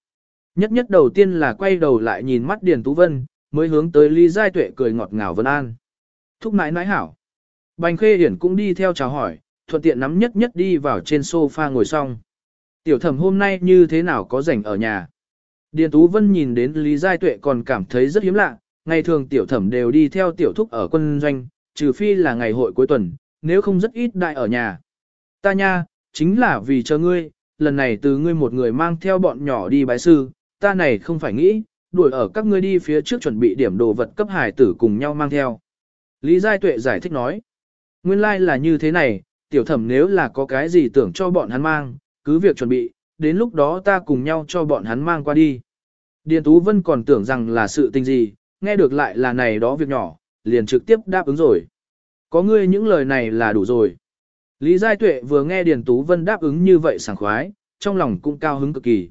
Nhất nhất đầu tiên là quay đầu lại nhìn mắt Điền Tú Vân, mới hướng tới Lý Giai Tuệ cười ngọt ngào vân an. Thúc nãi nãi hảo. Bành Khê Hiển cũng đi theo chào hỏi, thuận tiện nắm nhất nhất đi vào trên sofa ngồi xong. Tiểu thẩm hôm nay như thế nào có rảnh ở nhà. Điền Tú Vân nhìn đến Lý Giai Tuệ còn cảm thấy rất hiếm lạ, ngày thường tiểu thẩm đều đi theo tiểu thúc ở quân doanh, trừ phi là ngày hội cuối tuần, nếu không rất ít đại ở nhà. Ta nha, chính là vì chờ ngươi, lần này từ ngươi một người mang theo bọn nhỏ đi bái sư, ta này không phải nghĩ, đuổi ở các ngươi đi phía trước chuẩn bị điểm đồ vật cấp hải tử cùng nhau mang theo. Lý Giai Tuệ giải thích nói, nguyên lai like là như thế này, tiểu thẩm nếu là có cái gì tưởng cho bọn hắn mang, cứ việc chuẩn bị, đến lúc đó ta cùng nhau cho bọn hắn mang qua đi. Điền Tú Vân còn tưởng rằng là sự tình gì, nghe được lại là này đó việc nhỏ, liền trực tiếp đáp ứng rồi. Có ngươi những lời này là đủ rồi. Lý Giai Tuệ vừa nghe Điền Tú Vân đáp ứng như vậy sảng khoái, trong lòng cũng cao hứng cực kỳ.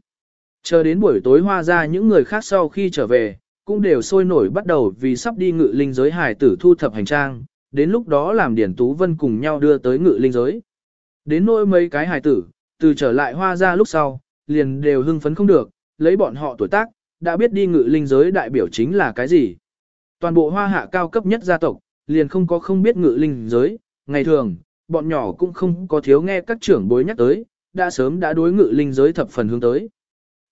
Chờ đến buổi tối hoa ra những người khác sau khi trở về, cũng đều sôi nổi bắt đầu vì sắp đi ngự linh giới hải tử thu thập hành trang, đến lúc đó làm Điền Tú Vân cùng nhau đưa tới ngự linh giới. Đến nỗi mấy cái hải tử, từ trở lại hoa ra lúc sau, liền đều hưng phấn không được, lấy bọn họ tuổi tác, đã biết đi ngự linh giới đại biểu chính là cái gì. Toàn bộ hoa hạ cao cấp nhất gia tộc, liền không có không biết ngự linh giới, ngày thường, bọn nhỏ cũng không có thiếu nghe các trưởng bối nhắc tới, đã sớm đã đối ngự linh giới thập phần hướng tới.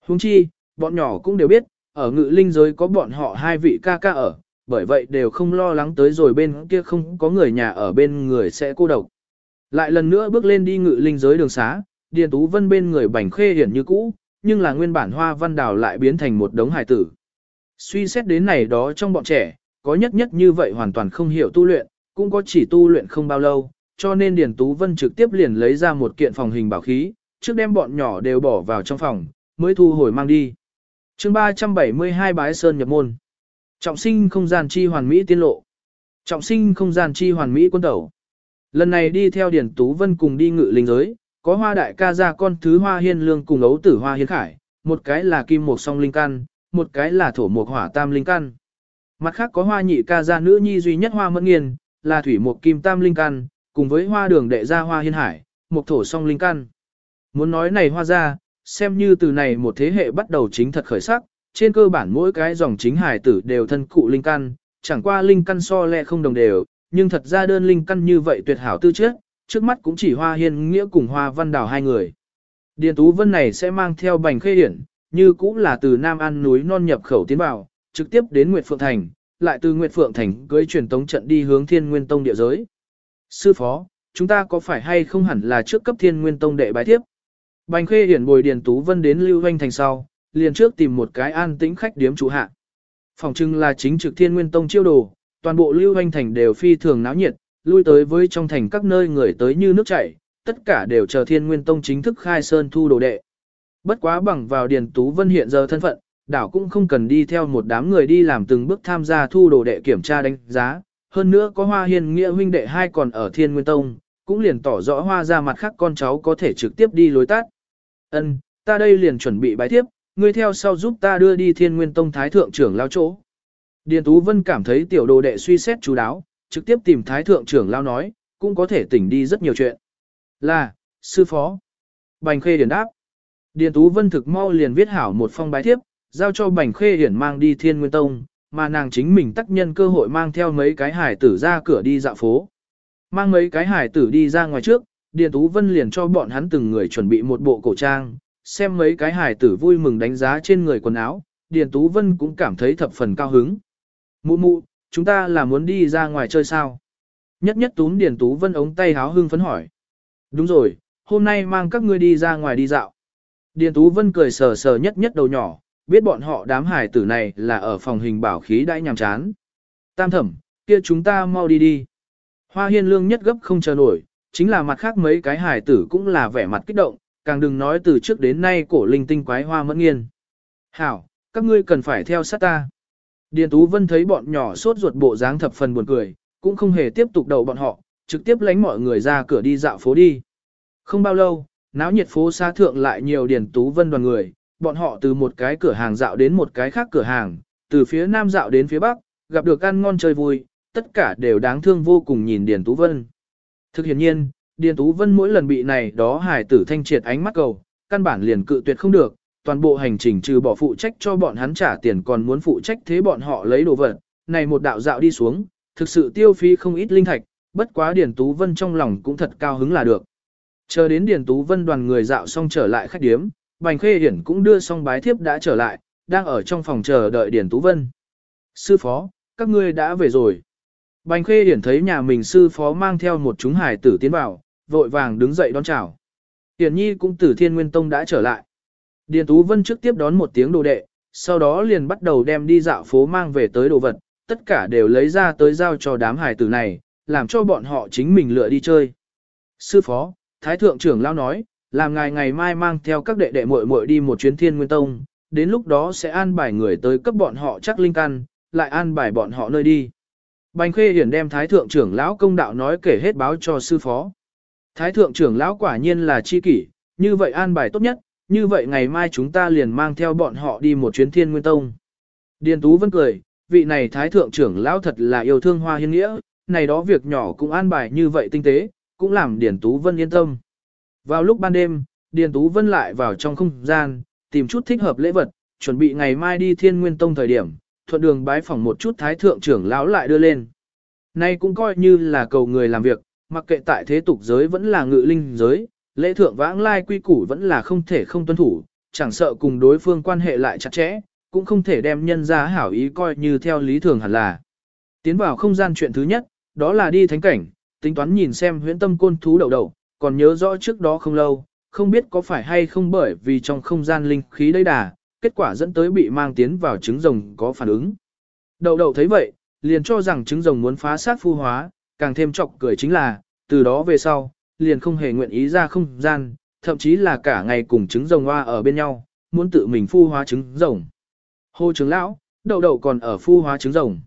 Huống chi, bọn nhỏ cũng đều biết, ở ngự linh giới có bọn họ hai vị ca ca ở, bởi vậy đều không lo lắng tới rồi bên kia không có người nhà ở bên người sẽ cô độc. Lại lần nữa bước lên đi ngự linh giới đường xá, Điền Tú Vân bên người bảnh khê hiển như cũ, nhưng là nguyên bản hoa văn đào lại biến thành một đống hài tử. Suy xét đến này đó trong bọn trẻ, có nhất nhất như vậy hoàn toàn không hiểu tu luyện, cũng có chỉ tu luyện không bao lâu, cho nên Điền Tú Vân trực tiếp liền lấy ra một kiện phòng hình bảo khí, trước đem bọn nhỏ đều bỏ vào trong phòng, mới thu hồi mang đi. chương 372 bái sơn nhập môn. Trọng sinh không gian chi hoàn mỹ tiên lộ. Trọng sinh không gian chi hoàn mỹ quân tẩu. Lần này đi theo điển Tú Vân cùng đi ngự linh giới, có hoa đại ca ra con thứ hoa hiên lương cùng ấu tử hoa hiên khải, một cái là kim một song linh căn, một cái là thổ một hỏa tam linh căn. Mặt khác có hoa nhị ca gia nữ nhi duy nhất hoa mẫn nghiền, là thủy một kim tam linh căn, cùng với hoa đường đệ gia hoa hiên hải, một thổ song linh căn. Muốn nói này hoa gia xem như từ này một thế hệ bắt đầu chính thật khởi sắc, trên cơ bản mỗi cái dòng chính hải tử đều thân cụ linh căn, chẳng qua linh căn so lẹ không đồng đều, nhưng thật ra đơn linh căn như vậy tuyệt hảo tư chất, trước mắt cũng chỉ hoa hiên nghĩa cùng hoa văn đào hai người. Điền Tú Vân này sẽ mang theo bành khê hiển, như cũng là từ Nam An núi non nhập khẩu tiến vào, trực tiếp đến Nguyệt Phượng Thành, lại từ Nguyệt Phượng Thành cưới truyền tống trận đi hướng Thiên Nguyên Tông địa giới. Sư phó, chúng ta có phải hay không hẳn là trước cấp Thiên Nguyên Tông đệ bái tiếp? Bành Khê Hiển bồi Điền Tú Vân đến Lưu Hoanh Thành sau, liền trước tìm một cái an tĩnh khách điếm chủ hạ. Phòng trưng là chính trực Thiên Nguyên Tông chiêu đồ, toàn bộ Lưu Hoanh Thành đều phi thường náo nhiệt, lui tới với trong thành các nơi người tới như nước chảy, tất cả đều chờ Thiên Nguyên Tông chính thức khai sơn thu đồ đệ. Bất quá bằng vào Điền Tú Vân hiện giờ thân phận, đảo cũng không cần đi theo một đám người đi làm từng bước tham gia thu đồ đệ kiểm tra đánh giá. Hơn nữa có hoa hiền nghĩa huynh đệ hai còn ở Thiên Nguyên Tông, cũng liền tỏ rõ hoa ra mặt khác con cháu có thể trực tiếp đi lối tắt. Ân, ta đây liền chuẩn bị bái tiếp, ngươi theo sau giúp ta đưa đi Thiên Nguyên Tông Thái Thượng trưởng lao chỗ. Điền Tú Vân cảm thấy tiểu đồ đệ suy xét chú đáo, trực tiếp tìm Thái Thượng trưởng lao nói, cũng có thể tỉnh đi rất nhiều chuyện. Là, sư phó. Bành khê điền đáp. Điền Tú Vân thực mau liền viết hảo một phong bái tiếp, giao cho Bành Khê Điền mang đi Thiên Nguyên Tông, mà nàng chính mình tác nhân cơ hội mang theo mấy cái hải tử ra cửa đi dạo phố. Mang mấy cái hải tử đi ra ngoài trước, Điền Tú Vân liền cho bọn hắn từng người chuẩn bị một bộ cổ trang, xem mấy cái hải tử vui mừng đánh giá trên người quần áo, Điền Tú Vân cũng cảm thấy thập phần cao hứng. Mụ mụ, chúng ta là muốn đi ra ngoài chơi sao? Nhất nhất túm Điền Tú Vân ống tay háo hưng phấn hỏi. Đúng rồi, hôm nay mang các ngươi đi ra ngoài đi dạo. Điền Tú Vân cười sờ sờ nhất nhất đầu nhỏ, biết bọn họ đám hải tử này là ở phòng hình bảo khí đã nhàm chán. Tam thẩm, kia chúng ta mau đi đi. Hoa hiên lương nhất gấp không chờ nổi, chính là mặt khác mấy cái hài tử cũng là vẻ mặt kích động, càng đừng nói từ trước đến nay cổ linh tinh quái hoa mẫn nghiên. Hảo, các ngươi cần phải theo sát ta. Điền Tú Vân thấy bọn nhỏ sốt ruột bộ dáng thập phần buồn cười, cũng không hề tiếp tục đầu bọn họ, trực tiếp lánh mọi người ra cửa đi dạo phố đi. Không bao lâu, náo nhiệt phố xa thượng lại nhiều Điền Tú Vân đoàn người, bọn họ từ một cái cửa hàng dạo đến một cái khác cửa hàng, từ phía nam dạo đến phía bắc, gặp được ăn ngon chơi vui, tất cả đều đáng thương vô cùng nhìn Điền Tú Vân. Thực hiện nhiên, Điền Tú Vân mỗi lần bị này đó hải tử thanh triệt ánh mắt cầu, căn bản liền cự tuyệt không được, toàn bộ hành trình trừ bỏ phụ trách cho bọn hắn trả tiền còn muốn phụ trách thế bọn họ lấy đồ vật, này một đạo dạo đi xuống, thực sự tiêu phí không ít linh thạch, bất quá Điền Tú Vân trong lòng cũng thật cao hứng là được. Chờ đến Điền Tú Vân đoàn người dạo xong trở lại khách điếm, Bành Khê Hiển cũng đưa xong bái thiếp đã trở lại, đang ở trong phòng chờ đợi Điền Tú Vân. Sư phó, các ngươi đã về rồi. Bành Khê Hiển thấy nhà mình sư phó mang theo một chúng hải tử tiến vào, vội vàng đứng dậy đón chào. Hiển Nhi cũng từ Thiên Nguyên Tông đã trở lại. Điền Tú Vân trước tiếp đón một tiếng đồ đệ, sau đó liền bắt đầu đem đi dạo phố mang về tới đồ vật, tất cả đều lấy ra tới giao cho đám hải tử này, làm cho bọn họ chính mình lựa đi chơi. Sư phó, Thái Thượng trưởng lao nói, làm ngài ngày mai mang theo các đệ đệ muội muội đi một chuyến Thiên Nguyên Tông, đến lúc đó sẽ an bài người tới cấp bọn họ chắc linh căn, lại an bài bọn họ nơi đi. Bành Khê Hiển đem Thái Thượng trưởng lão công đạo nói kể hết báo cho sư phó. Thái Thượng trưởng lão quả nhiên là chi kỷ, như vậy an bài tốt nhất, như vậy ngày mai chúng ta liền mang theo bọn họ đi một chuyến Thiên Nguyên Tông. Điền Tú Vân cười, vị này Thái Thượng trưởng lão thật là yêu thương hoa hiên nghĩa, này đó việc nhỏ cũng an bài như vậy tinh tế, cũng làm Điền Tú Vân yên tâm. Vào lúc ban đêm, Điền Tú Vân lại vào trong không gian, tìm chút thích hợp lễ vật, chuẩn bị ngày mai đi Thiên Nguyên Tông thời điểm, thuận đường bái phỏng một chút thái thượng trưởng lão lại đưa lên. Nay cũng coi như là cầu người làm việc, mặc kệ tại thế tục giới vẫn là ngự linh giới, lễ thượng vãng lai quy củ vẫn là không thể không tuân thủ, chẳng sợ cùng đối phương quan hệ lại chặt chẽ, cũng không thể đem nhân ra hảo ý coi như theo lý thường hẳn là. Tiến vào không gian chuyện thứ nhất, đó là đi thánh cảnh, tính toán nhìn xem huyễn tâm côn thú đầu đầu, còn nhớ rõ trước đó không lâu, không biết có phải hay không bởi vì trong không gian linh khí đầy đà, kết quả dẫn tới bị mang tiến vào trứng rồng có phản ứng. Đậu đậu thấy vậy, liền cho rằng trứng rồng muốn phá sát phu hóa, càng thêm chọc cười chính là, từ đó về sau, liền không hề nguyện ý ra không gian, thậm chí là cả ngày cùng trứng rồng hoa ở bên nhau, muốn tự mình phu hóa trứng rồng. Hô trứng lão, đậu đậu còn ở phu hóa trứng rồng.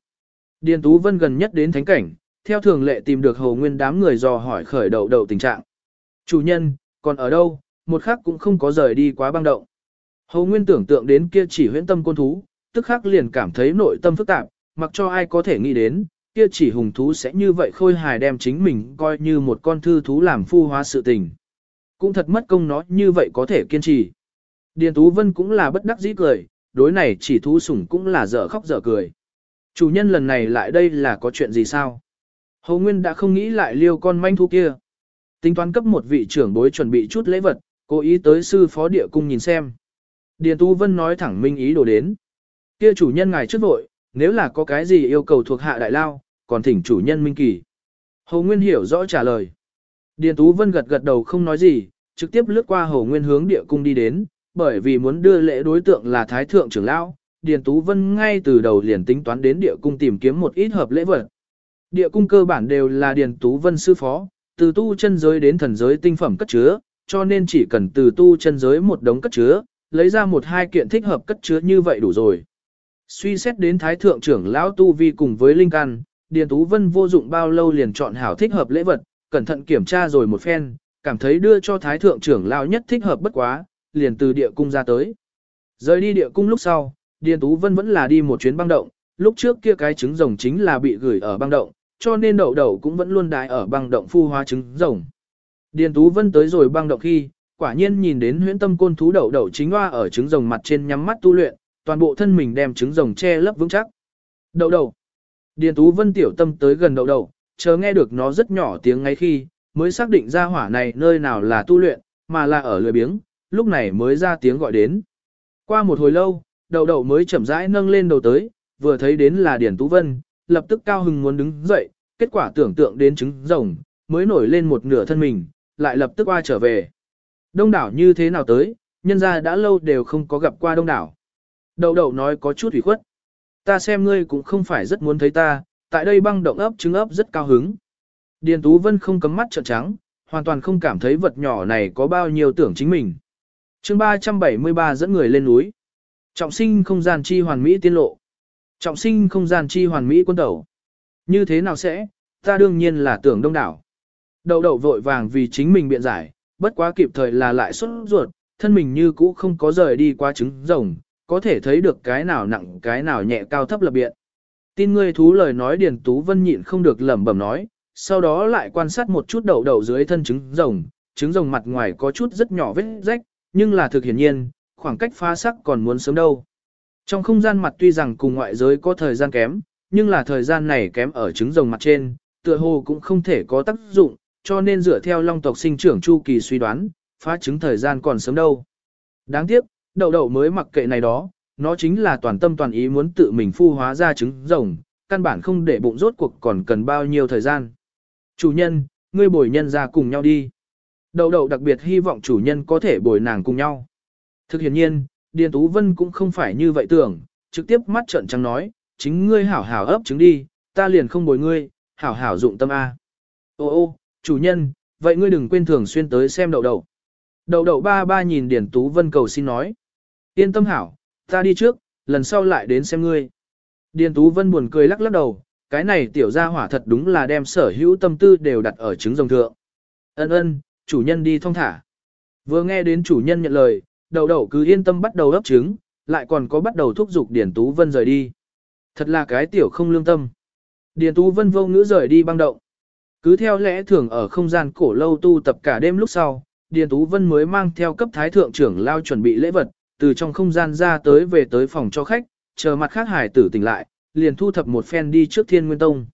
Điền Tú Vân gần nhất đến thánh cảnh, theo thường lệ tìm được hầu nguyên đám người dò hỏi khởi đậu đậu tình trạng. Chủ nhân, còn ở đâu, một khắc cũng không có rời đi quá băng động. Hầu Nguyên tưởng tượng đến kia chỉ huyễn tâm côn thú, tức khắc liền cảm thấy nội tâm phức tạp, mặc cho ai có thể nghĩ đến, kia chỉ hùng thú sẽ như vậy khôi hài đem chính mình coi như một con thư thú làm phu hóa sự tình. Cũng thật mất công nó như vậy có thể kiên trì. Điền Tú Vân cũng là bất đắc dĩ cười, đối này chỉ thú sủng cũng là dở khóc dở cười. Chủ nhân lần này lại đây là có chuyện gì sao? Hầu Nguyên đã không nghĩ lại liêu con manh thú kia. Tính toán cấp một vị trưởng bối chuẩn bị chút lễ vật, cố ý tới sư phó địa cung nhìn xem. Điền Tú Vân nói thẳng minh ý đồ đến. Kia chủ nhân ngài trước vội, nếu là có cái gì yêu cầu thuộc hạ đại lao, còn thỉnh chủ nhân minh kỳ. Hồ Nguyên hiểu rõ trả lời. Điền Tú Vân gật gật đầu không nói gì, trực tiếp lướt qua Hồ Nguyên hướng địa cung đi đến, bởi vì muốn đưa lễ đối tượng là Thái Thượng trưởng lão, Điền Tú Vân ngay từ đầu liền tính toán đến địa cung tìm kiếm một ít hợp lễ vật. Địa cung cơ bản đều là Điền Tú Vân sư phó, từ tu chân giới đến thần giới tinh phẩm cất chứa, cho nên chỉ cần từ tu chân giới một đống cất chứa, lấy ra một hai kiện thích hợp cất chứa như vậy đủ rồi. Suy xét đến Thái Thượng trưởng lão Tu Vi cùng với Linh Căn, Điền Tú Vân vô dụng bao lâu liền chọn hảo thích hợp lễ vật, cẩn thận kiểm tra rồi một phen, cảm thấy đưa cho Thái Thượng trưởng lão nhất thích hợp bất quá, liền từ địa cung ra tới. Rời đi địa cung lúc sau, Điền Tú Vân vẫn là đi một chuyến băng động, lúc trước kia cái trứng rồng chính là bị gửi ở băng động, cho nên đậu đậu cũng vẫn luôn đái ở băng động phu hóa trứng rồng. Điền Tú Vân tới rồi băng động khi, quả nhiên nhìn đến huyễn tâm côn thú đậu đậu chính hoa ở trứng rồng mặt trên nhắm mắt tu luyện, toàn bộ thân mình đem trứng rồng che lấp vững chắc. Đậu đậu. Điền Tú Vân tiểu tâm tới gần đậu đậu, chờ nghe được nó rất nhỏ tiếng ngay khi, mới xác định ra hỏa này nơi nào là tu luyện, mà là ở lười biếng, lúc này mới ra tiếng gọi đến. Qua một hồi lâu, đậu đậu mới chậm rãi nâng lên đầu tới, vừa thấy đến là Điền Tú Vân, lập tức cao hứng muốn đứng dậy, kết quả tưởng tượng đến trứng rồng, mới nổi lên một nửa thân mình, lại lập tức qua trở về. Đông đảo như thế nào tới, nhân ra đã lâu đều không có gặp qua đông đảo. Đậu đậu nói có chút ủy khuất. Ta xem ngươi cũng không phải rất muốn thấy ta, tại đây băng động ấp trứng ấp rất cao hứng. Điền Tú Vân không cấm mắt trợn trắng, hoàn toàn không cảm thấy vật nhỏ này có bao nhiêu tưởng chính mình. chương 373 dẫn người lên núi. Trọng sinh không gian chi hoàn mỹ tiên lộ. Trọng sinh không gian chi hoàn mỹ quân đầu. Như thế nào sẽ, ta đương nhiên là tưởng đông đảo. Đậu đậu vội vàng vì chính mình biện giải, bất quá kịp thời là lại xuất ruột, thân mình như cũ không có rời đi qua trứng rồng, có thể thấy được cái nào nặng cái nào nhẹ cao thấp lập biện. Tin ngươi thú lời nói Điền Tú Vân nhịn không được lẩm bẩm nói, sau đó lại quan sát một chút đầu đầu dưới thân trứng rồng, trứng rồng mặt ngoài có chút rất nhỏ vết rách, nhưng là thực hiển nhiên, khoảng cách phá sắc còn muốn sớm đâu. Trong không gian mặt tuy rằng cùng ngoại giới có thời gian kém, nhưng là thời gian này kém ở trứng rồng mặt trên, tựa hồ cũng không thể có tác dụng, cho nên dựa theo long tộc sinh trưởng chu kỳ suy đoán, phá trứng thời gian còn sớm đâu. Đáng tiếc, đậu đậu mới mặc kệ này đó, nó chính là toàn tâm toàn ý muốn tự mình phu hóa ra trứng rồng, căn bản không để bụng rốt cuộc còn cần bao nhiêu thời gian. Chủ nhân, ngươi bồi nhân ra cùng nhau đi. Đậu đậu đặc biệt hy vọng chủ nhân có thể bồi nàng cùng nhau. Thực hiện nhiên, Điền Tú Vân cũng không phải như vậy tưởng, trực tiếp mắt trợn trắng nói, chính ngươi hảo hảo ấp trứng đi, ta liền không bồi ngươi, hảo hảo dụng tâm A. Ô ô, chủ nhân, vậy ngươi đừng quên thường xuyên tới xem đậu đậu. Đậu đậu ba ba nhìn Điền Tú Vân cầu xin nói. Yên tâm hảo, ta đi trước, lần sau lại đến xem ngươi. Điền Tú Vân buồn cười lắc lắc đầu, cái này tiểu gia hỏa thật đúng là đem sở hữu tâm tư đều đặt ở trứng rồng thượng. Ân ân, chủ nhân đi thông thả. Vừa nghe đến chủ nhân nhận lời, đầu đầu cứ yên tâm bắt đầu ấp trứng, lại còn có bắt đầu thúc giục Điền Tú Vân rời đi. Thật là cái tiểu không lương tâm. Điền Tú Vân vô ngữ rời đi băng động. Cứ theo lẽ thường ở không gian cổ lâu tu tập cả đêm lúc sau, Điền Tú Vân mới mang theo cấp thái thượng trưởng lao chuẩn bị lễ vật, từ trong không gian ra tới về tới phòng cho khách, chờ mặt khác hải tử tỉnh lại, liền thu thập một phen đi trước Thiên Nguyên Tông.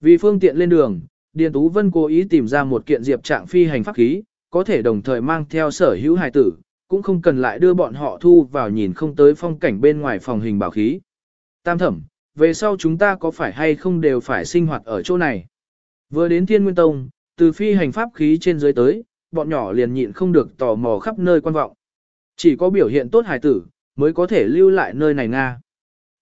Vì phương tiện lên đường, Điền Tú Vân cố ý tìm ra một kiện diệp trạng phi hành pháp khí, có thể đồng thời mang theo sở hữu hải tử, cũng không cần lại đưa bọn họ thu vào nhìn không tới phong cảnh bên ngoài phòng hình bảo khí. Tam thẩm, về sau chúng ta có phải hay không đều phải sinh hoạt ở chỗ này? Vừa đến Thiên Nguyên Tông, từ phi hành pháp khí trên dưới tới, bọn nhỏ liền nhịn không được tò mò khắp nơi quan vọng. Chỉ có biểu hiện tốt hài tử, mới có thể lưu lại nơi này Nga.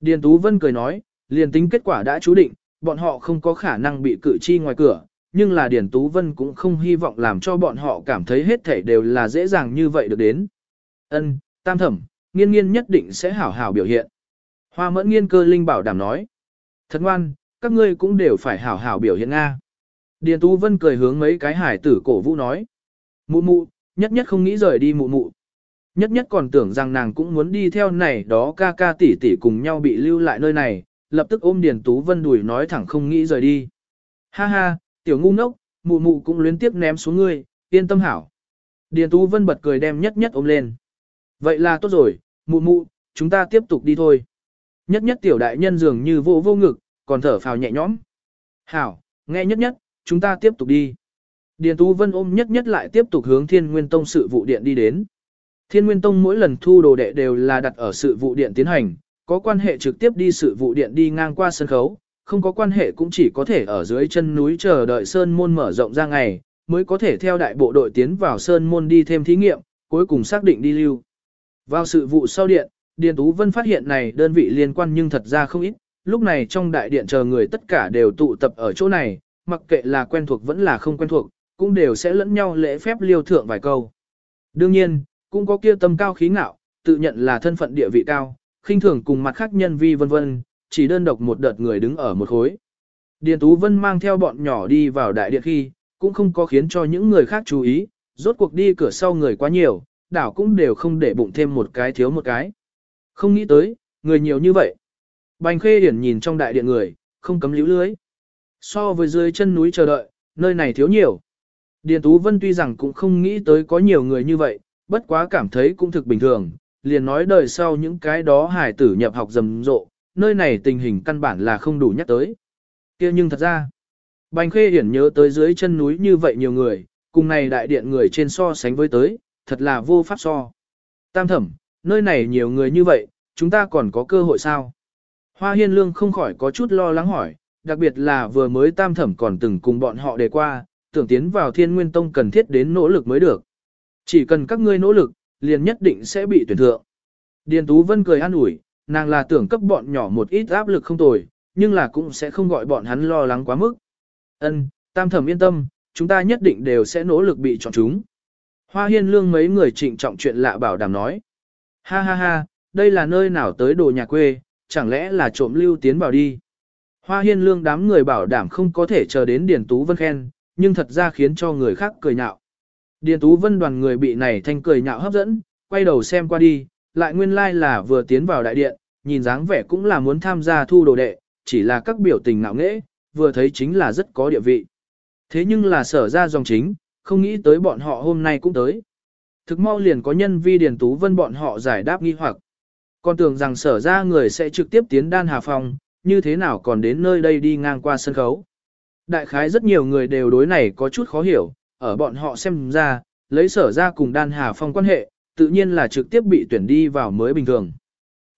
Điền Tú Vân cười nói, liền tính kết quả đã chú định, bọn họ không có khả năng bị cử chi ngoài cửa, nhưng là Điền Tú Vân cũng không hy vọng làm cho bọn họ cảm thấy hết thảy đều là dễ dàng như vậy được đến. Ân, tam thẩm, nghiên nghiên nhất định sẽ hảo hảo biểu hiện. Hoa mẫn nghiên cơ linh bảo đảm nói. Thật ngoan, các ngươi cũng đều phải hảo hảo biểu hiện Nga. Điền Tú Vân cười hướng mấy cái hải tử cổ vũ nói. Mụ mụ, nhất nhất không nghĩ rời đi mụ mụ. Nhất nhất còn tưởng rằng nàng cũng muốn đi theo này đó ca ca tỷ tỷ cùng nhau bị lưu lại nơi này, lập tức ôm Điền Tú Vân đùi nói thẳng không nghĩ rời đi. Ha ha, tiểu ngu ngốc, mụ mụ cũng luyến tiếp ném xuống ngươi, yên tâm hảo. Điền Tú Vân bật cười đem nhất nhất ôm lên. Vậy là tốt rồi, mụ mụ, chúng ta tiếp tục đi thôi. Nhất nhất tiểu đại nhân dường như vô vô ngực, còn thở phào nhẹ nhõm. Hảo, nghe nhất nhất, chúng ta tiếp tục đi. Điền Tú Vân ôm nhất nhất lại tiếp tục hướng Thiên Nguyên Tông sự vụ điện đi đến. Thiên Nguyên Tông mỗi lần thu đồ đệ đều là đặt ở sự vụ điện tiến hành, có quan hệ trực tiếp đi sự vụ điện đi ngang qua sân khấu, không có quan hệ cũng chỉ có thể ở dưới chân núi chờ đợi sơn môn mở rộng ra ngày, mới có thể theo đại bộ đội tiến vào sơn môn đi thêm thí nghiệm, cuối cùng xác định đi lưu. Vào sự vụ sau điện, Điền Tú Vân phát hiện này đơn vị liên quan nhưng thật ra không ít, lúc này trong đại điện chờ người tất cả đều tụ tập ở chỗ này, mặc kệ là quen thuộc vẫn là không quen thuộc, cũng đều sẽ lẫn nhau lễ phép liêu thượng vài câu. Đương nhiên, cũng có kia tâm cao khí ngạo, tự nhận là thân phận địa vị cao, khinh thường cùng mặt khác nhân vi vân vân, chỉ đơn độc một đợt người đứng ở một khối. Điền Tú Vân mang theo bọn nhỏ đi vào đại điện khi, cũng không có khiến cho những người khác chú ý, rốt cuộc đi cửa sau người quá nhiều, đảo cũng đều không để bụng thêm một cái thiếu một cái. Không nghĩ tới, người nhiều như vậy. Bành Khê Điển nhìn trong đại điện người, không cấm líu lưới. So với dưới chân núi chờ đợi, nơi này thiếu nhiều. Điền Tú Vân tuy rằng cũng không nghĩ tới có nhiều người như vậy, bất quá cảm thấy cũng thực bình thường, liền nói đời sau những cái đó hải tử nhập học rầm rộ, nơi này tình hình căn bản là không đủ nhắc tới. kia nhưng thật ra, Bành Khê Hiển nhớ tới dưới chân núi như vậy nhiều người, cùng này đại điện người trên so sánh với tới, thật là vô pháp so. Tam thẩm, nơi này nhiều người như vậy, chúng ta còn có cơ hội sao? Hoa Hiên Lương không khỏi có chút lo lắng hỏi, đặc biệt là vừa mới tam thẩm còn từng cùng bọn họ đề qua, tưởng tiến vào thiên nguyên tông cần thiết đến nỗ lực mới được. Chỉ cần các ngươi nỗ lực, liền nhất định sẽ bị tuyển thượng. Điền Tú Vân cười an ủi, nàng là tưởng cấp bọn nhỏ một ít áp lực không tồi, nhưng là cũng sẽ không gọi bọn hắn lo lắng quá mức. Ân, tam thẩm yên tâm, chúng ta nhất định đều sẽ nỗ lực bị chọn chúng. Hoa hiên lương mấy người trịnh trọng chuyện lạ bảo đảm nói. Ha ha ha, đây là nơi nào tới đồ nhà quê, chẳng lẽ là trộm lưu tiến vào đi. Hoa hiên lương đám người bảo đảm không có thể chờ đến Điền Tú Vân khen, nhưng thật ra khiến cho người khác cười nhạo. Điền Tú Vân đoàn người bị này thanh cười nhạo hấp dẫn, quay đầu xem qua đi, lại nguyên lai like là vừa tiến vào đại điện, nhìn dáng vẻ cũng là muốn tham gia thu đồ đệ, chỉ là các biểu tình ngạo nghễ, vừa thấy chính là rất có địa vị. Thế nhưng là sở ra dòng chính, không nghĩ tới bọn họ hôm nay cũng tới. Thực mau liền có nhân vi Điền Tú Vân bọn họ giải đáp nghi hoặc. Còn tưởng rằng sở ra người sẽ trực tiếp tiến đan hà phòng, như thế nào còn đến nơi đây đi ngang qua sân khấu. Đại khái rất nhiều người đều đối này có chút khó hiểu, ở bọn họ xem ra, lấy sở ra cùng đan hà phong quan hệ, tự nhiên là trực tiếp bị tuyển đi vào mới bình thường.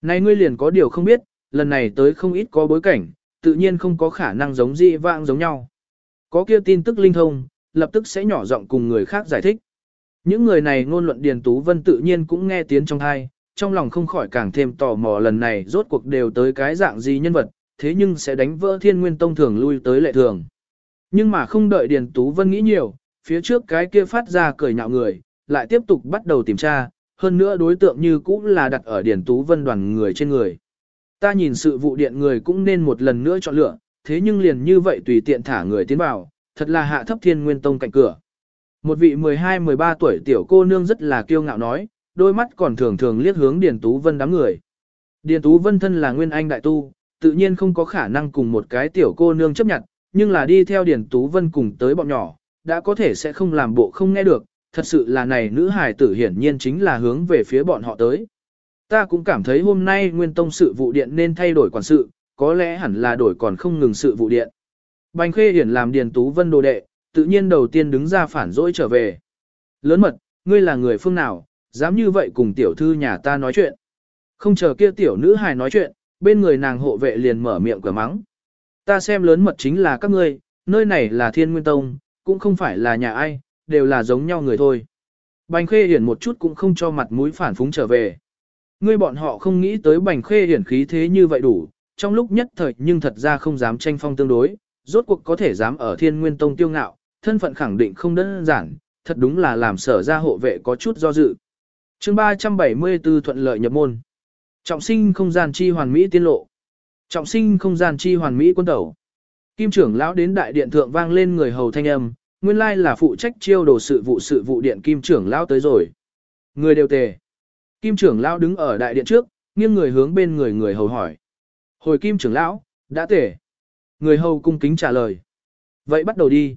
Này ngươi liền có điều không biết, lần này tới không ít có bối cảnh, tự nhiên không có khả năng giống dị vãng giống nhau. Có kia tin tức linh thông, lập tức sẽ nhỏ giọng cùng người khác giải thích. Những người này ngôn luận Điền Tú Vân tự nhiên cũng nghe tiếng trong hai, trong lòng không khỏi càng thêm tò mò lần này rốt cuộc đều tới cái dạng gì nhân vật, thế nhưng sẽ đánh vỡ thiên nguyên tông thường lui tới lệ thường. Nhưng mà không đợi Điền Tú Vân nghĩ nhiều, phía trước cái kia phát ra cười nhạo người, lại tiếp tục bắt đầu tìm tra, hơn nữa đối tượng như cũ là đặt ở Điền Tú Vân đoàn người trên người. Ta nhìn sự vụ điện người cũng nên một lần nữa chọn lựa, thế nhưng liền như vậy tùy tiện thả người tiến vào, thật là hạ thấp thiên nguyên tông cạnh cửa. Một vị 12-13 tuổi tiểu cô nương rất là kiêu ngạo nói, đôi mắt còn thường thường liếc hướng Điền Tú Vân đám người. Điền Tú Vân thân là nguyên anh đại tu, tự nhiên không có khả năng cùng một cái tiểu cô nương chấp nhận, nhưng là đi theo Điền Tú Vân cùng tới bọn nhỏ, đã có thể sẽ không làm bộ không nghe được, thật sự là này nữ hài tử hiển nhiên chính là hướng về phía bọn họ tới. Ta cũng cảm thấy hôm nay nguyên tông sự vụ điện nên thay đổi quản sự, có lẽ hẳn là đổi còn không ngừng sự vụ điện. Bành Khê Hiển làm Điền Tú Vân đồ đệ, tự nhiên đầu tiên đứng ra phản dỗi trở về. Lớn mật, ngươi là người phương nào, dám như vậy cùng tiểu thư nhà ta nói chuyện. Không chờ kia tiểu nữ hài nói chuyện, bên người nàng hộ vệ liền mở miệng cửa mắng. Ta xem lớn mật chính là các ngươi, nơi này là thiên nguyên tông, cũng không phải là nhà ai, đều là giống nhau người thôi. Bành khê hiển một chút cũng không cho mặt mũi phản phúng trở về. Ngươi bọn họ không nghĩ tới bành khê hiển khí thế như vậy đủ, trong lúc nhất thời nhưng thật ra không dám tranh phong tương đối, rốt cuộc có thể dám ở thiên nguyên tông tiêu ngạo, thân phận khẳng định không đơn giản, thật đúng là làm sở ra hộ vệ có chút do dự. chương 374 thuận lợi nhập môn. Trọng sinh không gian chi hoàn mỹ tiên lộ. Trọng sinh không gian chi hoàn mỹ quân tẩu. Kim trưởng lão đến đại điện thượng vang lên người hầu thanh âm, nguyên lai là phụ trách chiêu đồ sự vụ sự vụ điện kim trưởng lão tới rồi. Người đều tề. Kim trưởng lão đứng ở đại điện trước, nghiêng người hướng bên người người hầu hỏi. Hồi kim trưởng lão, đã tề. Người hầu cung kính trả lời. Vậy bắt đầu đi.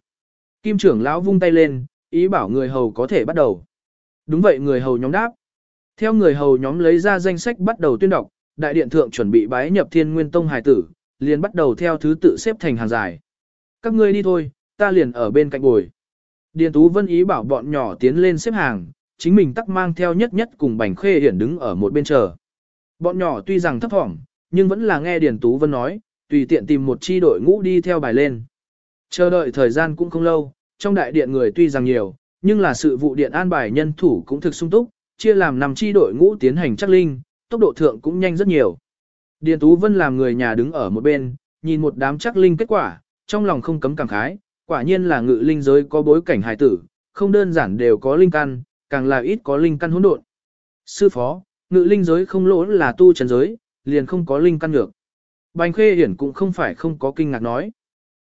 Kim trưởng lão vung tay lên, ý bảo người hầu có thể bắt đầu. Đúng vậy người hầu nhóm đáp. Theo người hầu nhóm lấy ra danh sách bắt đầu tuyên đọc, đại điện thượng chuẩn bị bái nhập thiên nguyên tông hài tử, liền bắt đầu theo thứ tự xếp thành hàng dài. Các ngươi đi thôi, ta liền ở bên cạnh bồi. Điền Tú Vân ý bảo bọn nhỏ tiến lên xếp hàng, chính mình tắc mang theo nhất nhất cùng Bành Khê Hiển đứng ở một bên chờ. Bọn nhỏ tuy rằng thấp thỏm, nhưng vẫn là nghe Điền Tú Vân nói, tùy tiện tìm một chi đội ngũ đi theo bài lên. Chờ đợi thời gian cũng không lâu, trong đại điện người tuy rằng nhiều, nhưng là sự vụ điện an bài nhân thủ cũng thực sung túc, chia làm 5 chi đội ngũ tiến hành chắc linh, tốc độ thượng cũng nhanh rất nhiều. Điền Tú Vân làm người nhà đứng ở một bên, nhìn một đám chắc linh kết quả, trong lòng không cấm cảm khái, quả nhiên là ngự linh giới có bối cảnh hài tử, không đơn giản đều có linh căn, càng là ít có linh căn hỗn độn. Sư phó, ngự linh giới không lỗ là tu trần giới, liền không có linh căn được. Bành Khê Hiển cũng không phải không có kinh ngạc nói.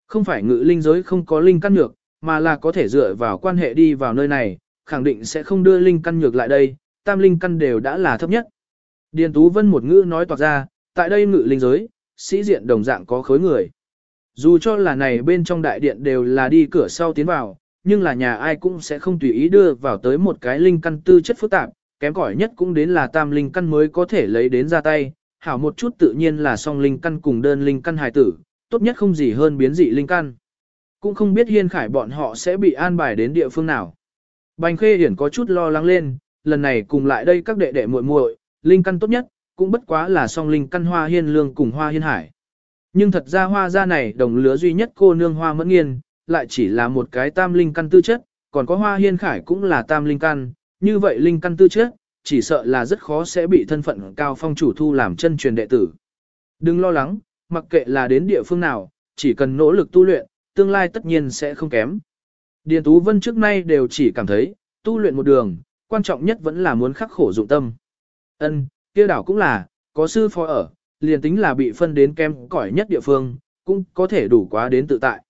Không phải ngự linh giới không có linh căn nhược, mà là có thể dựa vào quan hệ đi vào nơi này, khẳng định sẽ không đưa linh căn nhược lại đây, tam linh căn đều đã là thấp nhất. Điền Tú Vân một ngữ nói toạc ra, tại đây ngự linh giới, sĩ diện đồng dạng có khối người. Dù cho là này bên trong đại điện đều là đi cửa sau tiến vào, nhưng là nhà ai cũng sẽ không tùy ý đưa vào tới một cái linh căn tư chất phức tạp, kém cỏi nhất cũng đến là tam linh căn mới có thể lấy đến ra tay, hảo một chút tự nhiên là song linh căn cùng đơn linh căn hài tử, tốt nhất không gì hơn biến dị linh căn. Cũng không biết hiên khải bọn họ sẽ bị an bài đến địa phương nào. Bành khê hiển có chút lo lắng lên, lần này cùng lại đây các đệ đệ muội muội, linh căn tốt nhất, cũng bất quá là song linh căn hoa hiên lương cùng hoa hiên hải. Nhưng thật ra hoa gia này đồng lứa duy nhất cô nương hoa mẫn nghiên, lại chỉ là một cái tam linh căn tư chất, còn có hoa hiên khải cũng là tam linh căn, như vậy linh căn tư chất, chỉ sợ là rất khó sẽ bị thân phận cao phong chủ thu làm chân truyền đệ tử. Đừng lo lắng, mặc kệ là đến địa phương nào, chỉ cần nỗ lực tu luyện, tương lai tất nhiên sẽ không kém. Điền Tú Vân trước nay đều chỉ cảm thấy, tu luyện một đường, quan trọng nhất vẫn là muốn khắc khổ dụng tâm. Ân, kia đảo cũng là, có sư phó ở, liền tính là bị phân đến kem cỏi nhất địa phương, cũng có thể đủ quá đến tự tại.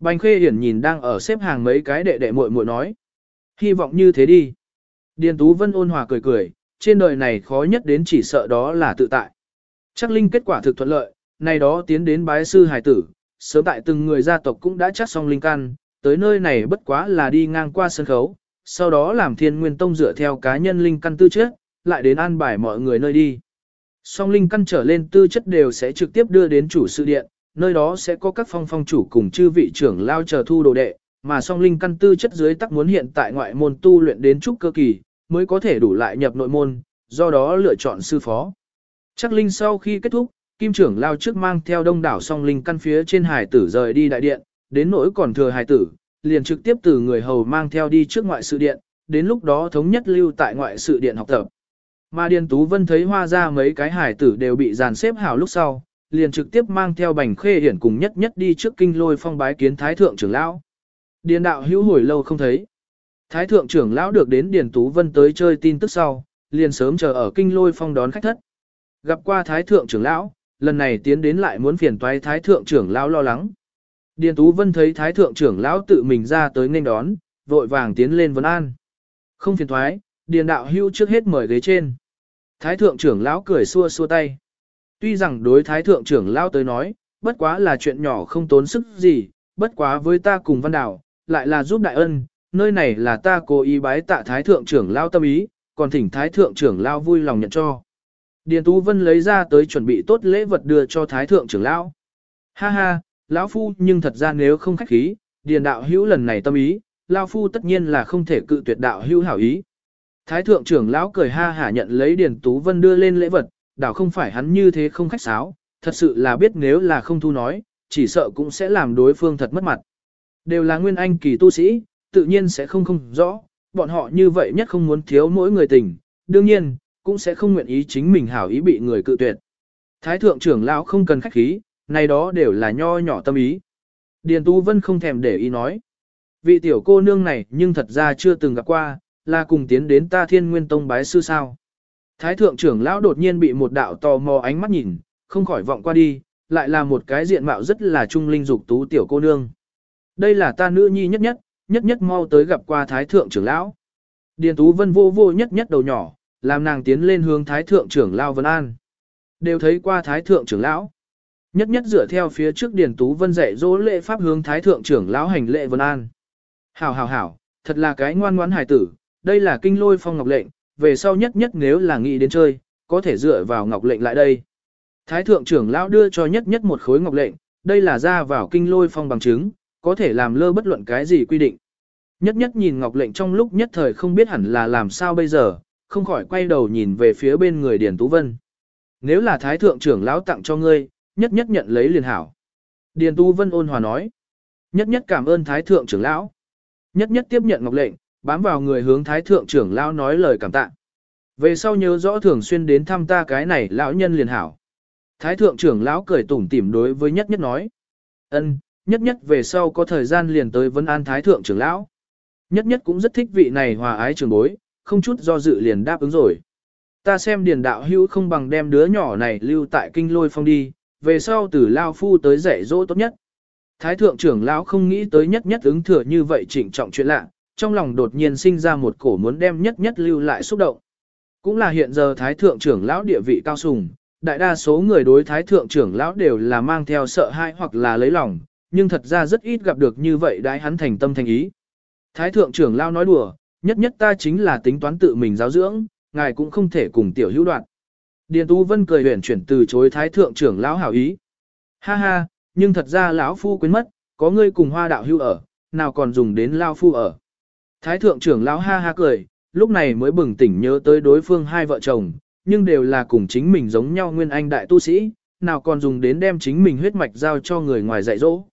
Bành Khê Hiển nhìn đang ở xếp hàng mấy cái đệ đệ muội muội nói. Hy vọng như thế đi. Điền Tú Vân ôn hòa cười cười, trên đời này khó nhất đến chỉ sợ đó là tự tại. Chắc linh kết quả thực thuận lợi, này đó tiến đến bái sư hải tử, sớm tại từng người gia tộc cũng đã chắc xong linh căn, tới nơi này bất quá là đi ngang qua sân khấu, sau đó làm thiên nguyên tông dựa theo cá nhân linh căn tư chất, lại đến an bài mọi người nơi đi. Song linh căn trở lên tư chất đều sẽ trực tiếp đưa đến chủ sự điện, nơi đó sẽ có các phong phong chủ cùng chư vị trưởng lao chờ thu đồ đệ, mà song linh căn tư chất dưới tắc muốn hiện tại ngoại môn tu luyện đến trúc cơ kỳ, mới có thể đủ lại nhập nội môn, do đó lựa chọn sư phó. Chắc linh sau khi kết thúc, kim trưởng lao trước mang theo đông đảo song linh căn phía trên hải tử rời đi đại điện, đến nỗi còn thừa hải tử, liền trực tiếp từ người hầu mang theo đi trước ngoại sự điện, đến lúc đó thống nhất lưu tại ngoại sự điện học tập. Mà Điền Tú Vân thấy hoa ra mấy cái hải tử đều bị dàn xếp hảo lúc sau, liền trực tiếp mang theo bành khê hiển cùng nhất nhất đi trước kinh lôi phong bái kiến thái thượng trưởng lão. Điền đạo hữu hồi lâu không thấy. Thái thượng trưởng lão được đến Điền Tú Vân tới chơi tin tức sau, liền sớm chờ ở kinh lôi phong đón khách thất. Gặp qua thái thượng trưởng lão, lần này tiến đến lại muốn phiền toái thái thượng trưởng lão lo lắng. Điền Tú Vân thấy thái thượng trưởng lão tự mình ra tới nghênh đón, vội vàng tiến lên vấn an. Không phiền thoái, Điền đạo hưu trước hết mời ghế trên. Thái thượng trưởng lão cười xua xua tay. Tuy rằng đối thái thượng trưởng lão tới nói, bất quá là chuyện nhỏ không tốn sức gì, bất quá với ta cùng văn đảo, lại là giúp đại ân, nơi này là ta cố ý bái tạ thái thượng trưởng lão tâm ý, còn thỉnh thái thượng trưởng lão vui lòng nhận cho. Điền Tú Vân lấy ra tới chuẩn bị tốt lễ vật đưa cho thái thượng trưởng lão. Ha ha, lão phu nhưng thật ra nếu không khách khí, điền đạo hữu lần này tâm ý, lão phu tất nhiên là không thể cự tuyệt đạo hữu hảo ý. Thái thượng trưởng lão cười ha hả nhận lấy Điền Tú Vân đưa lên lễ vật, đảo không phải hắn như thế không khách sáo, thật sự là biết nếu là không thu nói, chỉ sợ cũng sẽ làm đối phương thật mất mặt. Đều là nguyên anh kỳ tu sĩ, tự nhiên sẽ không không rõ, bọn họ như vậy nhất không muốn thiếu mỗi người tình, đương nhiên, cũng sẽ không nguyện ý chính mình hảo ý bị người cự tuyệt. Thái thượng trưởng lão không cần khách khí, này đó đều là nho nhỏ tâm ý. Điền Tú Vân không thèm để ý nói. Vị tiểu cô nương này nhưng thật ra chưa từng gặp qua, là cùng tiến đến ta thiên nguyên tông bái sư sao. Thái thượng trưởng lão đột nhiên bị một đạo tò mò ánh mắt nhìn, không khỏi vọng qua đi, lại là một cái diện mạo rất là trung linh dục tú tiểu cô nương. Đây là ta nữ nhi nhất nhất, nhất nhất mau tới gặp qua thái thượng trưởng lão. Điền Tú Vân vô vô nhất nhất đầu nhỏ, làm nàng tiến lên hướng thái thượng trưởng lão Vân An. Đều thấy qua thái thượng trưởng lão. Nhất nhất dựa theo phía trước Điền Tú Vân dạy dỗ lễ pháp hướng thái thượng trưởng lão hành lễ Vân An. Hảo hảo hảo, thật là cái ngoan ngoãn hài tử, đây là kinh lôi phong ngọc lệnh, về sau nhất nhất nếu là nghĩ đến chơi, có thể dựa vào ngọc lệnh lại đây. Thái thượng trưởng lão đưa cho nhất nhất một khối ngọc lệnh, đây là ra vào kinh lôi phong bằng chứng, có thể làm lơ bất luận cái gì quy định. Nhất nhất nhìn ngọc lệnh trong lúc nhất thời không biết hẳn là làm sao bây giờ, không khỏi quay đầu nhìn về phía bên người Điền Tú Vân. Nếu là thái thượng trưởng lão tặng cho ngươi, nhất nhất nhận lấy liền hảo. Điền Tú Vân ôn hòa nói. Nhất nhất cảm ơn thái thượng trưởng lão. Nhất nhất tiếp nhận ngọc lệnh, bám vào người hướng thái thượng trưởng lão nói lời cảm tạ. Về sau nhớ rõ thường xuyên đến thăm ta cái này lão nhân liền hảo. Thái thượng trưởng lão cười tủm tỉm đối với nhất nhất nói. ân nhất nhất về sau có thời gian liền tới vấn an thái thượng trưởng lão. Nhất nhất cũng rất thích vị này hòa ái trường bối, không chút do dự liền đáp ứng rồi. Ta xem điền đạo hữu không bằng đem đứa nhỏ này lưu tại kinh lôi phong đi, về sau từ lao phu tới dạy dỗ tốt nhất. Thái thượng trưởng lão không nghĩ tới nhất nhất ứng thừa như vậy trịnh trọng chuyện lạ, trong lòng đột nhiên sinh ra một cổ muốn đem nhất nhất lưu lại xúc động. Cũng là hiện giờ thái thượng trưởng lão địa vị cao sùng, đại đa số người đối thái thượng trưởng lão đều là mang theo sợ hãi hoặc là lấy lòng, nhưng thật ra rất ít gặp được như vậy đái hắn thành tâm thành ý. Thái thượng trưởng lão nói đùa, nhất nhất ta chính là tính toán tự mình giáo dưỡng, ngài cũng không thể cùng tiểu hữu đoạn. Điền Tú Vân cười huyền chuyển từ chối thái thượng trưởng lão hảo ý. Ha ha, nhưng thật ra lão phu quên mất, có ngươi cùng hoa đạo hưu ở, nào còn dùng đến lao phu ở. Thái thượng trưởng lão ha ha cười, lúc này mới bừng tỉnh nhớ tới đối phương hai vợ chồng, nhưng đều là cùng chính mình giống nhau nguyên anh đại tu sĩ, nào còn dùng đến đem chính mình huyết mạch giao cho người ngoài dạy dỗ.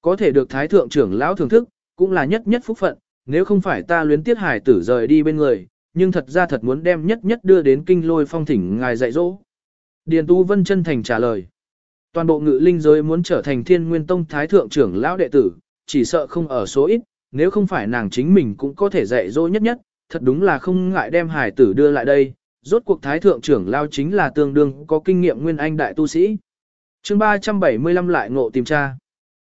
Có thể được thái thượng trưởng lão thưởng thức, cũng là nhất nhất phúc phận, nếu không phải ta luyến tiết hải tử rời đi bên người, nhưng thật ra thật muốn đem nhất nhất đưa đến kinh lôi phong thỉnh ngài dạy dỗ. Điền Tu Vân chân thành trả lời. Toàn bộ ngự linh giới muốn trở thành thiên nguyên tông thái thượng trưởng lão đệ tử, chỉ sợ không ở số ít, nếu không phải nàng chính mình cũng có thể dạy dỗ nhất nhất, thật đúng là không ngại đem hải tử đưa lại đây, rốt cuộc thái thượng trưởng lao chính là tương đương có kinh nghiệm nguyên anh đại tu sĩ. chương 375 lại ngộ tìm tra.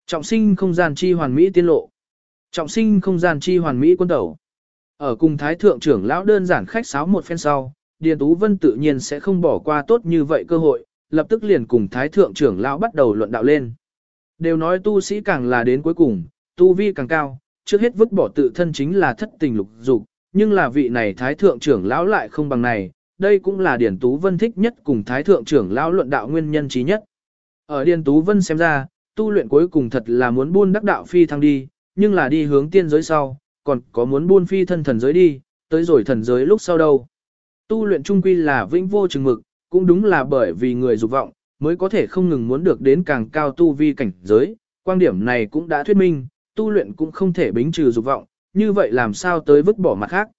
Trọng sinh không gian chi hoàn mỹ tiên lộ. Trọng sinh không gian chi hoàn mỹ quân tẩu. Ở cùng thái thượng trưởng lão đơn giản khách sáo một phen sau, Điền Tú Vân tự nhiên sẽ không bỏ qua tốt như vậy cơ hội, lập tức liền cùng thái thượng trưởng lão bắt đầu luận đạo lên. Đều nói tu sĩ càng là đến cuối cùng, tu vi càng cao, trước hết vứt bỏ tự thân chính là thất tình lục dục, nhưng là vị này thái thượng trưởng lão lại không bằng này, đây cũng là Điền Tú Vân thích nhất cùng thái thượng trưởng lão luận đạo nguyên nhân trí nhất. Ở Điền Tú Vân xem ra, tu luyện cuối cùng thật là muốn buôn đắc đạo phi thăng đi, nhưng là đi hướng tiên giới sau, còn có muốn buôn phi thân thần giới đi, tới rồi thần giới lúc sau đâu. Tu luyện trung quy là vĩnh vô chừng mực, cũng đúng là bởi vì người dục vọng, mới có thể không ngừng muốn được đến càng cao tu vi cảnh giới, quan điểm này cũng đã thuyết minh, tu luyện cũng không thể bính trừ dục vọng, như vậy làm sao tới vứt bỏ mặt khác.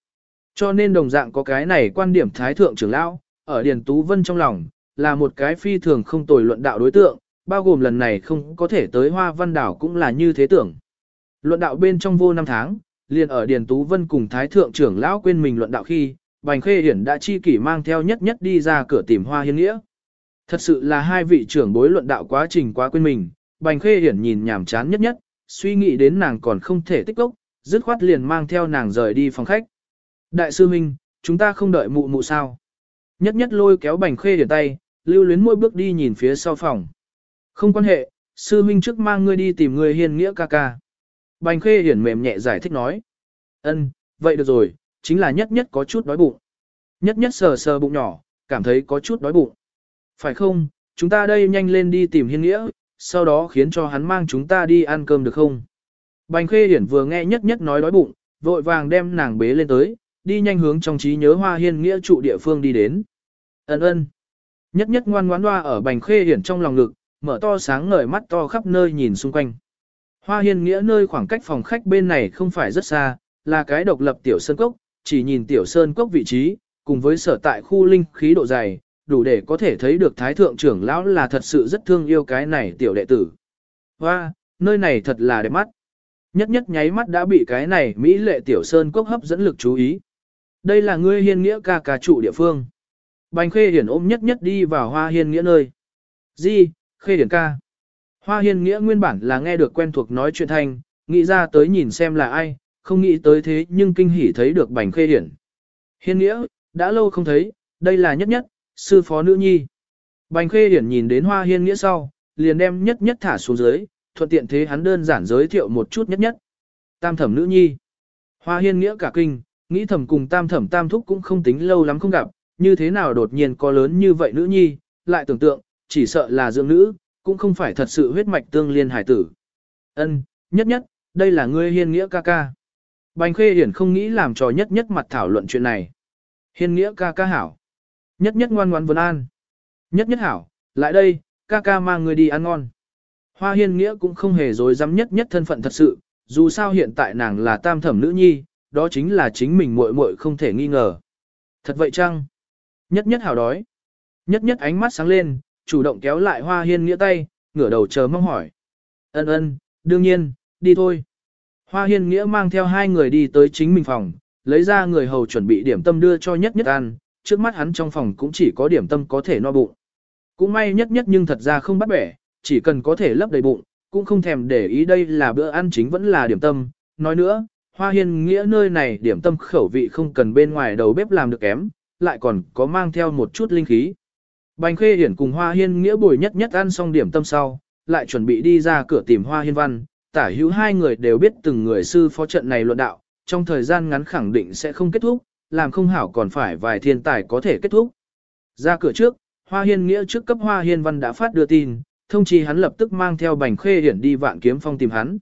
Cho nên đồng dạng có cái này quan điểm thái thượng trưởng lão, ở Điền Tú Vân trong lòng, là một cái phi thường không tồi luận đạo đối tượng, bao gồm lần này không có thể tới Hoa Văn Đảo cũng là như thế tưởng. Luận đạo bên trong vô năm tháng, liền ở Điền Tú Vân cùng Thái Thượng trưởng lão quên mình luận đạo khi, Bành Khê Hiển đã chi kỷ mang theo nhất nhất đi ra cửa tìm Hoa Hiên Nghĩa. Thật sự là hai vị trưởng bối luận đạo quá trình quá quên mình, Bành Khê Hiển nhìn nhảm chán nhất nhất, suy nghĩ đến nàng còn không thể tích lốc, dứt khoát liền mang theo nàng rời đi phòng khách. Đại sư Minh, chúng ta không đợi mụ mụ sao. Nhất nhất lôi kéo Bành Khê Hiển tay, lưu luyến mỗi bước đi nhìn phía sau phòng. Không quan hệ, sư Minh trước mang ngươi đi tìm người hiền nghĩa ca ca. Bành Khê Hiển mềm nhẹ giải thích nói. Ân, vậy được rồi, chính là nhất nhất có chút đói bụng. Nhất nhất sờ sờ bụng nhỏ, cảm thấy có chút đói bụng. Phải không, chúng ta đây nhanh lên đi tìm hiên nghĩa, sau đó khiến cho hắn mang chúng ta đi ăn cơm được không? Bành Khê Hiển vừa nghe nhất nhất nói đói bụng, vội vàng đem nàng bế lên tới, đi nhanh hướng trong trí nhớ hoa hiên nghĩa trụ địa phương đi đến. Ấn ơn. Nhất nhất ngoan ngoãn hoa ở Bành Khê Hiển trong lòng ngực, mở to sáng ngời mắt to khắp nơi nhìn xung quanh. Hoa hiên nghĩa nơi khoảng cách phòng khách bên này không phải rất xa, là cái độc lập tiểu sơn cốc, chỉ nhìn tiểu sơn cốc vị trí, cùng với sở tại khu linh khí độ dày, đủ để có thể thấy được thái thượng trưởng lão là thật sự rất thương yêu cái này tiểu đệ tử. Hoa, nơi này thật là đẹp mắt. Nhất nhất nháy mắt đã bị cái này Mỹ lệ tiểu sơn cốc hấp dẫn lực chú ý. Đây là ngươi hiên nghĩa ca ca trụ địa phương. Bành khê hiển ôm nhất nhất đi vào hoa hiên nghĩa nơi. Di, khê hiển ca. Hoa hiên nghĩa nguyên bản là nghe được quen thuộc nói chuyện thanh, nghĩ ra tới nhìn xem là ai, không nghĩ tới thế nhưng kinh hỉ thấy được bành khê hiển. Hiên nghĩa, đã lâu không thấy, đây là nhất nhất, sư phó nữ nhi. Bành khê hiển nhìn đến hoa hiên nghĩa sau, liền đem nhất nhất thả xuống dưới, thuận tiện thế hắn đơn giản giới thiệu một chút nhất nhất. Tam thẩm nữ nhi. Hoa hiên nghĩa cả kinh, nghĩ thẩm cùng tam thẩm tam thúc cũng không tính lâu lắm không gặp, như thế nào đột nhiên có lớn như vậy nữ nhi, lại tưởng tượng, chỉ sợ là dưỡng nữ, cũng không phải thật sự huyết mạch tương liên hải tử. Ân, nhất nhất, đây là ngươi hiên nghĩa ca ca. Bành khê hiển không nghĩ làm trò nhất nhất mặt thảo luận chuyện này. Hiên nghĩa ca ca hảo. Nhất nhất ngoan ngoan vân an. Nhất nhất hảo, lại đây, ca ca mang ngươi đi ăn ngon. Hoa hiên nghĩa cũng không hề dối dám nhất nhất thân phận thật sự, dù sao hiện tại nàng là tam thẩm nữ nhi, đó chính là chính mình muội muội không thể nghi ngờ. Thật vậy chăng? Nhất nhất hảo đói. Nhất nhất ánh mắt sáng lên, chủ động kéo lại hoa hiên nghĩa tay, ngửa đầu chờ mong hỏi. Ân ân, đương nhiên, đi thôi. Hoa hiên nghĩa mang theo hai người đi tới chính mình phòng, lấy ra người hầu chuẩn bị điểm tâm đưa cho nhất nhất ăn, trước mắt hắn trong phòng cũng chỉ có điểm tâm có thể no bụng. Cũng may nhất nhất nhưng thật ra không bắt bẻ, chỉ cần có thể lấp đầy bụng, cũng không thèm để ý đây là bữa ăn chính vẫn là điểm tâm. Nói nữa, hoa hiên nghĩa nơi này điểm tâm khẩu vị không cần bên ngoài đầu bếp làm được kém, lại còn có mang theo một chút linh khí. Bành khê hiển cùng hoa hiên nghĩa bồi nhất nhất ăn xong điểm tâm sau, lại chuẩn bị đi ra cửa tìm hoa hiên văn, tả hữu hai người đều biết từng người sư phó trận này luận đạo, trong thời gian ngắn khẳng định sẽ không kết thúc, làm không hảo còn phải vài thiên tài có thể kết thúc. Ra cửa trước, Hoa Hiên Nghĩa trước cấp Hoa Hiên Văn đã phát đưa tin, thông chí hắn lập tức mang theo Bành Khê Hiển đi vạn kiếm phong tìm hắn.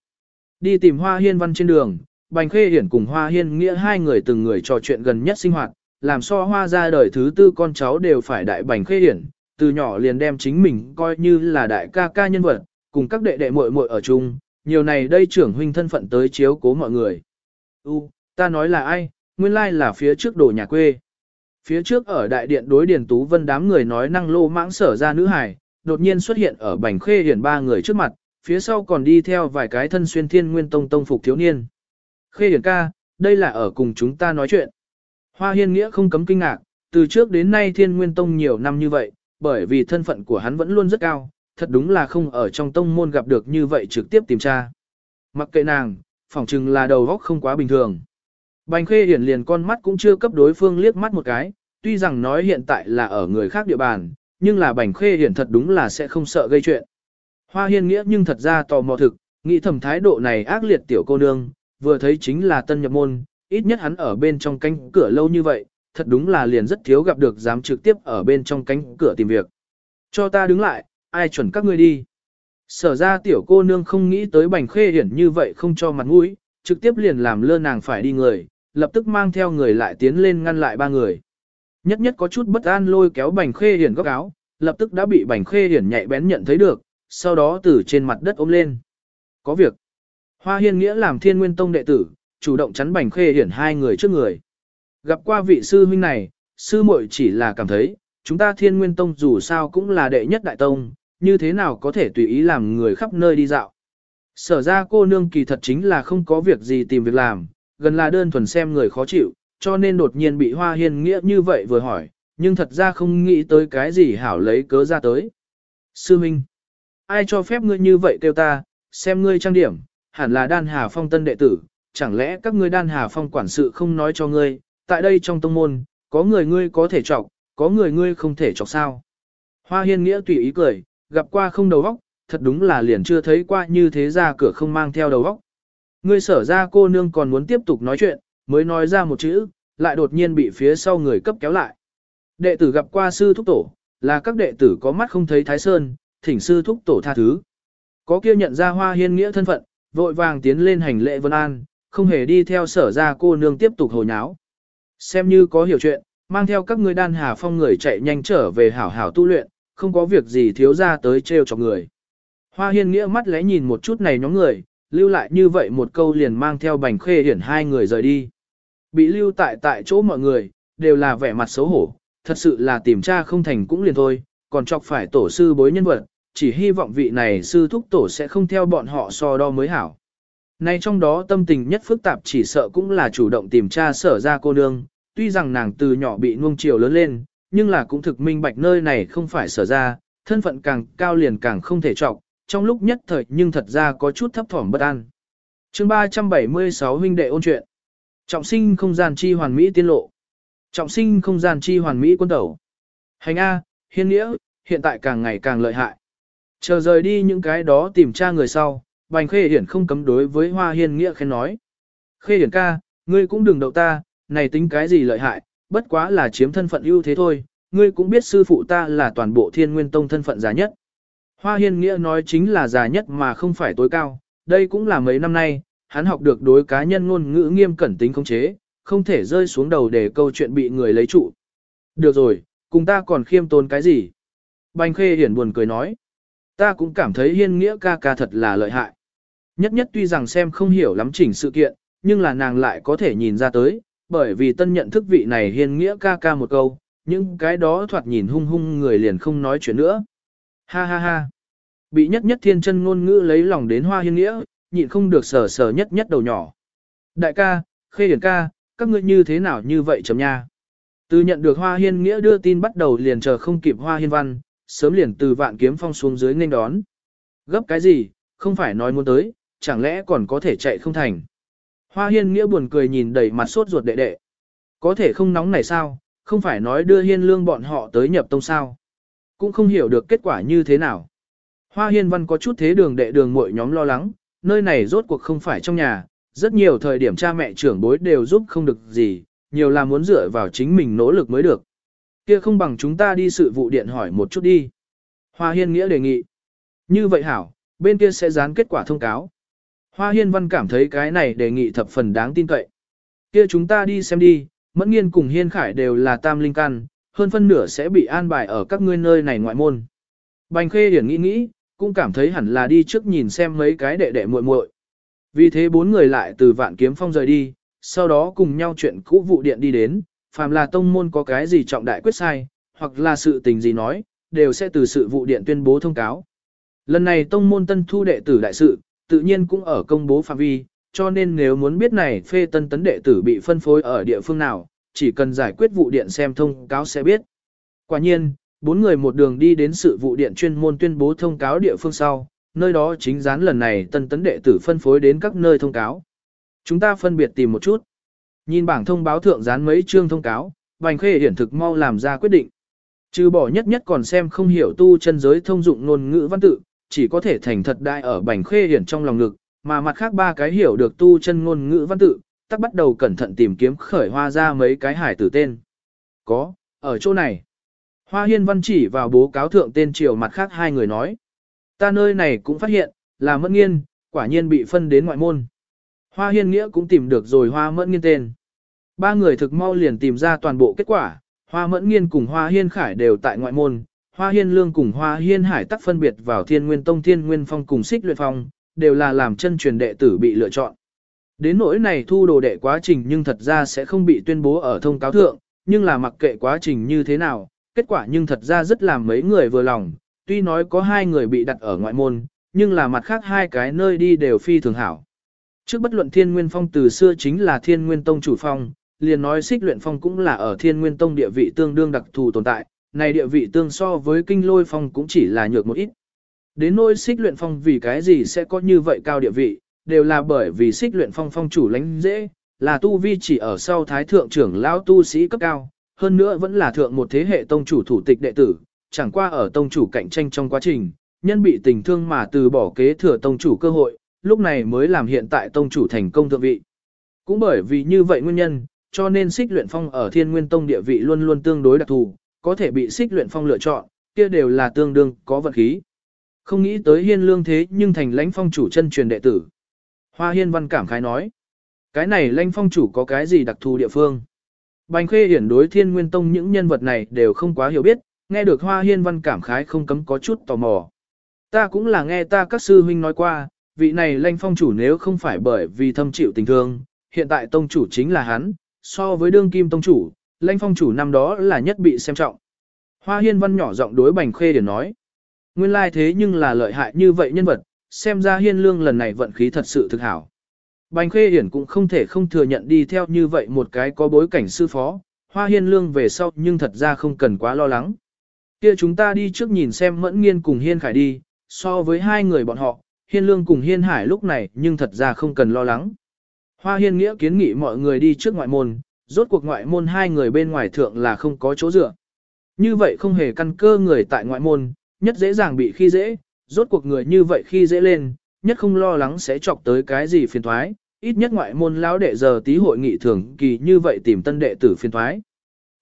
Đi tìm Hoa Hiên Văn trên đường, Bành Khê Hiển cùng Hoa Hiên Nghĩa hai người từng người trò chuyện gần nhất sinh hoạt, làm so Hoa ra đời thứ tư con cháu đều phải đại Bành Khê Hiển, từ nhỏ liền đem chính mình coi như là đại ca ca nhân vật, cùng các đệ đệ muội muội ở chung, nhiều này đây trưởng huynh thân phận tới chiếu cố mọi người. U, ta nói là ai, nguyên lai là phía trước đồ nhà quê. Phía trước ở đại điện đối điền tú vân đám người nói năng lô mãng sở ra nữ hải, đột nhiên xuất hiện ở bành khê hiển ba người trước mặt, phía sau còn đi theo vài cái thân xuyên thiên nguyên tông tông phục thiếu niên. Khê Hiển ca, đây là ở cùng chúng ta nói chuyện. Hoa Hiên Nghĩa không cấm kinh ngạc, từ trước đến nay Thiên Nguyên Tông nhiều năm như vậy, bởi vì thân phận của hắn vẫn luôn rất cao, thật đúng là không ở trong tông môn gặp được như vậy trực tiếp tìm tra. Mặc kệ nàng, phỏng chừng là đầu góc không quá bình thường. Bành Khê Hiển liền con mắt cũng chưa cấp đối phương liếc mắt một cái, tuy rằng nói hiện tại là ở người khác địa bàn, nhưng là Bành Khê Hiển thật đúng là sẽ không sợ gây chuyện. Hoa Hiên Nghĩa nhưng thật ra tò mò thực, nghĩ thầm thái độ này ác liệt tiểu cô nương, vừa thấy chính là tân nhập môn, ít nhất hắn ở bên trong cánh cửa lâu như vậy, thật đúng là liền rất thiếu gặp được dám trực tiếp ở bên trong cánh cửa tìm việc. Cho ta đứng lại, ai chuẩn các ngươi đi. Sở ra tiểu cô nương không nghĩ tới bành khê hiển như vậy không cho mặt mũi, trực tiếp liền làm lơ nàng phải đi người, lập tức mang theo người lại tiến lên ngăn lại ba người. Nhất nhất có chút bất an lôi kéo bành khê hiển góc áo, lập tức đã bị bành khê hiển nhạy bén nhận thấy được, sau đó từ trên mặt đất ôm lên. Có việc. Hoa hiên nghĩa làm thiên nguyên tông đệ tử, chủ động chắn bành khê hiển hai người trước người. Gặp qua vị sư huynh này, sư muội chỉ là cảm thấy, chúng ta thiên nguyên tông dù sao cũng là đệ nhất đại tông, như thế nào có thể tùy ý làm người khắp nơi đi dạo. Sở ra cô nương kỳ thật chính là không có việc gì tìm việc làm, gần là đơn thuần xem người khó chịu, cho nên đột nhiên bị hoa hiên nghĩa như vậy vừa hỏi, nhưng thật ra không nghĩ tới cái gì hảo lấy cớ ra tới. Sư Minh, ai cho phép ngươi như vậy kêu ta, xem ngươi trang điểm, hẳn là đan hà phong tân đệ tử, chẳng lẽ các ngươi đan hà phong quản sự không nói cho ngươi, tại đây trong tông môn, có người ngươi có thể chọc, có người ngươi không thể chọc sao. Hoa hiên nghĩa tùy ý cười, gặp qua không đầu óc, thật đúng là liền chưa thấy qua như thế ra cửa không mang theo đầu óc. Ngươi sở ra cô nương còn muốn tiếp tục nói chuyện, mới nói ra một chữ, lại đột nhiên bị phía sau người cấp kéo lại. Đệ tử gặp qua sư thúc tổ, là các đệ tử có mắt không thấy thái sơn, thỉnh sư thúc tổ tha thứ. Có kia nhận ra hoa hiên nghĩa thân phận, vội vàng tiến lên hành lễ vân an, không hề đi theo sở ra cô nương tiếp tục hồi nháo. Xem như có hiểu chuyện, mang theo các ngươi đan hà phong người chạy nhanh trở về hảo hảo tu luyện, không có việc gì thiếu ra tới trêu cho người. Hoa hiên nghĩa mắt lẽ nhìn một chút này nhóm người, lưu lại như vậy một câu liền mang theo bành khê hiển hai người rời đi. Bị lưu tại tại chỗ mọi người, đều là vẻ mặt xấu hổ, thật sự là tìm tra không thành cũng liền thôi, còn chọc phải tổ sư bối nhân vật, chỉ hy vọng vị này sư thúc tổ sẽ không theo bọn họ so đo mới hảo. Nay trong đó tâm tình nhất phức tạp chỉ sợ cũng là chủ động tìm tra sở ra cô nương, tuy rằng nàng từ nhỏ bị nuông chiều lớn lên, nhưng là cũng thực minh bạch nơi này không phải sở ra, thân phận càng cao liền càng không thể trọng, trong lúc nhất thời nhưng thật ra có chút thấp thỏm bất an. chương 376 huynh đệ ôn chuyện. Trọng sinh không gian chi hoàn mỹ tiên lộ. Trọng sinh không gian chi hoàn mỹ quân tẩu. Hành A, hiên nghĩa, hiện tại càng ngày càng lợi hại. Chờ rời đi những cái đó tìm tra người sau, Bành Khê Hiển không cấm đối với Hoa Hiên Nghĩa khen nói. Khê Hiển ca, ngươi cũng đừng đậu ta, này tính cái gì lợi hại, bất quá là chiếm thân phận ưu thế thôi, ngươi cũng biết sư phụ ta là toàn bộ thiên nguyên tông thân phận già nhất. Hoa Hiên Nghĩa nói chính là già nhất mà không phải tối cao, đây cũng là mấy năm nay, hắn học được đối cá nhân ngôn ngữ nghiêm cẩn tính khống chế, không thể rơi xuống đầu để câu chuyện bị người lấy trụ. Được rồi, cùng ta còn khiêm tốn cái gì? Bành Khê Hiển buồn cười nói. Ta cũng cảm thấy Hiên Nghĩa ca ca thật là lợi hại. Nhất nhất tuy rằng xem không hiểu lắm chỉnh sự kiện, nhưng là nàng lại có thể nhìn ra tới, bởi vì tân nhận thức vị này Hiên Nghĩa ca ca một câu, những cái đó thoạt nhìn hung hung người liền không nói chuyện nữa. Ha ha ha. Bị nhất nhất thiên chân ngôn ngữ lấy lòng đến hoa hiên nghĩa, nhịn không được sờ sờ nhất nhất đầu nhỏ. Đại ca, khê điển ca, các ngươi như thế nào như vậy chấm nha. Từ nhận được hoa hiên nghĩa đưa tin bắt đầu liền chờ không kịp hoa hiên văn, sớm liền từ vạn kiếm phong xuống dưới nghênh đón. Gấp cái gì, không phải nói muốn tới, chẳng lẽ còn có thể chạy không thành. Hoa hiên nghĩa buồn cười nhìn đầy mặt sốt ruột đệ đệ. Có thể không nóng này sao, không phải nói đưa hiên lương bọn họ tới nhập tông sao. Cũng không hiểu được kết quả như thế nào. Hoa hiên văn có chút thế đường đệ đường muội nhóm lo lắng, nơi này rốt cuộc không phải trong nhà, rất nhiều thời điểm cha mẹ trưởng bối đều giúp không được gì, nhiều là muốn dựa vào chính mình nỗ lực mới được. Kia không bằng chúng ta đi sự vụ điện hỏi một chút đi. Hoa hiên nghĩa đề nghị. Như vậy hảo, bên kia sẽ dán kết quả thông cáo. Hoa hiên văn cảm thấy cái này đề nghị thập phần đáng tin cậy. Kia chúng ta đi xem đi, mẫn nghiên cùng hiên khải đều là tam linh căn, hơn phân nửa sẽ bị an bài ở các ngươi nơi này ngoại môn. Bành khê điển nghĩ nghĩ, cũng cảm thấy hẳn là đi trước nhìn xem mấy cái đệ đệ muội muội. Vì thế bốn người lại từ vạn kiếm phong rời đi, sau đó cùng nhau chuyện cũ vụ điện đi đến, phàm là tông môn có cái gì trọng đại quyết sai, hoặc là sự tình gì nói, đều sẽ từ sự vụ điện tuyên bố thông cáo. Lần này tông môn tân thu đệ tử đại sự, tự nhiên cũng ở công bố phạm vi, cho nên nếu muốn biết này phê tân tấn đệ tử bị phân phối ở địa phương nào, chỉ cần giải quyết vụ điện xem thông cáo sẽ biết. Quả nhiên, bốn người một đường đi đến sự vụ điện chuyên môn tuyên bố thông cáo địa phương sau, nơi đó chính dán lần này tân tấn đệ tử phân phối đến các nơi thông cáo. Chúng ta phân biệt tìm một chút. Nhìn bảng thông báo thượng dán mấy chương thông cáo, Bành Khê hiển thực mau làm ra quyết định. Trừ bỏ nhất nhất còn xem không hiểu tu chân giới thông dụng ngôn ngữ văn tự, chỉ có thể thành thật đại ở Bành Khê hiển trong lòng ngực, mà mặt khác ba cái hiểu được tu chân ngôn ngữ văn tự, tắc bắt đầu cẩn thận tìm kiếm khởi hoa ra mấy cái hải tử tên. Có, ở chỗ này. Hoa hiên văn chỉ vào bố cáo thượng tên triều mặt khác hai người nói. Ta nơi này cũng phát hiện, là mẫn nghiên, quả nhiên bị phân đến ngoại môn. Hoa hiên nghĩa cũng tìm được rồi hoa mẫn nghiên tên. Ba người thực mau liền tìm ra toàn bộ kết quả, hoa mẫn nghiên cùng hoa hiên khải đều tại ngoại môn, hoa hiên lương cùng hoa hiên hải tắc phân biệt vào thiên nguyên tông thiên nguyên phong cùng xích luyện phong, đều là làm chân truyền đệ tử bị lựa chọn. Đến nỗi này thu đồ đệ quá trình nhưng thật ra sẽ không bị tuyên bố ở thông cáo thượng, nhưng là mặc kệ quá trình như thế nào, kết quả nhưng thật ra rất làm mấy người vừa lòng, tuy nói có hai người bị đặt ở ngoại môn, nhưng là mặt khác hai cái nơi đi đều phi thường hảo. Trước bất luận thiên nguyên phong từ xưa chính là thiên nguyên tông chủ phong, liền nói xích luyện phong cũng là ở thiên nguyên tông địa vị tương đương đặc thù tồn tại, này địa vị tương so với kinh lôi phong cũng chỉ là nhược một ít. Đến nỗi xích luyện phong vì cái gì sẽ có như vậy cao địa vị, đều là bởi vì xích luyện phong phong chủ lãnh dễ, là tu vi chỉ ở sau thái thượng trưởng lão tu sĩ cấp cao, hơn nữa vẫn là thượng một thế hệ tông chủ thủ tịch đệ tử, chẳng qua ở tông chủ cạnh tranh trong quá trình, nhân bị tình thương mà từ bỏ kế thừa tông chủ cơ hội, lúc này mới làm hiện tại tông chủ thành công thượng vị. Cũng bởi vì như vậy nguyên nhân, cho nên xích luyện phong ở thiên nguyên tông địa vị luôn luôn tương đối đặc thù, có thể bị xích luyện phong lựa chọn, kia đều là tương đương có vật khí. Không nghĩ tới hiên lương thế nhưng thành lãnh phong chủ chân truyền đệ tử. Hoa hiên văn cảm khái nói, cái này lãnh phong chủ có cái gì đặc thù địa phương. Bành khê hiển đối thiên nguyên tông những nhân vật này đều không quá hiểu biết, nghe được hoa hiên văn cảm khái không cấm có chút tò mò. Ta cũng là nghe ta các sư huynh nói qua, vị này lanh phong chủ nếu không phải bởi vì thâm chịu tình thương, hiện tại tông chủ chính là hắn, so với đương kim tông chủ, lanh phong chủ năm đó là nhất bị xem trọng. Hoa hiên văn nhỏ giọng đối bành khê điển nói. Nguyên lai thế nhưng là lợi hại như vậy nhân vật, xem ra hiên lương lần này vận khí thật sự thực hảo. Bành khê điển cũng không thể không thừa nhận đi theo như vậy một cái có bối cảnh sư phó, hoa hiên lương về sau nhưng thật ra không cần quá lo lắng. Kia chúng ta đi trước nhìn xem mẫn nghiên cùng hiên khải đi, so với hai người bọn họ, hiên lương cùng hiên hải lúc này nhưng thật ra không cần lo lắng. Hoa hiên nghĩa kiến nghị mọi người đi trước ngoại môn, rốt cuộc ngoại môn hai người bên ngoài thượng là không có chỗ dựa. Như vậy không hề căn cơ người tại ngoại môn, nhất dễ dàng bị khi dễ, rốt cuộc người như vậy khi dễ lên, nhất không lo lắng sẽ chọc tới cái gì phiền thoái, ít nhất ngoại môn lão đệ giờ tí hội nghị thường kỳ như vậy tìm tân đệ tử phiền thoái.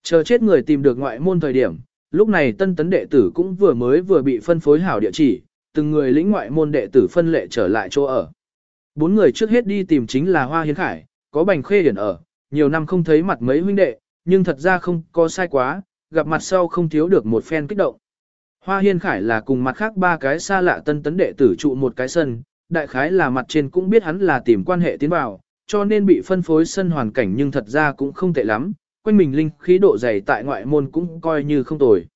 Chờ chết người tìm được ngoại môn thời điểm, lúc này tân tấn đệ tử cũng vừa mới vừa bị phân phối hảo địa chỉ, từng người lĩnh ngoại môn đệ tử phân lệ trở lại chỗ ở. Bốn người trước hết đi tìm chính là Hoa Hiến Khải, có bành khê điển ở, nhiều năm không thấy mặt mấy huynh đệ, nhưng thật ra không có sai quá, gặp mặt sau không thiếu được một phen kích động. Hoa Hiên Khải là cùng mặt khác ba cái xa lạ tân tấn đệ tử trụ một cái sân, đại khái là mặt trên cũng biết hắn là tìm quan hệ tiến vào, cho nên bị phân phối sân hoàn cảnh nhưng thật ra cũng không tệ lắm, quanh mình linh khí độ dày tại ngoại môn cũng coi như không tồi.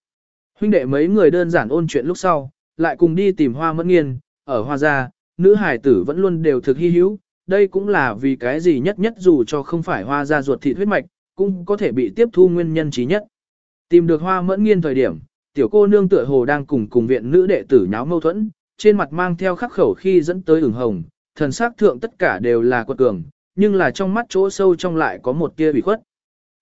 Huynh đệ mấy người đơn giản ôn chuyện lúc sau, lại cùng đi tìm hoa mẫn nghiên, ở hoa gia, nữ hải tử vẫn luôn đều thực hy hữu, đây cũng là vì cái gì nhất nhất dù cho không phải hoa gia ruột thịt huyết mạch, cũng có thể bị tiếp thu nguyên nhân trí nhất. Tìm được hoa mẫn nghiên thời điểm, tiểu cô nương tựa hồ đang cùng cùng viện nữ đệ tử nháo mâu thuẫn, trên mặt mang theo khắc khẩu khi dẫn tới ửng hồng, thần sắc thượng tất cả đều là quật cường, nhưng là trong mắt chỗ sâu trong lại có một tia bị khuất.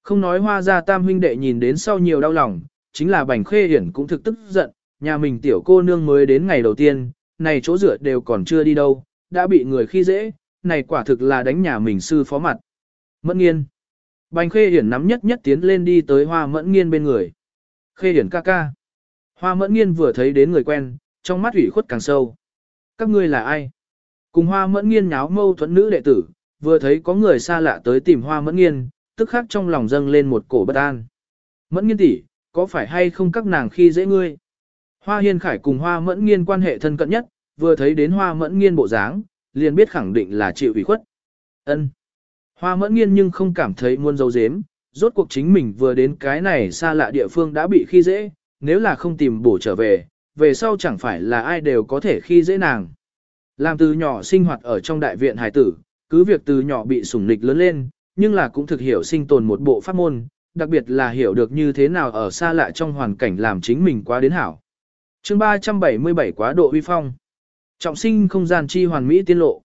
Không nói hoa gia tam huynh đệ nhìn đến sau nhiều đau lòng, chính là bành khê hiển cũng thực tức giận, nhà mình tiểu cô nương mới đến ngày đầu tiên, này chỗ rửa đều còn chưa đi đâu, đã bị người khi dễ, này quả thực là đánh nhà mình sư phó mặt. Mẫn nghiên. Bành khê hiển nắm nhất nhất tiến lên đi tới hoa mẫn nghiên bên người. Khê hiển ca ca. Hoa mẫn nghiên vừa thấy đến người quen, trong mắt ủy khuất càng sâu. Các ngươi là ai? Cùng hoa mẫn nghiên nháo mâu thuẫn nữ đệ tử, vừa thấy có người xa lạ tới tìm hoa mẫn nghiên, tức khắc trong lòng dâng lên một cổ bất an. Mẫn nghiên tỷ, có phải hay không các nàng khi dễ ngươi? Hoa hiên khải cùng hoa mẫn nghiên quan hệ thân cận nhất, vừa thấy đến hoa mẫn nghiên bộ dáng, liền biết khẳng định là chịu ủy khuất. Ân. Hoa mẫn nghiên nhưng không cảm thấy muôn dấu dếm, rốt cuộc chính mình vừa đến cái này xa lạ địa phương đã bị khi dễ, nếu là không tìm bổ trở về, về sau chẳng phải là ai đều có thể khi dễ nàng. Làm từ nhỏ sinh hoạt ở trong đại viện hải tử, cứ việc từ nhỏ bị sủng nịch lớn lên, nhưng là cũng thực hiểu sinh tồn một bộ pháp môn, đặc biệt là hiểu được như thế nào ở xa lạ trong hoàn cảnh làm chính mình quá đến hảo chương 377 quá độ uy phong. Trọng sinh không gian chi hoàn mỹ tiên lộ.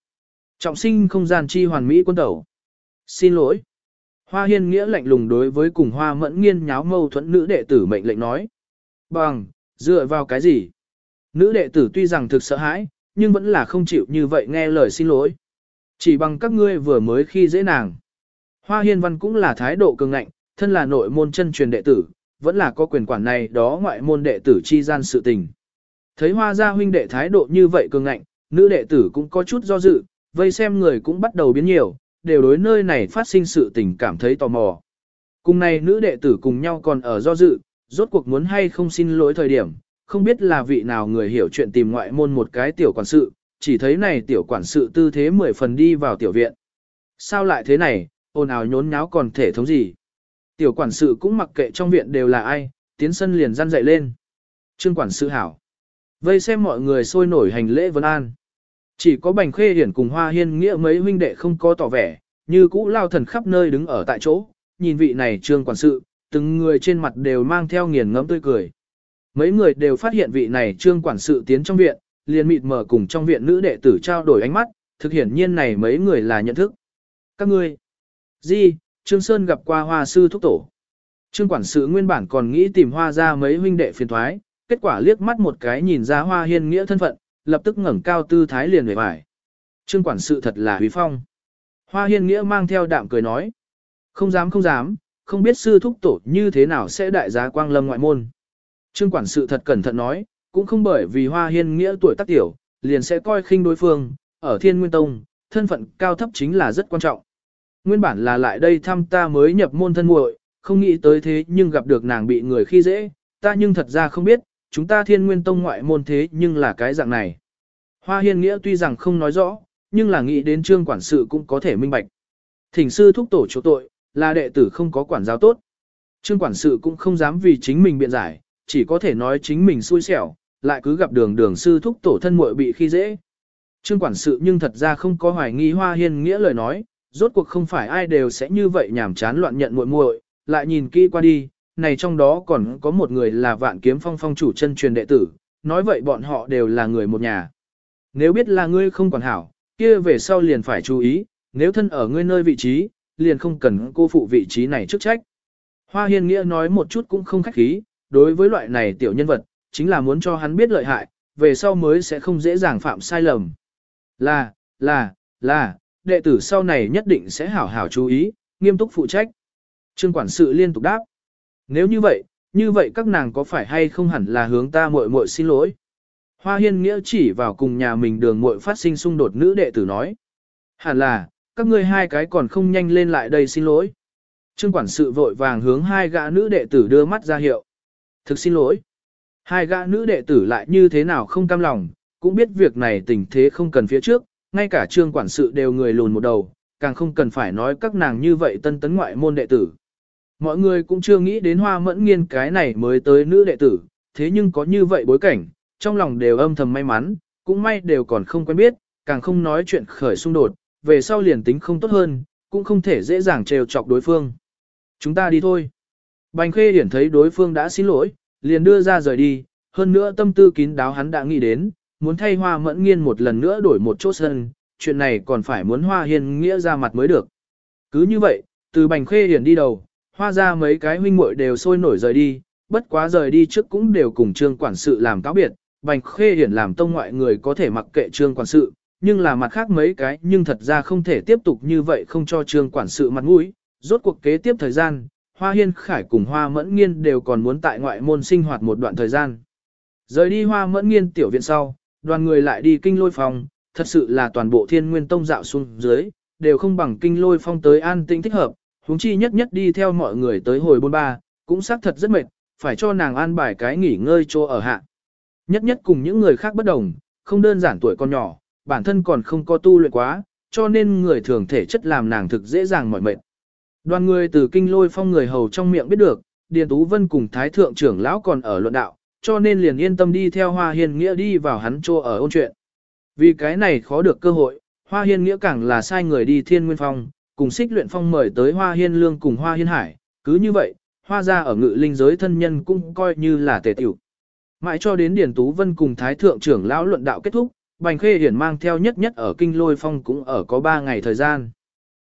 Trọng sinh không gian chi hoàn mỹ quân tẩu. Xin lỗi. Hoa hiên nghĩa lạnh lùng đối với cùng hoa mẫn nghiên nháo mâu thuẫn nữ đệ tử mệnh lệnh nói. Bằng, dựa vào cái gì? Nữ đệ tử tuy rằng thực sợ hãi, nhưng vẫn là không chịu như vậy nghe lời xin lỗi. Chỉ bằng các ngươi vừa mới khi dễ nàng. Hoa hiên văn cũng là thái độ cường ngạnh, thân là nội môn chân truyền đệ tử, vẫn là có quyền quản này đó ngoại môn đệ tử chi gian sự tình. Thấy hoa gia huynh đệ thái độ như vậy cường ngạnh, nữ đệ tử cũng có chút do dự, vây xem người cũng bắt đầu biến nhiều, đều đối nơi này phát sinh sự tình cảm thấy tò mò. Cùng này nữ đệ tử cùng nhau còn ở do dự, rốt cuộc muốn hay không xin lỗi thời điểm, không biết là vị nào người hiểu chuyện tìm ngoại môn một cái tiểu quản sự, chỉ thấy này tiểu quản sự tư thế mười phần đi vào tiểu viện. Sao lại thế này, ồn ào nhốn nháo còn thể thống gì? Tiểu quản sự cũng mặc kệ trong viện đều là ai, tiến sân liền răn dậy lên. Trương quản sự hảo. Vây xem mọi người sôi nổi hành lễ vân an. Chỉ có bành khê hiển cùng hoa hiên nghĩa mấy huynh đệ không có tỏ vẻ, như cũ lao thần khắp nơi đứng ở tại chỗ, nhìn vị này trương quản sự, từng người trên mặt đều mang theo nghiền ngẫm tươi cười. Mấy người đều phát hiện vị này trương quản sự tiến trong viện, liền mịt mở cùng trong viện nữ đệ tử trao đổi ánh mắt, thực hiển nhiên này mấy người là nhận thức. Các ngươi, gì? Trương Sơn gặp qua hoa sư thúc tổ. Trương quản sự nguyên bản còn nghĩ tìm hoa ra mấy huynh đệ phiền thoái, kết quả liếc mắt một cái nhìn ra hoa hiên nghĩa thân phận, lập tức ngẩng cao tư thái liền về vải. Trương quản sự thật là huy phong. Hoa hiên nghĩa mang theo đạm cười nói. Không dám không dám, không biết sư thúc tổ như thế nào sẽ đại giá quang lâm ngoại môn. Trương quản sự thật cẩn thận nói, cũng không bởi vì hoa hiên nghĩa tuổi tác tiểu, liền sẽ coi khinh đối phương, ở thiên nguyên tông, thân phận cao thấp chính là rất quan trọng. Nguyên bản là lại đây thăm ta mới nhập môn thân muội, không nghĩ tới thế nhưng gặp được nàng bị người khi dễ, ta nhưng thật ra không biết, chúng ta thiên nguyên tông ngoại môn thế nhưng là cái dạng này. Hoa hiên nghĩa tuy rằng không nói rõ, nhưng là nghĩ đến trương quản sự cũng có thể minh bạch. Thỉnh sư thúc tổ chỗ tội, là đệ tử không có quản giáo tốt. Trương quản sự cũng không dám vì chính mình biện giải, chỉ có thể nói chính mình xui xẻo, lại cứ gặp đường đường sư thúc tổ thân muội bị khi dễ. Trương quản sự nhưng thật ra không có hoài nghi hoa hiên nghĩa lời nói, rốt cuộc không phải ai đều sẽ như vậy nhảm chán loạn nhận muội muội, lại nhìn kỹ qua đi, này trong đó còn có một người là vạn kiếm phong phong chủ chân truyền đệ tử, nói vậy bọn họ đều là người một nhà. Nếu biết là ngươi không còn hảo, kia về sau liền phải chú ý, nếu thân ở ngươi nơi vị trí, liền không cần cô phụ vị trí này chức trách. Hoa Hiên Nghĩa nói một chút cũng không khách khí, đối với loại này tiểu nhân vật, chính là muốn cho hắn biết lợi hại, về sau mới sẽ không dễ dàng phạm sai lầm. Là, là, là, đệ tử sau này nhất định sẽ hảo hảo chú ý, nghiêm túc phụ trách. Trương quản sự liên tục đáp. Nếu như vậy, như vậy các nàng có phải hay không hẳn là hướng ta muội muội xin lỗi? Hoa hiên nghĩa chỉ vào cùng nhà mình đường muội phát sinh xung đột nữ đệ tử nói. Hẳn là, các ngươi hai cái còn không nhanh lên lại đây xin lỗi. Trương quản sự vội vàng hướng hai gã nữ đệ tử đưa mắt ra hiệu. Thực xin lỗi. Hai gã nữ đệ tử lại như thế nào không cam lòng, cũng biết việc này tình thế không cần phía trước, ngay cả trương quản sự đều người lùn một đầu, càng không cần phải nói các nàng như vậy tân tấn ngoại môn đệ tử. Mọi người cũng chưa nghĩ đến hoa mẫn nghiên cái này mới tới nữ đệ tử, thế nhưng có như vậy bối cảnh, trong lòng đều âm thầm may mắn, cũng may đều còn không quen biết, càng không nói chuyện khởi xung đột, về sau liền tính không tốt hơn, cũng không thể dễ dàng trêu chọc đối phương. Chúng ta đi thôi. Bành khê hiển thấy đối phương đã xin lỗi, liền đưa ra rời đi, hơn nữa tâm tư kín đáo hắn đã nghĩ đến, muốn thay hoa mẫn nghiên một lần nữa đổi một chỗ sân, chuyện này còn phải muốn hoa hiên nghĩa ra mặt mới được. Cứ như vậy, từ bành khê hiển đi đầu, hoa ra mấy cái huynh muội đều sôi nổi rời đi, bất quá rời đi trước cũng đều cùng trương quản sự làm cáo biệt, bành khê hiển làm tông ngoại người có thể mặc kệ trương quản sự, nhưng là mặt khác mấy cái nhưng thật ra không thể tiếp tục như vậy không cho trương quản sự mặt mũi, rốt cuộc kế tiếp thời gian, hoa hiên khải cùng hoa mẫn nghiên đều còn muốn tại ngoại môn sinh hoạt một đoạn thời gian. Rời đi hoa mẫn nghiên tiểu viện sau, đoàn người lại đi kinh lôi phong, thật sự là toàn bộ thiên nguyên tông dạo xuống dưới, đều không bằng kinh lôi phong tới an tĩnh thích hợp, huống chi nhất nhất đi theo mọi người tới hồi bôn ba, cũng xác thật rất mệt, phải cho nàng an bài cái nghỉ ngơi cho ở hạ. Nhất nhất cùng những người khác bất đồng, không đơn giản tuổi con nhỏ, bản thân còn không có tu luyện quá, cho nên người thường thể chất làm nàng thực dễ dàng mỏi mệt. Đoàn người từ kinh lôi phong người hầu trong miệng biết được, Điền Tú Vân cùng Thái Thượng trưởng lão còn ở luận đạo, cho nên liền yên tâm đi theo Hoa Hiên Nghĩa đi vào hắn chỗ ở ôn chuyện. Vì cái này khó được cơ hội, Hoa Hiên Nghĩa càng là sai người đi Thiên Nguyên Phong, cùng xích luyện phong mời tới Hoa Hiên Lương cùng Hoa Hiên Hải, cứ như vậy, Hoa gia ở ngự linh giới thân nhân cũng coi như là tề tiểu. Mãi cho đến Điền Tú Vân cùng Thái Thượng trưởng lão luận đạo kết thúc, Bành Khê Hiển mang theo nhất nhất ở Kinh Lôi Phong cũng ở có 3 ngày thời gian.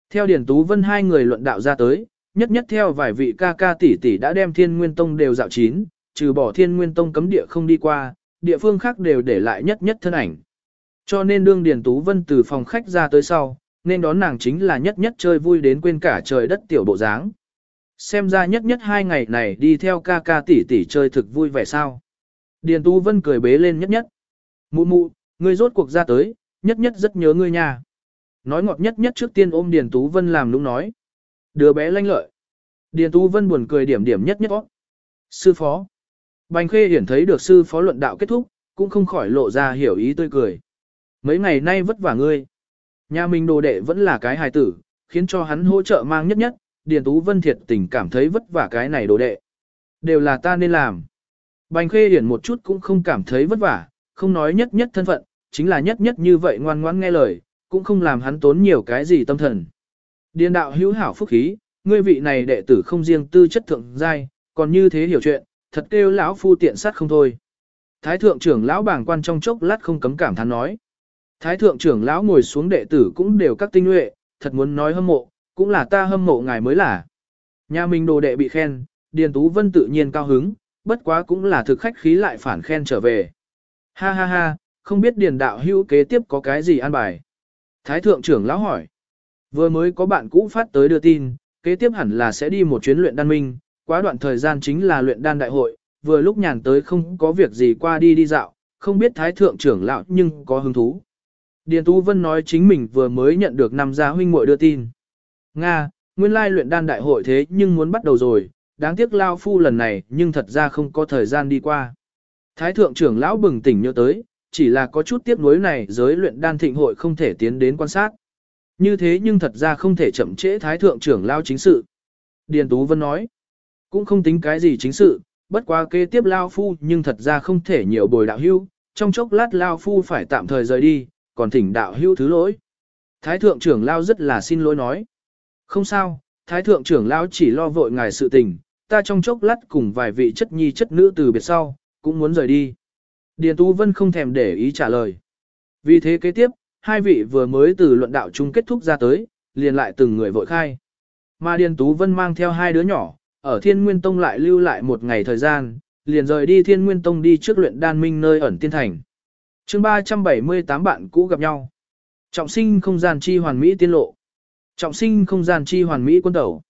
Theo Điền Tú Vân hai người luận đạo ra tới, nhất nhất theo vài vị ca ca tỷ tỷ đã đem Thiên Nguyên Tông đều dạo chín, trừ bỏ Thiên Nguyên Tông cấm địa không đi qua, địa phương khác đều để lại nhất nhất thân ảnh. Cho nên đương Điền Tú Vân từ phòng khách ra tới sau, nên đón nàng chính là nhất nhất chơi vui đến quên cả trời đất tiểu bộ dáng. Xem ra nhất nhất hai ngày này đi theo ca ca tỷ tỷ chơi thực vui vẻ sao. Điền Tú Vân cười bế lên nhất nhất. Mụ mụ, ngươi rốt cuộc ra tới, nhất nhất rất nhớ ngươi nha. Nói ngọt nhất nhất trước tiên ôm Điền Tú Vân làm lúc nói. Đứa bé lanh lợi. Điền Tú Vân buồn cười điểm điểm nhất nhất ó. Sư phó. Bành Khê hiển thấy được sư phó luận đạo kết thúc, cũng không khỏi lộ ra hiểu ý tươi cười. Mấy ngày nay vất vả ngươi. Nhà mình đồ đệ vẫn là cái hài tử, khiến cho hắn hỗ trợ mang nhất nhất, Điền Tú Vân thiệt tình cảm thấy vất vả cái này đồ đệ. Đều là ta nên làm. Bành Khê Hiển một chút cũng không cảm thấy vất vả, không nói nhất nhất thân phận, chính là nhất nhất như vậy ngoan ngoãn nghe lời, cũng không làm hắn tốn nhiều cái gì tâm thần. Điền đạo hữu hảo phúc khí, ngươi vị này đệ tử không riêng tư chất thượng giai, còn như thế hiểu chuyện, thật kêu lão phu tiện sát không thôi. Thái thượng trưởng lão bảng quan trong chốc lát không cấm cảm thán nói. Thái thượng trưởng lão ngồi xuống đệ tử cũng đều các tinh nhuệ, thật muốn nói hâm mộ, cũng là ta hâm mộ ngài mới là. Nhà mình đồ đệ bị khen, Điền Tú Vân tự nhiên cao hứng, bất quá cũng là thực khách khí lại phản khen trở về. Ha ha ha, không biết Điền đạo hữu kế tiếp có cái gì an bài. Thái thượng trưởng lão hỏi. Vừa mới có bạn cũ phát tới đưa tin, kế tiếp hẳn là sẽ đi một chuyến luyện đan minh, quá đoạn thời gian chính là luyện đan đại hội, vừa lúc nhàn tới không có việc gì qua đi đi dạo, không biết thái thượng trưởng lão nhưng có hứng thú. Điền Tú Vân nói chính mình vừa mới nhận được năm gia huynh muội đưa tin. Nga, nguyên lai luyện đan đại hội thế nhưng muốn bắt đầu rồi, đáng tiếc Lao Phu lần này nhưng thật ra không có thời gian đi qua. Thái thượng trưởng lão bừng tỉnh nhớ tới, chỉ là có chút tiếc nuối này giới luyện đan thịnh hội không thể tiến đến quan sát. Như thế nhưng thật ra không thể chậm trễ thái thượng trưởng lao chính sự. Điền Tú Vân nói, cũng không tính cái gì chính sự, bất quá kế tiếp Lao Phu nhưng thật ra không thể nhiều bồi đạo hưu, trong chốc lát Lao Phu phải tạm thời rời đi, còn thỉnh đạo hưu thứ lỗi. Thái thượng trưởng Lao rất là xin lỗi nói. Không sao, Thái thượng trưởng Lao chỉ lo vội ngài sự tình, ta trong chốc lát cùng vài vị chất nhi chất nữ từ biệt sau, cũng muốn rời đi. Điền Tú Vân không thèm để ý trả lời. Vì thế kế tiếp, hai vị vừa mới từ luận đạo chung kết thúc ra tới, liền lại từng người vội khai. Mà Điền Tú Vân mang theo hai đứa nhỏ, ở Thiên Nguyên Tông lại lưu lại một ngày thời gian, liền rời đi Thiên Nguyên Tông đi trước luyện đan minh nơi ẩn tiên thành. chương 378 bạn cũ gặp nhau. Trọng sinh không gian chi hoàn mỹ tiên lộ. Trọng sinh không gian chi hoàn mỹ quân tẩu.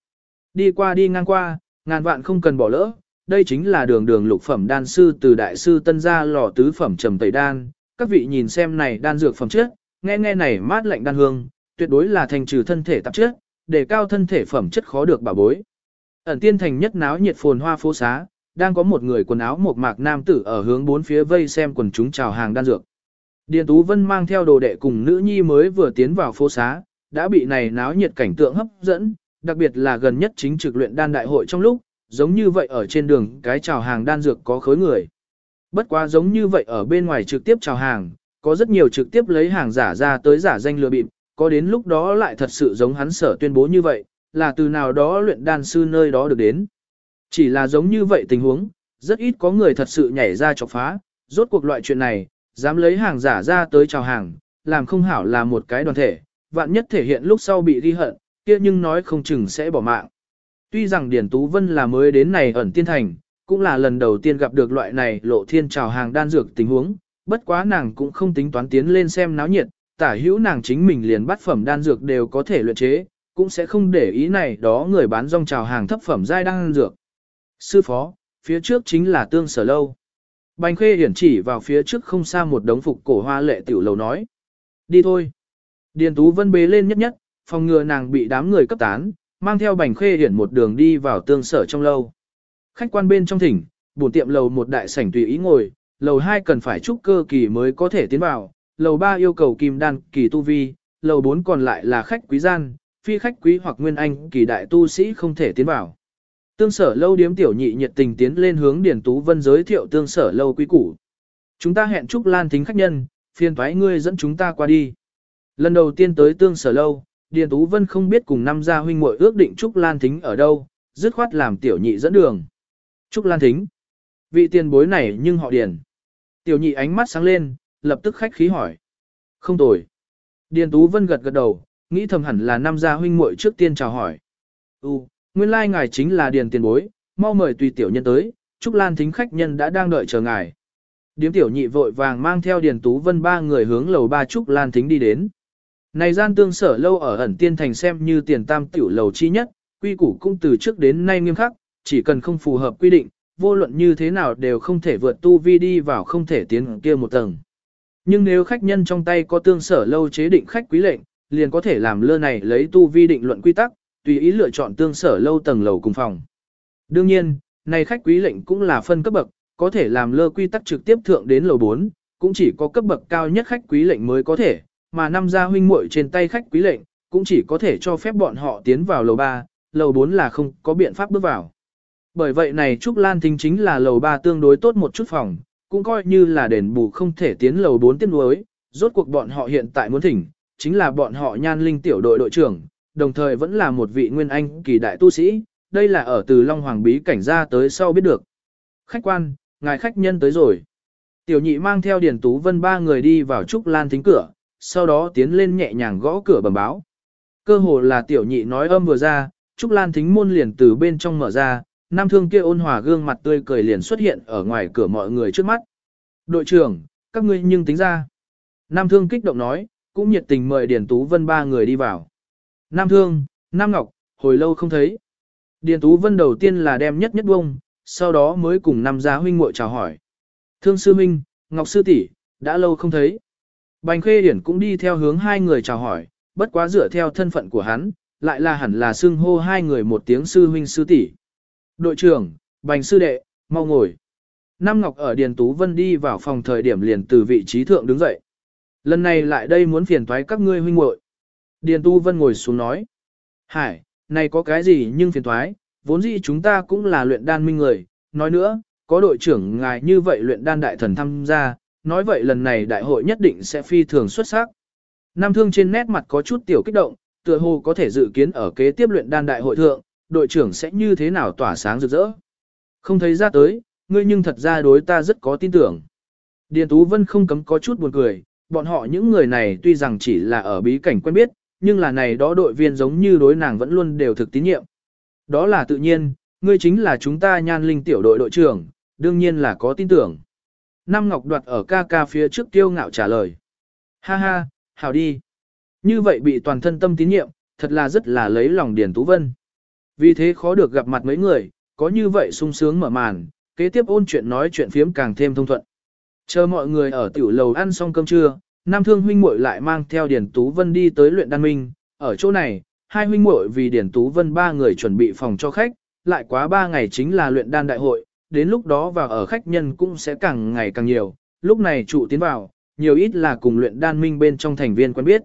Đi qua đi ngang qua, ngàn vạn không cần bỏ lỡ, đây chính là đường đường lục phẩm đan sư từ đại sư tân gia lò tứ phẩm trầm tẩy đan. Các vị nhìn xem này đan dược phẩm chất, nghe nghe này mát lạnh đan hương, tuyệt đối là thành trừ thân thể tạp chất, để cao thân thể phẩm chất khó được bảo bối. Ẩn tiên thành nhất náo nhiệt phồn hoa phố xá, đang có một người quần áo một mạc nam tử ở hướng bốn phía vây xem quần chúng chào hàng đan dược. Điền Tú Vân mang theo đồ đệ cùng nữ nhi mới vừa tiến vào phố xá, đã bị này náo nhiệt cảnh tượng hấp dẫn, đặc biệt là gần nhất chính trực luyện đan đại hội trong lúc, giống như vậy ở trên đường cái chào hàng đan dược có khối người. Bất quá giống như vậy ở bên ngoài trực tiếp chào hàng, có rất nhiều trực tiếp lấy hàng giả ra tới giả danh lừa bịp, có đến lúc đó lại thật sự giống hắn sở tuyên bố như vậy, là từ nào đó luyện đan sư nơi đó được đến. Chỉ là giống như vậy tình huống, rất ít có người thật sự nhảy ra chọc phá, rốt cuộc loại chuyện này, dám lấy hàng giả ra tới chào hàng, làm không hảo là một cái đoàn thể, vạn nhất thể hiện lúc sau bị ghi hận, kia nhưng nói không chừng sẽ bỏ mạng. Tuy rằng Điển Tú Vân là mới đến này ẩn tiên thành, cũng là lần đầu tiên gặp được loại này lộ thiên chào hàng đan dược tình huống, bất quá nàng cũng không tính toán tiến lên xem náo nhiệt, tả hữu nàng chính mình liền bắt phẩm đan dược đều có thể luyện chế, cũng sẽ không để ý này đó người bán rong trào hàng thấp phẩm giai ăn dược. Sư phó, phía trước chính là tương sở lâu. Bành khê hiển chỉ vào phía trước không xa một đống phục cổ hoa lệ tiểu lầu nói. Đi thôi. Điền Tú Vân bế lên nhất nhất, phòng ngừa nàng bị đám người cấp tán, mang theo bành khê hiển một đường đi vào tương sở trong lâu. Khách quan bên trong thỉnh, bổn tiệm lầu một đại sảnh tùy ý ngồi, lầu 2 cần phải trúc cơ kỳ mới có thể tiến vào, lầu 3 yêu cầu kim đan kỳ tu vi, lầu 4 còn lại là khách quý gian, phi khách quý hoặc nguyên anh kỳ đại tu sĩ không thể tiến vào. Tương sở lâu điếm tiểu nhị nhiệt tình tiến lên hướng điền Tú Vân giới thiệu tương sở lâu quý củ. Chúng ta hẹn Trúc Lan thính khách nhân, phiền thoái ngươi dẫn chúng ta qua đi. Lần đầu tiên tới tương sở lâu, Điền Tú Vân không biết cùng năm gia huynh muội ước định Trúc Lan Thính ở đâu, dứt khoát làm tiểu nhị dẫn đường. Trúc Lan Thính. Vị tiền bối này nhưng họ Điền. Tiểu nhị ánh mắt sáng lên, lập tức khách khí hỏi. Không tồi. Điền Tú Vân gật gật đầu, nghĩ thầm hẳn là Nam gia huynh muội trước tiên chào hỏi. "U, nguyên lai ngài chính là Điền tiền bối, mau mời tùy tiểu nhân tới, Trúc Lan Thính khách nhân đã đang đợi chờ ngài. Điếm tiểu nhị vội vàng mang theo Điền Tú Vân ba người hướng lầu ba Trúc Lan Thính đi đến. Này gian tương sở lâu ở ẩn tiên thành xem như tiền tam tiểu lầu chi nhất, quy củ cũng từ trước đến nay nghiêm khắc, chỉ cần không phù hợp quy định, vô luận như thế nào đều không thể vượt tu vi đi vào không thể tiến kia một tầng. Nhưng nếu khách nhân trong tay có tương sở lâu chế định khách quý lệnh, liền có thể làm lơ này lấy tu vi định luận quy tắc, tùy ý lựa chọn tương sở lâu tầng lầu cùng phòng. Đương nhiên, này khách quý lệnh cũng là phân cấp bậc, có thể làm lơ quy tắc trực tiếp thượng đến lầu 4, cũng chỉ có cấp bậc cao nhất khách quý lệnh mới có thể, mà năm gia huynh muội trên tay khách quý lệnh, cũng chỉ có thể cho phép bọn họ tiến vào lầu 3, lầu 4 là không có biện pháp bước vào. Bởi vậy này Trúc Lan Thính chính là lầu 3 tương đối tốt một chút phòng, cũng coi như là đền bù không thể tiến lầu 4 tiếp nối, rốt cuộc bọn họ hiện tại muốn thỉnh, chính là bọn họ nhan linh tiểu đội đội trưởng, đồng thời vẫn là một vị nguyên anh kỳ đại tu sĩ, đây là ở từ Long Hoàng bí cảnh ra tới sau biết được. Khách quan, ngài khách nhân tới rồi. Tiểu nhị mang theo Điền Tú Vân ba người đi vào Trúc Lan thính cửa, sau đó tiến lên nhẹ nhàng gõ cửa bẩm báo. Cơ hồ là tiểu nhị nói âm vừa ra, Trúc Lan thính môn liền từ bên trong mở ra, nam thương kia ôn hòa gương mặt tươi cười liền xuất hiện ở ngoài cửa mọi người trước mắt. Đội trưởng, các ngươi nhưng tính ra. Nam thương kích động nói, cũng nhiệt tình mời Điền Tú Vân ba người đi vào. Nam thương, Nam Ngọc, hồi lâu không thấy. Điền Tú Vân đầu tiên là đem nhất nhất bông, sau đó mới cùng Nam gia huynh muội chào hỏi. Thương sư minh, Ngọc sư tỷ, đã lâu không thấy. Bành Khê Điển cũng đi theo hướng hai người chào hỏi, bất quá dựa theo thân phận của hắn, lại là hẳn là xưng hô hai người một tiếng sư huynh sư tỷ. Đội trưởng, Bành sư đệ, mau ngồi. Nam Ngọc ở Điền Tú Vân đi vào phòng thời điểm liền từ vị trí thượng đứng dậy. Lần này lại đây muốn phiền toái các ngươi huynh muội. Điền Tu Vân ngồi xuống nói. Hải, này có cái gì nhưng phiền toái, vốn dĩ chúng ta cũng là luyện đan minh người. Nói nữa, có đội trưởng ngài như vậy luyện đan đại thần tham gia, nói vậy lần này đại hội nhất định sẽ phi thường xuất sắc. Nam Thương trên nét mặt có chút tiểu kích động, tựa hồ có thể dự kiến ở kế tiếp luyện đan đại hội thượng, đội trưởng sẽ như thế nào tỏa sáng rực rỡ. Không thấy ra tới, ngươi nhưng thật ra đối ta rất có tin tưởng. Điền Tú Vân không cấm có chút buồn cười, bọn họ những người này tuy rằng chỉ là ở bí cảnh quen biết, nhưng là này đó đội viên giống như đối nàng vẫn luôn đều thực tín nhiệm. Đó là tự nhiên, ngươi chính là chúng ta nhan linh tiểu đội đội trưởng, đương nhiên là có tin tưởng. Nam Ngọc đoạt ở ca ca phía trước tiêu ngạo trả lời. Ha ha, hào đi. Như vậy bị toàn thân tâm tín nhiệm, thật là rất là lấy lòng Điền Tú Vân. Vì thế khó được gặp mặt mấy người, có như vậy sung sướng mở màn, kế tiếp ôn chuyện nói chuyện phiếm càng thêm thông thuận. Chờ mọi người ở tiểu lầu ăn xong cơm trưa, Nam Thương huynh muội lại mang theo Điền Tú Vân đi tới luyện đan minh, ở chỗ này, hai huynh muội vì Điền Tú Vân ba người chuẩn bị phòng cho khách, lại quá ba ngày chính là luyện đan đại hội, đến lúc đó vào ở khách nhân cũng sẽ càng ngày càng nhiều, lúc này trụ tiến vào, nhiều ít là cùng luyện đan minh bên trong thành viên quen biết.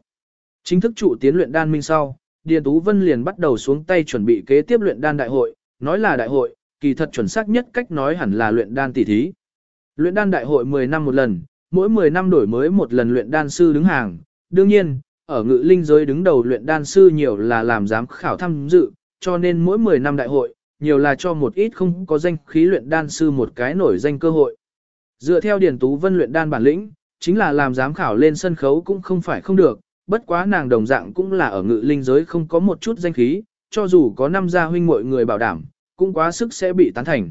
Chính thức trụ tiến luyện đan minh sau, Điền Tú Vân liền bắt đầu xuống tay chuẩn bị kế tiếp luyện đan đại hội, nói là đại hội, kỳ thật chuẩn xác nhất cách nói hẳn là luyện đan tỷ thí. Luyện đan đại hội 10 năm một lần, mỗi 10 năm đổi mới một lần luyện đan sư đứng hàng. Đương nhiên, ở ngự linh giới đứng đầu luyện đan sư nhiều là làm giám khảo tham dự, cho nên mỗi 10 năm đại hội, nhiều là cho một ít không có danh khí luyện đan sư một cái nổi danh cơ hội. Dựa theo Điền Tú Vân luyện đan bản lĩnh, chính là làm giám khảo lên sân khấu cũng không phải không được, bất quá nàng đồng dạng cũng là ở ngự linh giới không có một chút danh khí, cho dù có năm gia huynh mọi người bảo đảm, cũng quá sức sẽ bị tán thành.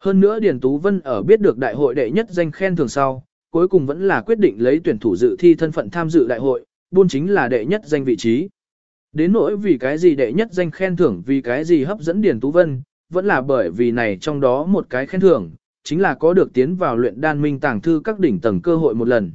Hơn nữa Điền Tú Vân ở biết được đại hội đệ nhất danh khen thường sau, cuối cùng vẫn là quyết định lấy tuyển thủ dự thi thân phận tham dự đại hội, buôn chính là đệ nhất danh vị trí. Đến nỗi vì cái gì đệ nhất danh khen thưởng vì cái gì hấp dẫn Điền Tú Vân, vẫn là bởi vì này trong đó một cái khen thưởng, chính là có được tiến vào luyện đan minh tàng thư các đỉnh tầng cơ hội một lần.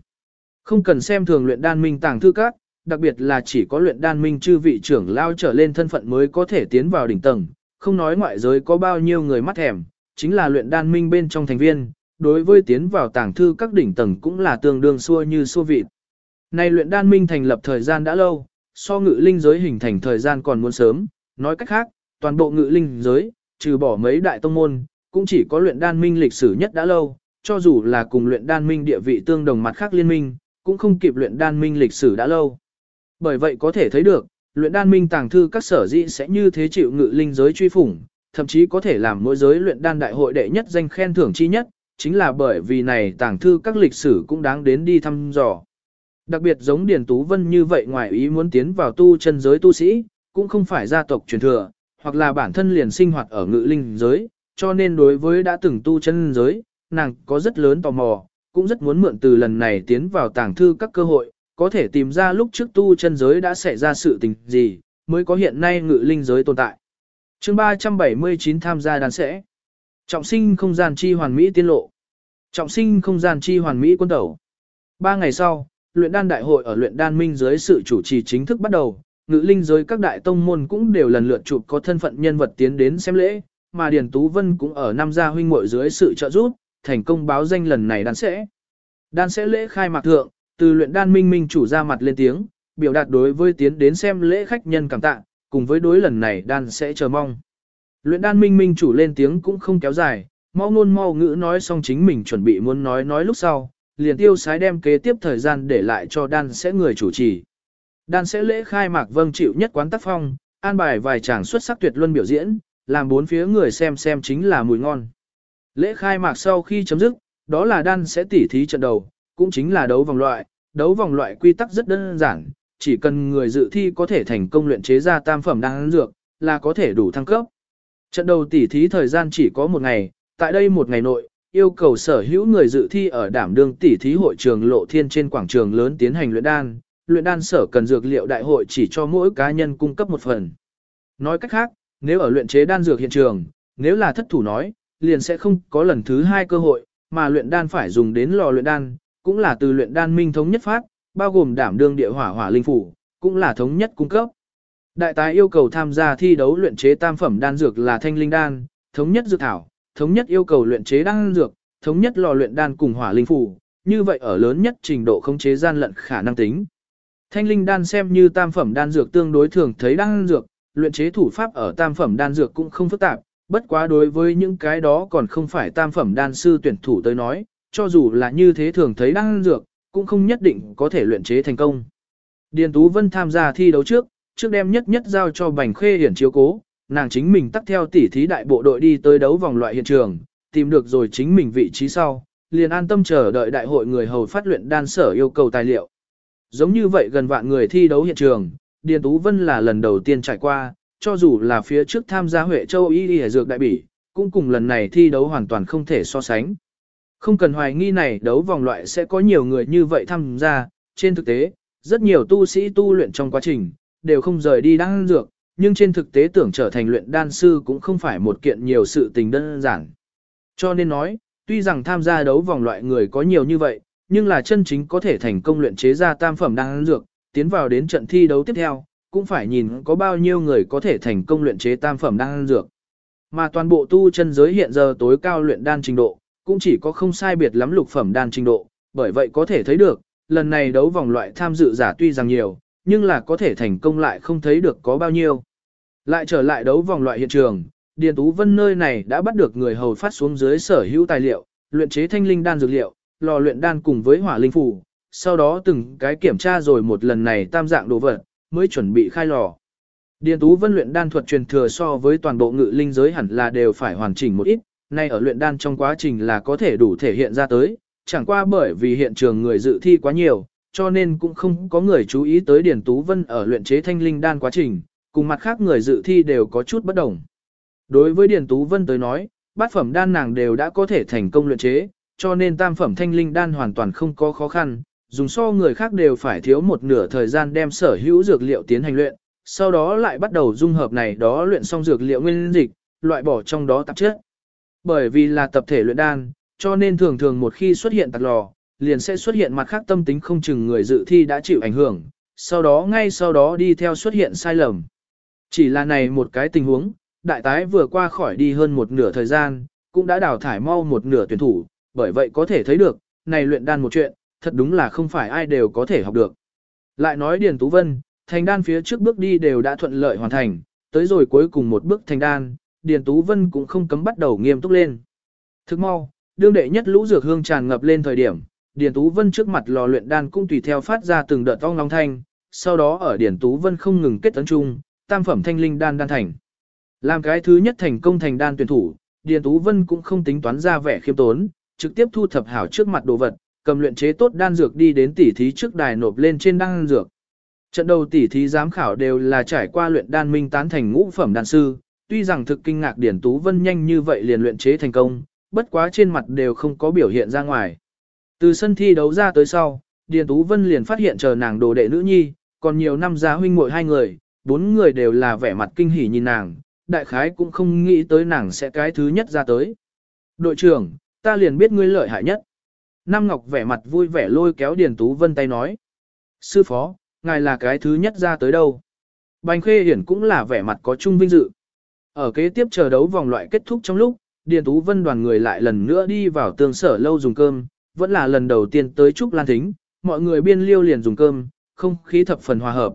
Không cần xem thường luyện đan minh tàng thư các, đặc biệt là chỉ có luyện đan minh chư vị trưởng lao trở lên thân phận mới có thể tiến vào đỉnh tầng, không nói ngoại giới có bao nhiêu người mắt thèm, chính là luyện đan minh bên trong thành viên, đối với tiến vào tàng thư các đỉnh tầng cũng là tương đương xua như xua vịt. Này luyện đan minh thành lập thời gian đã lâu, so ngự linh giới hình thành thời gian còn muốn sớm, nói cách khác, toàn bộ ngự linh giới, trừ bỏ mấy đại tông môn, cũng chỉ có luyện đan minh lịch sử nhất đã lâu, cho dù là cùng luyện đan minh địa vị tương đồng mặt khác liên minh, cũng không kịp luyện đan minh lịch sử đã lâu. Bởi vậy có thể thấy được, luyện đan minh tàng thư các sở dĩ sẽ như thế chịu ngự linh giới truy phủng, thậm chí có thể làm mỗi giới luyện đan đại hội đệ nhất danh khen thưởng chi nhất, chính là bởi vì này tàng thư các lịch sử cũng đáng đến đi thăm dò. Đặc biệt giống Điền Tú Vân như vậy ngoài ý muốn tiến vào tu chân giới tu sĩ, cũng không phải gia tộc truyền thừa, hoặc là bản thân liền sinh hoạt ở ngự linh giới, cho nên đối với đã từng tu chân giới, nàng có rất lớn tò mò, cũng rất muốn mượn từ lần này tiến vào tàng thư các cơ hội, có thể tìm ra lúc trước tu chân giới đã xảy ra sự tình gì, mới có hiện nay ngự linh giới tồn tại. chương 379 tham gia đàn sẽ. Trọng sinh không gian chi hoàn mỹ tiên lộ. Trọng sinh không gian chi hoàn mỹ quân tẩu. Ba ngày sau, luyện đan đại hội ở luyện đan minh dưới sự chủ trì chính thức bắt đầu, ngự linh giới các đại tông môn cũng đều lần lượt chụp có thân phận nhân vật tiến đến xem lễ, mà Điền Tú Vân cũng ở năm gia huynh muội dưới sự trợ giúp, thành công báo danh lần này đan sẽ. Đan sẽ lễ khai mạc thượng, từ luyện đan minh minh chủ ra mặt lên tiếng, biểu đạt đối với tiến đến xem lễ khách nhân cảm tạ, cùng với đối lần này đan sẽ chờ mong. Luyện đan minh minh chủ lên tiếng cũng không kéo dài, mau ngôn mau ngữ nói xong chính mình chuẩn bị muốn nói nói lúc sau, liền tiêu sái đem kế tiếp thời gian để lại cho đan sẽ người chủ trì. Đan sẽ lễ khai mạc vâng chịu nhất quán tác phong, an bài vài chàng xuất sắc tuyệt luân biểu diễn, làm bốn phía người xem xem chính là mùi ngon. Lễ khai mạc sau khi chấm dứt, đó là đan sẽ tỉ thí trận đầu, cũng chính là đấu vòng loại, đấu vòng loại quy tắc rất đơn giản, chỉ cần người dự thi có thể thành công luyện chế ra tam phẩm đan dược, là có thể đủ thăng cấp. Trận đầu tỉ thí thời gian chỉ có một ngày, tại đây một ngày nội, yêu cầu sở hữu người dự thi ở đảm đương tỉ thí hội trường lộ thiên trên quảng trường lớn tiến hành luyện đan, luyện đan sở cần dược liệu đại hội chỉ cho mỗi cá nhân cung cấp một phần. Nói cách khác, nếu ở luyện chế đan dược hiện trường, nếu là thất thủ nói, liền sẽ không có lần thứ hai cơ hội, mà luyện đan phải dùng đến lò luyện đan, cũng là từ luyện đan minh thống nhất phát, bao gồm đảm đương địa hỏa hỏa linh phủ, cũng là thống nhất cung cấp. Đại tài yêu cầu tham gia thi đấu luyện chế tam phẩm đan dược là thanh linh đan, thống nhất dược thảo, thống nhất yêu cầu luyện chế đan dược, thống nhất lò luyện đan cùng hỏa linh phủ, như vậy ở lớn nhất trình độ khống chế gian lận khả năng tính. Thanh linh đan xem như tam phẩm đan dược tương đối thường thấy đan dược, luyện chế thủ pháp ở tam phẩm đan dược cũng không phức tạp, bất quá đối với những cái đó còn không phải tam phẩm đan sư tuyển thủ tới nói, cho dù là như thế thường thấy đan dược, cũng không nhất định có thể luyện chế thành công. Điền Tú Vân tham gia thi đấu trước, trước đem nhất nhất giao cho Bành Khê Hiển chiếu cố, nàng chính mình tắt theo tỉ thí đại bộ đội đi tới đấu vòng loại hiện trường, tìm được rồi chính mình vị trí sau, liền an tâm chờ đợi đại hội người hầu phát luyện đan sở yêu cầu tài liệu. Giống như vậy gần vạn người thi đấu hiện trường, Điền Tú Vân là lần đầu tiên trải qua, cho dù là phía trước tham gia Huệ Châu Y Y Dược Đại Bỉ, cũng cùng lần này thi đấu hoàn toàn không thể so sánh. Không cần hoài nghi này đấu vòng loại sẽ có nhiều người như vậy tham gia, trên thực tế, rất nhiều tu sĩ tu luyện trong quá trình, đều không rời đi đan dược, nhưng trên thực tế tưởng trở thành luyện đan sư cũng không phải một kiện nhiều sự tình đơn giản. Cho nên nói, tuy rằng tham gia đấu vòng loại người có nhiều như vậy, nhưng là chân chính có thể thành công luyện chế ra tam phẩm đan dược, tiến vào đến trận thi đấu tiếp theo, cũng phải nhìn có bao nhiêu người có thể thành công luyện chế tam phẩm đan dược. Mà toàn bộ tu chân giới hiện giờ tối cao luyện đan trình độ, cũng chỉ có không sai biệt lắm lục phẩm đan trình độ, bởi vậy có thể thấy được, lần này đấu vòng loại tham dự giả tuy rằng nhiều, nhưng là có thể thành công lại không thấy được có bao nhiêu. Lại trở lại đấu vòng loại hiện trường, Điền Tú Vân nơi này đã bắt được người hầu phát xuống dưới sở hữu tài liệu, luyện chế thanh linh đan dược liệu, lò luyện đan cùng với hỏa linh phủ, sau đó từng cái kiểm tra rồi một lần này tam dạng đồ vật, mới chuẩn bị khai lò. Điền Tú Vân luyện đan thuật truyền thừa so với toàn bộ ngự linh giới hẳn là đều phải hoàn chỉnh một ít, nay ở luyện đan trong quá trình là có thể đủ thể hiện ra tới, chẳng qua bởi vì hiện trường người dự thi quá nhiều, cho nên cũng không có người chú ý tới Điền Tú Vân ở luyện chế thanh linh đan quá trình, cùng mặt khác người dự thi đều có chút bất đồng. Đối với Điền Tú Vân tới nói, bát phẩm đan nàng đều đã có thể thành công luyện chế, cho nên tam phẩm thanh linh đan hoàn toàn không có khó khăn, dùng so người khác đều phải thiếu một nửa thời gian đem sở hữu dược liệu tiến hành luyện, sau đó lại bắt đầu dung hợp này đó luyện xong dược liệu nguyên dịch, loại bỏ trong đó tạp chất. Bởi vì là tập thể luyện đan, cho nên thường thường một khi xuất hiện tạc lò, liền sẽ xuất hiện mặt khác tâm tính không chừng người dự thi đã chịu ảnh hưởng, sau đó ngay sau đó đi theo xuất hiện sai lầm. Chỉ là này một cái tình huống, đại tái vừa qua khỏi đi hơn một nửa thời gian, cũng đã đào thải mau một nửa tuyển thủ, bởi vậy có thể thấy được, này luyện đan một chuyện, thật đúng là không phải ai đều có thể học được. Lại nói Điền Tú Vân, thành đan phía trước bước đi đều đã thuận lợi hoàn thành, tới rồi cuối cùng một bước thành đan, Điền Tú Vân cũng không cấm bắt đầu nghiêm túc lên. Thức mau, đương đệ nhất lũ dược hương tràn ngập lên thời điểm, Điền Tú Vân trước mặt lò luyện đan cũng tùy theo phát ra từng đợt ong long thanh, sau đó ở Điển Tú Vân không ngừng kết tấn chung, tam phẩm thanh linh đan đan thành. Làm cái thứ nhất thành công thành đan tuyển thủ, Điền Tú Vân cũng không tính toán ra vẻ khiêm tốn, trực tiếp thu thập hảo trước mặt đồ vật, cầm luyện chế tốt đan dược đi đến tỉ thí trước đài nộp lên trên đan dược. Trận đầu tỉ thí giám khảo đều là trải qua luyện đan minh tán thành ngũ phẩm đan sư, tuy rằng thực kinh ngạc Điền Tú Vân nhanh như vậy liền luyện chế thành công, bất quá trên mặt đều không có biểu hiện ra ngoài. Từ sân thi đấu ra tới sau, Điền Tú Vân liền phát hiện chờ nàng đồ đệ nữ nhi, còn nhiều năm giá huynh muội hai người, bốn người đều là vẻ mặt kinh hỉ nhìn nàng, đại khái cũng không nghĩ tới nàng sẽ cái thứ nhất ra tới. Đội trưởng, ta liền biết ngươi lợi hại nhất. Nam Ngọc vẻ mặt vui vẻ lôi kéo Điền Tú Vân tay nói. Sư phó, ngài là cái thứ nhất ra tới đâu. Bành Khê Hiển cũng là vẻ mặt có chung vinh dự. Ở kế tiếp chờ đấu vòng loại kết thúc trong lúc, Điền Tú Vân đoàn người lại lần nữa đi vào tương sở lâu dùng cơm, vẫn là lần đầu tiên tới Trúc Lan Thính, mọi người biên liêu liền dùng cơm, không khí thập phần hòa hợp.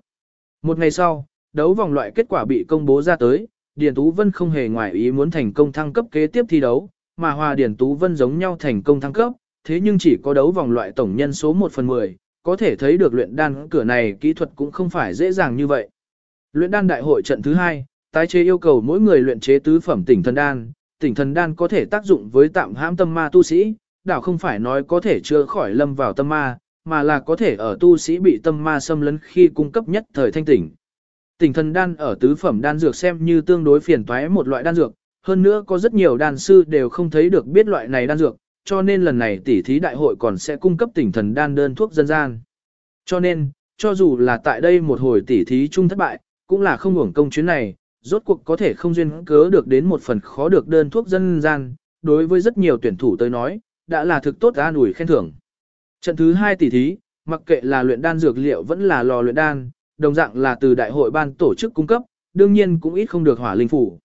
Một ngày sau, đấu vòng loại kết quả bị công bố ra tới, Điền Tú Vân không hề ngoại ý muốn thành công thăng cấp kế tiếp thi đấu, mà Hòa Điền Tú Vân giống nhau thành công thăng cấp, thế nhưng chỉ có đấu vòng loại tổng nhân số 1 phần 10, có thể thấy được luyện đan cửa này kỹ thuật cũng không phải dễ dàng như vậy. Luyện đan đại hội trận thứ 2, tái chế yêu cầu mỗi người luyện chế tứ phẩm tỉnh thần đan, tỉnh thần đan có thể tác dụng với tạm hãm tâm ma tu sĩ, đảo không phải nói có thể chữa khỏi lâm vào tâm ma, mà là có thể ở tu sĩ bị tâm ma xâm lấn khi cung cấp nhất thời thanh tỉnh. Tỉnh thần đan ở tứ phẩm đan dược xem như tương đối phiền toái một loại đan dược, hơn nữa có rất nhiều đan sư đều không thấy được biết loại này đan dược, cho nên lần này tỷ thí đại hội còn sẽ cung cấp tỉnh thần đan đơn thuốc dân gian. Cho nên, cho dù là tại đây một hồi tỷ thí chung thất bại, cũng là không hưởng công chuyến này, rốt cuộc có thể không duyên cớ được đến một phần khó được đơn thuốc dân gian, đối với rất nhiều tuyển thủ tới nói, đã là thực tốt an ủi khen thưởng. Trận thứ hai tỷ thí, mặc kệ là luyện đan dược liệu vẫn là lò luyện đan, đồng dạng là từ đại hội ban tổ chức cung cấp, đương nhiên cũng ít không được hỏa linh phủ.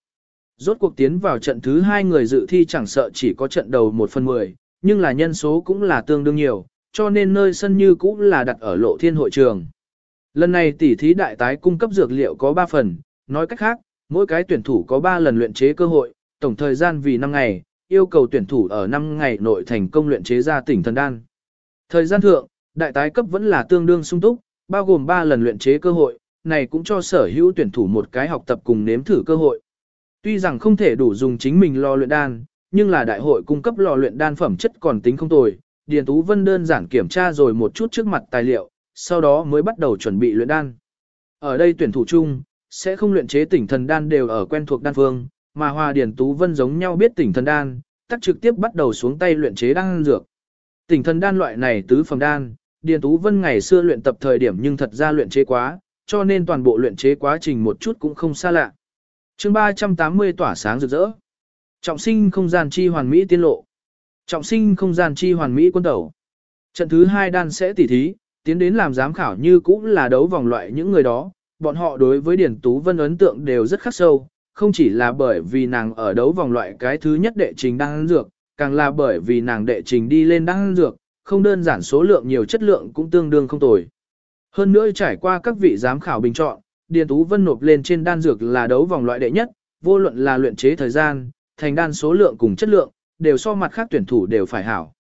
Rốt cuộc tiến vào trận thứ hai người dự thi chẳng sợ chỉ có trận đầu 1 phần 10, nhưng là nhân số cũng là tương đương nhiều, cho nên nơi sân như cũng là đặt ở lộ thiên hội trường. Lần này tỷ thí đại tái cung cấp dược liệu có 3 phần, nói cách khác, mỗi cái tuyển thủ có 3 lần luyện chế cơ hội, tổng thời gian vì 5 ngày, yêu cầu tuyển thủ ở 5 ngày nội thành công luyện chế ra tỉnh thần đan. Thời gian thượng, đại tái cấp vẫn là tương đương sung túc, bao gồm 3 lần luyện chế cơ hội, này cũng cho sở hữu tuyển thủ một cái học tập cùng nếm thử cơ hội. Tuy rằng không thể đủ dùng chính mình lo luyện đan, nhưng là đại hội cung cấp lò luyện đan phẩm chất còn tính không tồi. Điền Tú Vân đơn giản kiểm tra rồi một chút trước mặt tài liệu, sau đó mới bắt đầu chuẩn bị luyện đan. Ở đây tuyển thủ chung, sẽ không luyện chế tỉnh thần đan đều ở quen thuộc đan phương, mà Hòa Điền Tú Vân giống nhau biết tỉnh thần đan, tắc trực tiếp bắt đầu xuống tay luyện chế đan dược. Tỉnh thần đan loại này tứ phẩm đan, Điền Tú Vân ngày xưa luyện tập thời điểm nhưng thật ra luyện chế quá, cho nên toàn bộ luyện chế quá trình một chút cũng không xa lạ. chương 380 tỏa sáng rực rỡ. Trọng sinh không gian chi hoàn mỹ tiên lộ. Trọng sinh không gian chi hoàn mỹ quân tẩu. Trận thứ hai đan sẽ tỉ thí, tiến đến làm giám khảo như cũng là đấu vòng loại những người đó, bọn họ đối với Điền Tú Vân ấn tượng đều rất khắc sâu, không chỉ là bởi vì nàng ở đấu vòng loại cái thứ nhất đệ trình đang dược, càng là bởi vì nàng đệ trình đi lên đang dược, không đơn giản số lượng nhiều chất lượng cũng tương đương không tồi. Hơn nữa trải qua các vị giám khảo bình chọn, Điền Tú Vân nộp lên trên đan dược là đấu vòng loại đệ nhất, vô luận là luyện chế thời gian, thành đan số lượng cùng chất lượng, đều so mặt khác tuyển thủ đều phải hảo.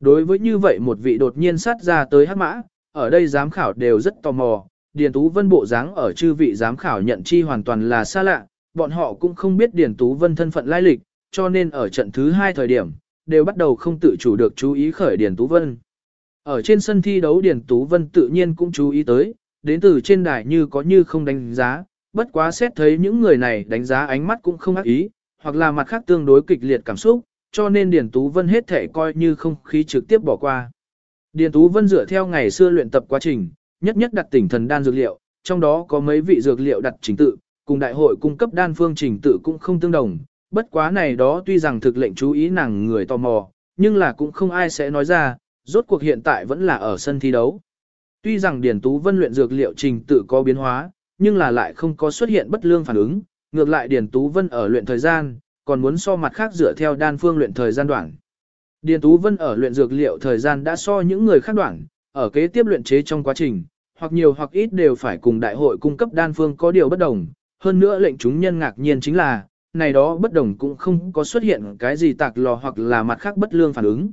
Đối với như vậy một vị đột nhiên sát ra tới hắc mã, ở đây giám khảo đều rất tò mò, Điền Tú Vân bộ dáng ở chư vị giám khảo nhận chi hoàn toàn là xa lạ, bọn họ cũng không biết Điền Tú Vân thân phận lai lịch, cho nên ở trận thứ hai thời điểm, đều bắt đầu không tự chủ được chú ý khởi Điền Tú Vân. Ở trên sân thi đấu Điền Tú Vân tự nhiên cũng chú ý tới, đến từ trên đài như có như không đánh giá, bất quá xét thấy những người này đánh giá ánh mắt cũng không ác ý, hoặc là mặt khác tương đối kịch liệt cảm xúc, cho nên Điền Tú Vân hết thể coi như không khí trực tiếp bỏ qua. Điền Tú Vân dựa theo ngày xưa luyện tập quá trình, nhất nhất đặt tỉnh thần đan dược liệu, trong đó có mấy vị dược liệu đặt trình tự, cùng đại hội cung cấp đan phương trình tự cũng không tương đồng, bất quá này đó tuy rằng thực lệnh chú ý nàng người tò mò, nhưng là cũng không ai sẽ nói ra, rốt cuộc hiện tại vẫn là ở sân thi đấu. Tuy rằng điển Tú Vân luyện dược liệu trình tự có biến hóa, nhưng là lại không có xuất hiện bất lương phản ứng, ngược lại điển Tú Vân ở luyện thời gian, còn muốn so mặt khác dựa theo đan phương luyện thời gian đoạn. Điền Tú Vân ở luyện dược liệu thời gian đã so những người khác đoạn, ở kế tiếp luyện chế trong quá trình, hoặc nhiều hoặc ít đều phải cùng đại hội cung cấp đan phương có điều bất đồng, hơn nữa lệnh chúng nhân ngạc nhiên chính là, này đó bất đồng cũng không có xuất hiện cái gì tạc lò hoặc là mặt khác bất lương phản ứng.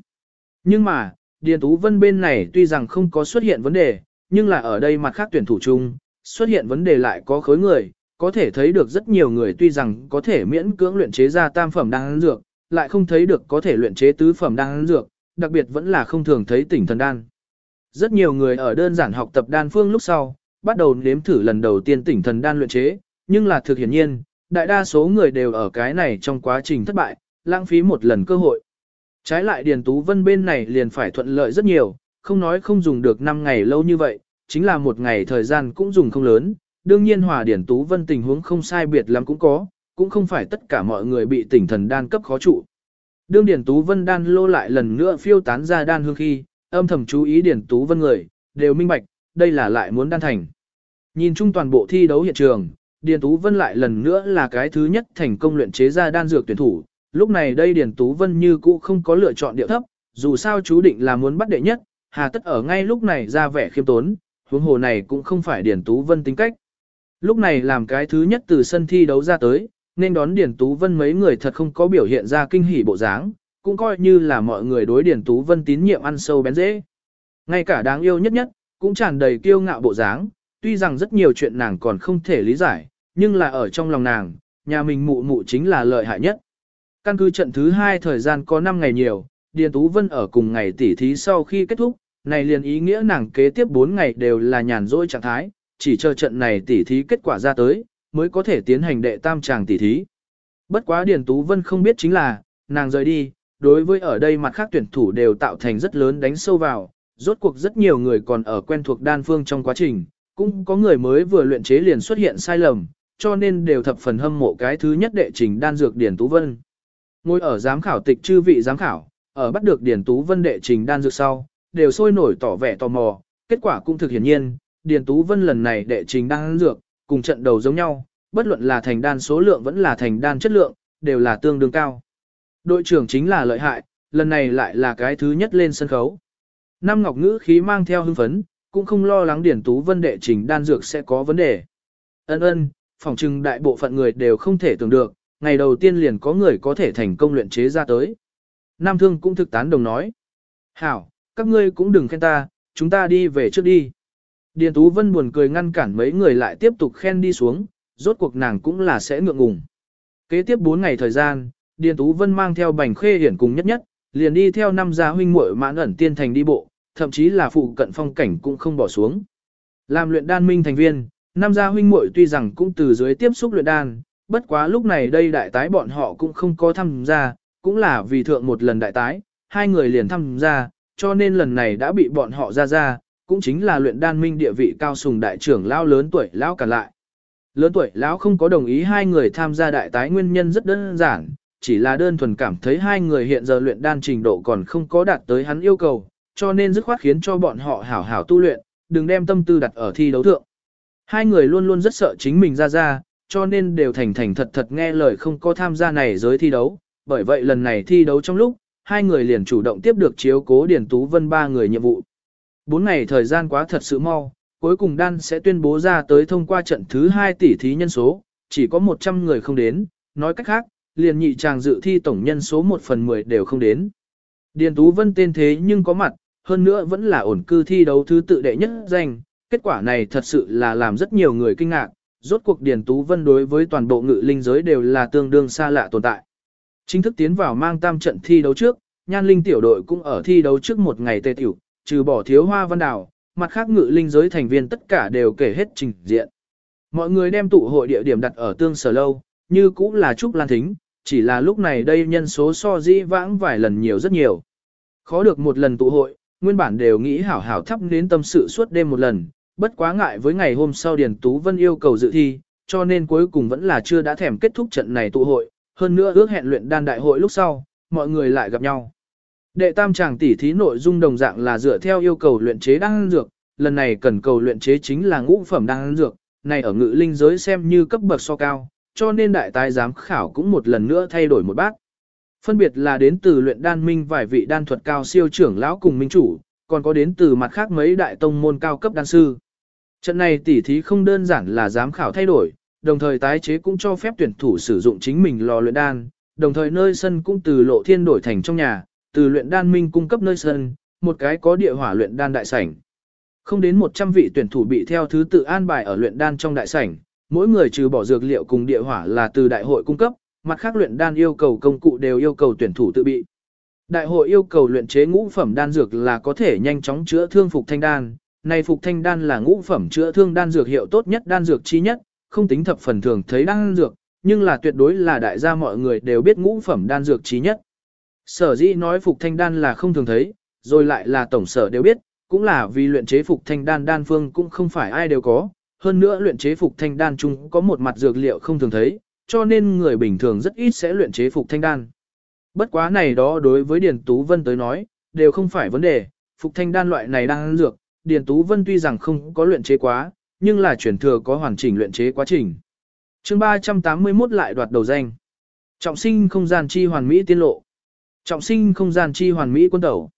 Nhưng mà, Điền Tú Vân bên này tuy rằng không có xuất hiện vấn đề, nhưng là ở đây mặt khác tuyển thủ chung, xuất hiện vấn đề lại có khối người, có thể thấy được rất nhiều người tuy rằng có thể miễn cưỡng luyện chế ra tam phẩm đan dược, lại không thấy được có thể luyện chế tứ phẩm đan dược, đặc biệt vẫn là không thường thấy tỉnh thần đan. Rất nhiều người ở đơn giản học tập đan phương lúc sau, bắt đầu nếm thử lần đầu tiên tỉnh thần đan luyện chế, nhưng là thực hiển nhiên, đại đa số người đều ở cái này trong quá trình thất bại, lãng phí một lần cơ hội. Trái lại Điền Tú Vân bên này liền phải thuận lợi rất nhiều, không nói không dùng được 5 ngày lâu như vậy, chính là một ngày thời gian cũng dùng không lớn, đương nhiên hòa Điền Tú Vân tình huống không sai biệt lắm cũng có, cũng không phải tất cả mọi người bị tỉnh thần đan cấp khó trụ. Đương Điền Tú Vân đan lô lại lần nữa phiêu tán ra đan hương khi, âm thầm chú ý Điền Tú Vân người, đều minh bạch, đây là lại muốn đan thành. Nhìn chung toàn bộ thi đấu hiện trường, Điền Tú Vân lại lần nữa là cái thứ nhất thành công luyện chế ra đan dược tuyển thủ. Lúc này đây Điền Tú Vân như cũ không có lựa chọn điệu thấp, dù sao chú định là muốn bắt đệ nhất, hà tất ở ngay lúc này ra vẻ khiêm tốn, huống hồ này cũng không phải Điền Tú Vân tính cách. Lúc này làm cái thứ nhất từ sân thi đấu ra tới, nên đón Điền Tú Vân mấy người thật không có biểu hiện ra kinh hỉ bộ dáng, cũng coi như là mọi người đối Điền Tú Vân tín nhiệm ăn sâu bén dễ. Ngay cả đáng yêu nhất nhất, cũng tràn đầy kiêu ngạo bộ dáng, tuy rằng rất nhiều chuyện nàng còn không thể lý giải, nhưng là ở trong lòng nàng, nhà mình mụ mụ chính là lợi hại nhất. Căn cứ trận thứ hai thời gian có 5 ngày nhiều, Điền Tú Vân ở cùng ngày tỉ thí sau khi kết thúc, này liền ý nghĩa nàng kế tiếp 4 ngày đều là nhàn rỗi trạng thái, chỉ chờ trận này tỉ thí kết quả ra tới, mới có thể tiến hành đệ tam tràng tỉ thí. Bất quá Điền Tú Vân không biết chính là, nàng rời đi, đối với ở đây mặt khác tuyển thủ đều tạo thành rất lớn đánh sâu vào, rốt cuộc rất nhiều người còn ở quen thuộc đan phương trong quá trình, cũng có người mới vừa luyện chế liền xuất hiện sai lầm, cho nên đều thập phần hâm mộ cái thứ nhất đệ trình đan dược Điền Tú Vân. Ngồi ở giám khảo tịch chư vị giám khảo, ở bắt được Điền Tú Vân đệ trình đan dược sau, đều sôi nổi tỏ vẻ tò mò, kết quả cũng thực hiển nhiên, Điền Tú Vân lần này đệ trình đan dược, cùng trận đầu giống nhau, bất luận là thành đan số lượng vẫn là thành đan chất lượng, đều là tương đương cao. Đội trưởng chính là lợi hại, lần này lại là cái thứ nhất lên sân khấu. Năm Ngọc Ngữ khí mang theo hưng phấn, cũng không lo lắng Điển Tú Vân đệ trình đan dược sẽ có vấn đề. Ân ân, phòng chừng đại bộ phận người đều không thể tưởng được, ngày đầu tiên liền có người có thể thành công luyện chế ra tới. Nam Thương cũng thực tán đồng nói. Hảo, các ngươi cũng đừng khen ta, chúng ta đi về trước đi. Điền Tú Vân buồn cười ngăn cản mấy người lại tiếp tục khen đi xuống, rốt cuộc nàng cũng là sẽ ngượng ngùng. Kế tiếp 4 ngày thời gian, Điền Tú Vân mang theo bành khê hiển cùng nhất nhất, liền đi theo năm gia huynh muội mãn ẩn tiên thành đi bộ, thậm chí là phụ cận phong cảnh cũng không bỏ xuống. Làm luyện đan minh thành viên, Nam gia huynh muội tuy rằng cũng từ dưới tiếp xúc luyện đan, bất quá lúc này đây đại tái bọn họ cũng không có tham gia, cũng là vì thượng một lần đại tái, hai người liền tham gia, cho nên lần này đã bị bọn họ ra ra, cũng chính là luyện đan minh địa vị cao sùng đại trưởng lão lớn tuổi lão cả lại. Lớn tuổi lão không có đồng ý hai người tham gia đại tái nguyên nhân rất đơn giản, chỉ là đơn thuần cảm thấy hai người hiện giờ luyện đan trình độ còn không có đạt tới hắn yêu cầu, cho nên dứt khoát khiến cho bọn họ hảo hảo tu luyện, đừng đem tâm tư đặt ở thi đấu thượng. Hai người luôn luôn rất sợ chính mình ra ra, cho nên đều thành thành thật thật nghe lời không có tham gia này giới thi đấu, bởi vậy lần này thi đấu trong lúc, hai người liền chủ động tiếp được chiếu cố Điền Tú Vân ba người nhiệm vụ. Bốn ngày thời gian quá thật sự mau, cuối cùng đan sẽ tuyên bố ra tới thông qua trận thứ 2 tỷ thí nhân số, chỉ có 100 người không đến, nói cách khác, liền nhị chàng dự thi tổng nhân số 1 phần 10 đều không đến. Điền Tú Vân tên thế nhưng có mặt, hơn nữa vẫn là ổn cư thi đấu thứ tự đệ nhất danh, kết quả này thật sự là làm rất nhiều người kinh ngạc, rốt cuộc Điền Tú Vân đối với toàn bộ ngự linh giới đều là tương đương xa lạ tồn tại. Chính thức tiến vào mang tam trận thi đấu trước, nhan linh tiểu đội cũng ở thi đấu trước một ngày tê tiểu, trừ bỏ thiếu hoa văn đảo, mặt khác ngự linh giới thành viên tất cả đều kể hết trình diện. Mọi người đem tụ hội địa điểm đặt ở tương sở lâu, như cũng là Trúc Lan Thính, chỉ là lúc này đây nhân số so di vãng vài lần nhiều rất nhiều. Khó được một lần tụ hội, nguyên bản đều nghĩ hảo hảo thắp đến tâm sự suốt đêm một lần, bất quá ngại với ngày hôm sau Điền Tú Vân yêu cầu dự thi, cho nên cuối cùng vẫn là chưa đã thèm kết thúc trận này tụ hội, hơn nữa ước hẹn luyện đan đại hội lúc sau, mọi người lại gặp nhau. Đệ tam tràng tỉ thí nội dung đồng dạng là dựa theo yêu cầu luyện chế đan dược, lần này cần cầu luyện chế chính là ngũ phẩm đan dược, này ở ngự linh giới xem như cấp bậc so cao, cho nên đại tái giám khảo cũng một lần nữa thay đổi một bác. Phân biệt là đến từ luyện đan minh vài vị đan thuật cao siêu trưởng lão cùng minh chủ, còn có đến từ mặt khác mấy đại tông môn cao cấp đan sư. Trận này tỉ thí không đơn giản là giám khảo thay đổi, đồng thời tái chế cũng cho phép tuyển thủ sử dụng chính mình lò luyện đan, đồng thời nơi sân cũng từ lộ thiên đổi thành trong nhà, từ luyện đan minh cung cấp nơi sân, một cái có địa hỏa luyện đan đại sảnh. Không đến 100 vị tuyển thủ bị theo thứ tự an bài ở luyện đan trong đại sảnh, mỗi người trừ bỏ dược liệu cùng địa hỏa là từ đại hội cung cấp, mặt khác luyện đan yêu cầu công cụ đều yêu cầu tuyển thủ tự bị. Đại hội yêu cầu luyện chế ngũ phẩm đan dược là có thể nhanh chóng chữa thương phục thanh đan. Này phục thanh đan là ngũ phẩm chữa thương đan dược hiệu tốt nhất đan dược chi nhất, không tính thập phần thường thấy đan dược, nhưng là tuyệt đối là đại gia mọi người đều biết ngũ phẩm đan dược chí nhất. Sở dĩ nói phục thanh đan là không thường thấy, rồi lại là tổng sở đều biết, cũng là vì luyện chế phục thanh đan đan phương cũng không phải ai đều có, hơn nữa luyện chế phục thanh đan chung có một mặt dược liệu không thường thấy, cho nên người bình thường rất ít sẽ luyện chế phục thanh đan. Bất quá này đó đối với Điền Tú Vân tới nói, đều không phải vấn đề, phục thanh đan loại này đang dược, Điền Tú Vân tuy rằng không có luyện chế quá, nhưng là truyền thừa có hoàn chỉnh luyện chế quá trình. chương 381 lại đoạt đầu danh. Trọng sinh không gian chi hoàn mỹ tiên lộ. Trọng sinh không gian chi hoàn mỹ quân tẩu.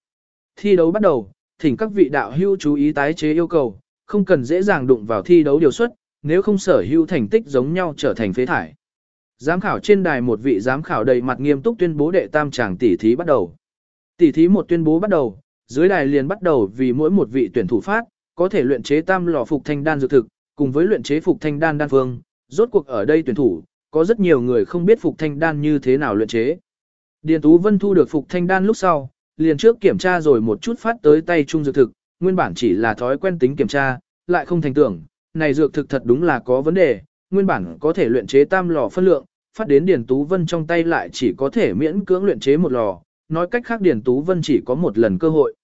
Thi đấu bắt đầu, thỉnh các vị đạo hưu chú ý tái chế yêu cầu, không cần dễ dàng đụng vào thi đấu điều suất, nếu không sở hưu thành tích giống nhau trở thành phế thải. Giám khảo trên đài một vị giám khảo đầy mặt nghiêm túc tuyên bố đệ tam tràng tỷ thí bắt đầu. Tỷ thí một tuyên bố bắt đầu, dưới đài liền bắt đầu vì mỗi một vị tuyển thủ phát, có thể luyện chế tam lò phục thanh đan dược thực, cùng với luyện chế phục thanh đan đan phương, rốt cuộc ở đây tuyển thủ, có rất nhiều người không biết phục thanh đan như thế nào luyện chế. Điền Tú Vân thu được phục thanh đan lúc sau, liền trước kiểm tra rồi một chút phát tới tay trung dược thực, nguyên bản chỉ là thói quen tính kiểm tra, lại không thành tưởng, này dược thực thật đúng là có vấn đề, nguyên bản có thể luyện chế tam lò phân lượng, phát đến Điền Tú Vân trong tay lại chỉ có thể miễn cưỡng luyện chế một lò, nói cách khác Điền Tú Vân chỉ có một lần cơ hội.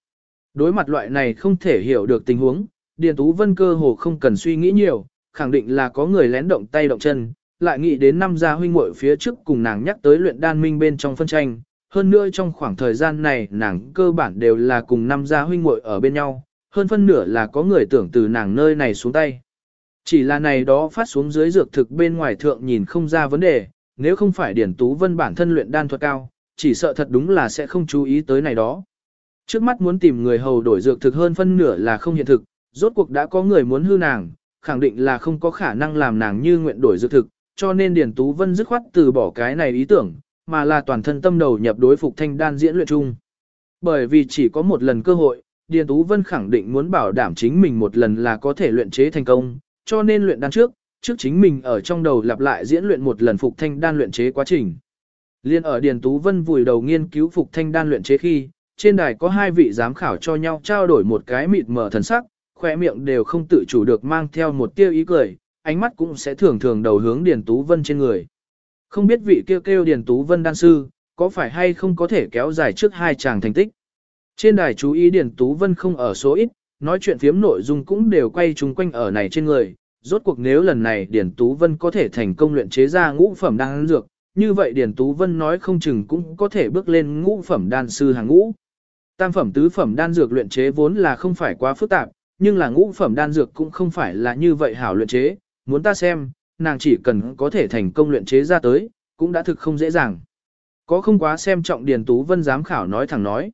Đối mặt loại này không thể hiểu được tình huống, Điền Tú Vân cơ hồ không cần suy nghĩ nhiều, khẳng định là có người lén động tay động chân, lại nghĩ đến năm gia huynh muội phía trước cùng nàng nhắc tới luyện đan minh bên trong phân tranh, hơn nữa trong khoảng thời gian này nàng cơ bản đều là cùng năm gia huynh muội ở bên nhau, hơn phân nửa là có người tưởng từ nàng nơi này xuống tay. Chỉ là này đó phát xuống dưới dược thực bên ngoài thượng nhìn không ra vấn đề, nếu không phải Điển Tú Vân bản thân luyện đan thuật cao, chỉ sợ thật đúng là sẽ không chú ý tới này đó. Trước mắt muốn tìm người hầu đổi dược thực hơn phân nửa là không hiện thực, rốt cuộc đã có người muốn hư nàng, khẳng định là không có khả năng làm nàng như nguyện đổi dược thực, cho nên Điền Tú Vân dứt khoát từ bỏ cái này ý tưởng, mà là toàn thân tâm đầu nhập đối phục thanh đan diễn luyện chung. Bởi vì chỉ có một lần cơ hội, Điền Tú Vân khẳng định muốn bảo đảm chính mình một lần là có thể luyện chế thành công, cho nên luyện đan trước, trước chính mình ở trong đầu lặp lại diễn luyện một lần phục thanh đan luyện chế quá trình. Liên ở Điền Tú Vân vùi đầu nghiên cứu phục thanh đan luyện chế khi, trên đài có hai vị giám khảo cho nhau trao đổi một cái mịt mờ thần sắc, khỏe miệng đều không tự chủ được mang theo một tia ý cười, ánh mắt cũng sẽ thường thường đầu hướng Điền Tú Vân trên người. Không biết vị kêu kêu Điền Tú Vân đan sư, có phải hay không có thể kéo dài trước hai chàng thành tích. Trên đài chú ý Điền Tú Vân không ở số ít, nói chuyện phiếm nội dung cũng đều quay chung quanh ở này trên người. Rốt cuộc nếu lần này Điền Tú Vân có thể thành công luyện chế ra ngũ phẩm đan dược, như vậy Điền Tú Vân nói không chừng cũng có thể bước lên ngũ phẩm đan sư hàng ngũ. Tam phẩm tứ phẩm đan dược luyện chế vốn là không phải quá phức tạp, nhưng là ngũ phẩm đan dược cũng không phải là như vậy hảo luyện chế, muốn ta xem, nàng chỉ cần có thể thành công luyện chế ra tới, cũng đã thực không dễ dàng. Có không quá xem trọng Điền Tú Vân giám khảo nói thẳng nói.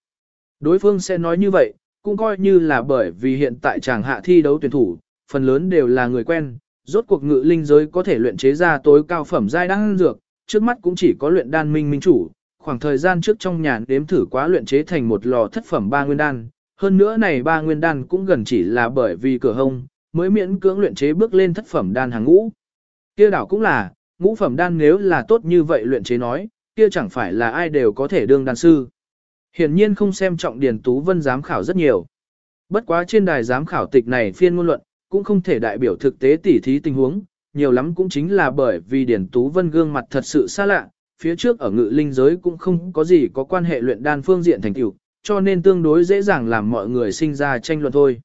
Đối phương sẽ nói như vậy, cũng coi như là bởi vì hiện tại chàng hạ thi đấu tuyển thủ, phần lớn đều là người quen, rốt cuộc ngự linh giới có thể luyện chế ra tối cao phẩm giai đan dược, trước mắt cũng chỉ có luyện đan minh minh chủ, khoảng thời gian trước trong nhà đếm thử quá luyện chế thành một lò thất phẩm ba nguyên đan, hơn nữa này ba nguyên đan cũng gần chỉ là bởi vì cửa hông, mới miễn cưỡng luyện chế bước lên thất phẩm đan hàng ngũ. Kia đảo cũng là, ngũ phẩm đan nếu là tốt như vậy luyện chế nói, kia chẳng phải là ai đều có thể đương đan sư. Hiển nhiên không xem trọng Điền Tú Vân giám khảo rất nhiều. Bất quá trên đài giám khảo tịch này phiên ngôn luận, cũng không thể đại biểu thực tế tỉ thí tình huống, nhiều lắm cũng chính là bởi vì Điền Tú Vân gương mặt thật sự xa lạ, phía trước ở ngự linh giới cũng không có gì có quan hệ luyện đan phương diện thành tựu, cho nên tương đối dễ dàng làm mọi người sinh ra tranh luận thôi.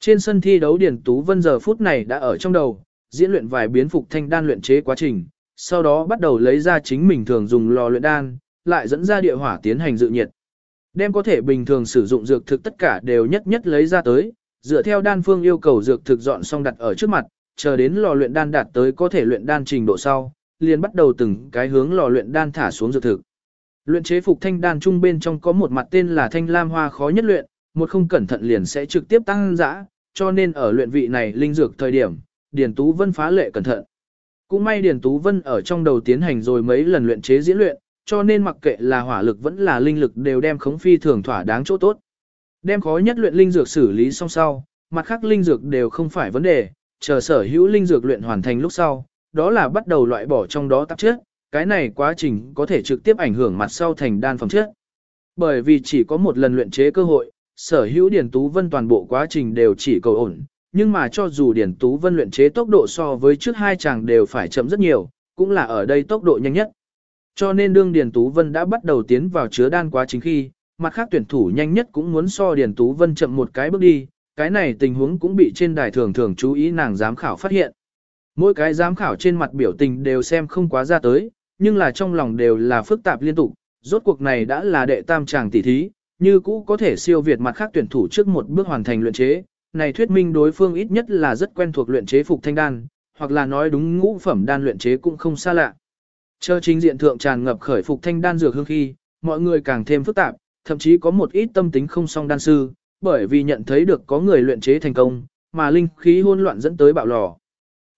Trên sân thi đấu Điền Tú Vân giờ phút này đã ở trong đầu, diễn luyện vài biến phục thanh đan luyện chế quá trình, sau đó bắt đầu lấy ra chính mình thường dùng lò luyện đan, lại dẫn ra địa hỏa tiến hành dự nhiệt. Đem có thể bình thường sử dụng dược thực tất cả đều nhất nhất lấy ra tới, dựa theo đan phương yêu cầu dược thực dọn xong đặt ở trước mặt, chờ đến lò luyện đan đạt tới có thể luyện đan trình độ sau, liền bắt đầu từng cái hướng lò luyện đan thả xuống dược thực. Luyện chế phục thanh đan trung bên trong có một mặt tên là thanh lam hoa khó nhất luyện, một không cẩn thận liền sẽ trực tiếp tăng dã, cho nên ở luyện vị này linh dược thời điểm, Điền Tú Vân phá lệ cẩn thận. Cũng may Điền Tú Vân ở trong đầu tiến hành rồi mấy lần luyện chế diễn luyện, cho nên mặc kệ là hỏa lực vẫn là linh lực đều đem khống phi thường thỏa đáng chỗ tốt. Đem khó nhất luyện linh dược xử lý xong sau, mặt khác linh dược đều không phải vấn đề, chờ sở hữu linh dược luyện hoàn thành lúc sau, đó là bắt đầu loại bỏ trong đó tạp chất, cái này quá trình có thể trực tiếp ảnh hưởng mặt sau thành đan phẩm chất. Bởi vì chỉ có một lần luyện chế cơ hội, sở hữu Điền Tú Vân toàn bộ quá trình đều chỉ cầu ổn, nhưng mà cho dù Điền Tú Vân luyện chế tốc độ so với trước hai chàng đều phải chậm rất nhiều, cũng là ở đây tốc độ nhanh nhất. Cho nên đương Điền Tú Vân đã bắt đầu tiến vào chứa đan quá trình khi, mặt khác tuyển thủ nhanh nhất cũng muốn so Điền Tú Vân chậm một cái bước đi, cái này tình huống cũng bị trên đài thường thường chú ý nàng giám khảo phát hiện. Mỗi cái giám khảo trên mặt biểu tình đều xem không quá ra tới, nhưng là trong lòng đều là phức tạp liên tục, rốt cuộc này đã là đệ tam chàng tỷ thí, như cũ có thể siêu việt mặt khác tuyển thủ trước một bước hoàn thành luyện chế, này thuyết minh đối phương ít nhất là rất quen thuộc luyện chế phục thanh đan, hoặc là nói đúng ngũ phẩm đan luyện chế cũng không xa lạ. Chờ chính diện thượng tràn ngập khởi phục thanh đan dược hương khi, mọi người càng thêm phức tạp, thậm chí có một ít tâm tính không song đan sư, bởi vì nhận thấy được có người luyện chế thành công, mà linh khí hỗn loạn dẫn tới bạo lò.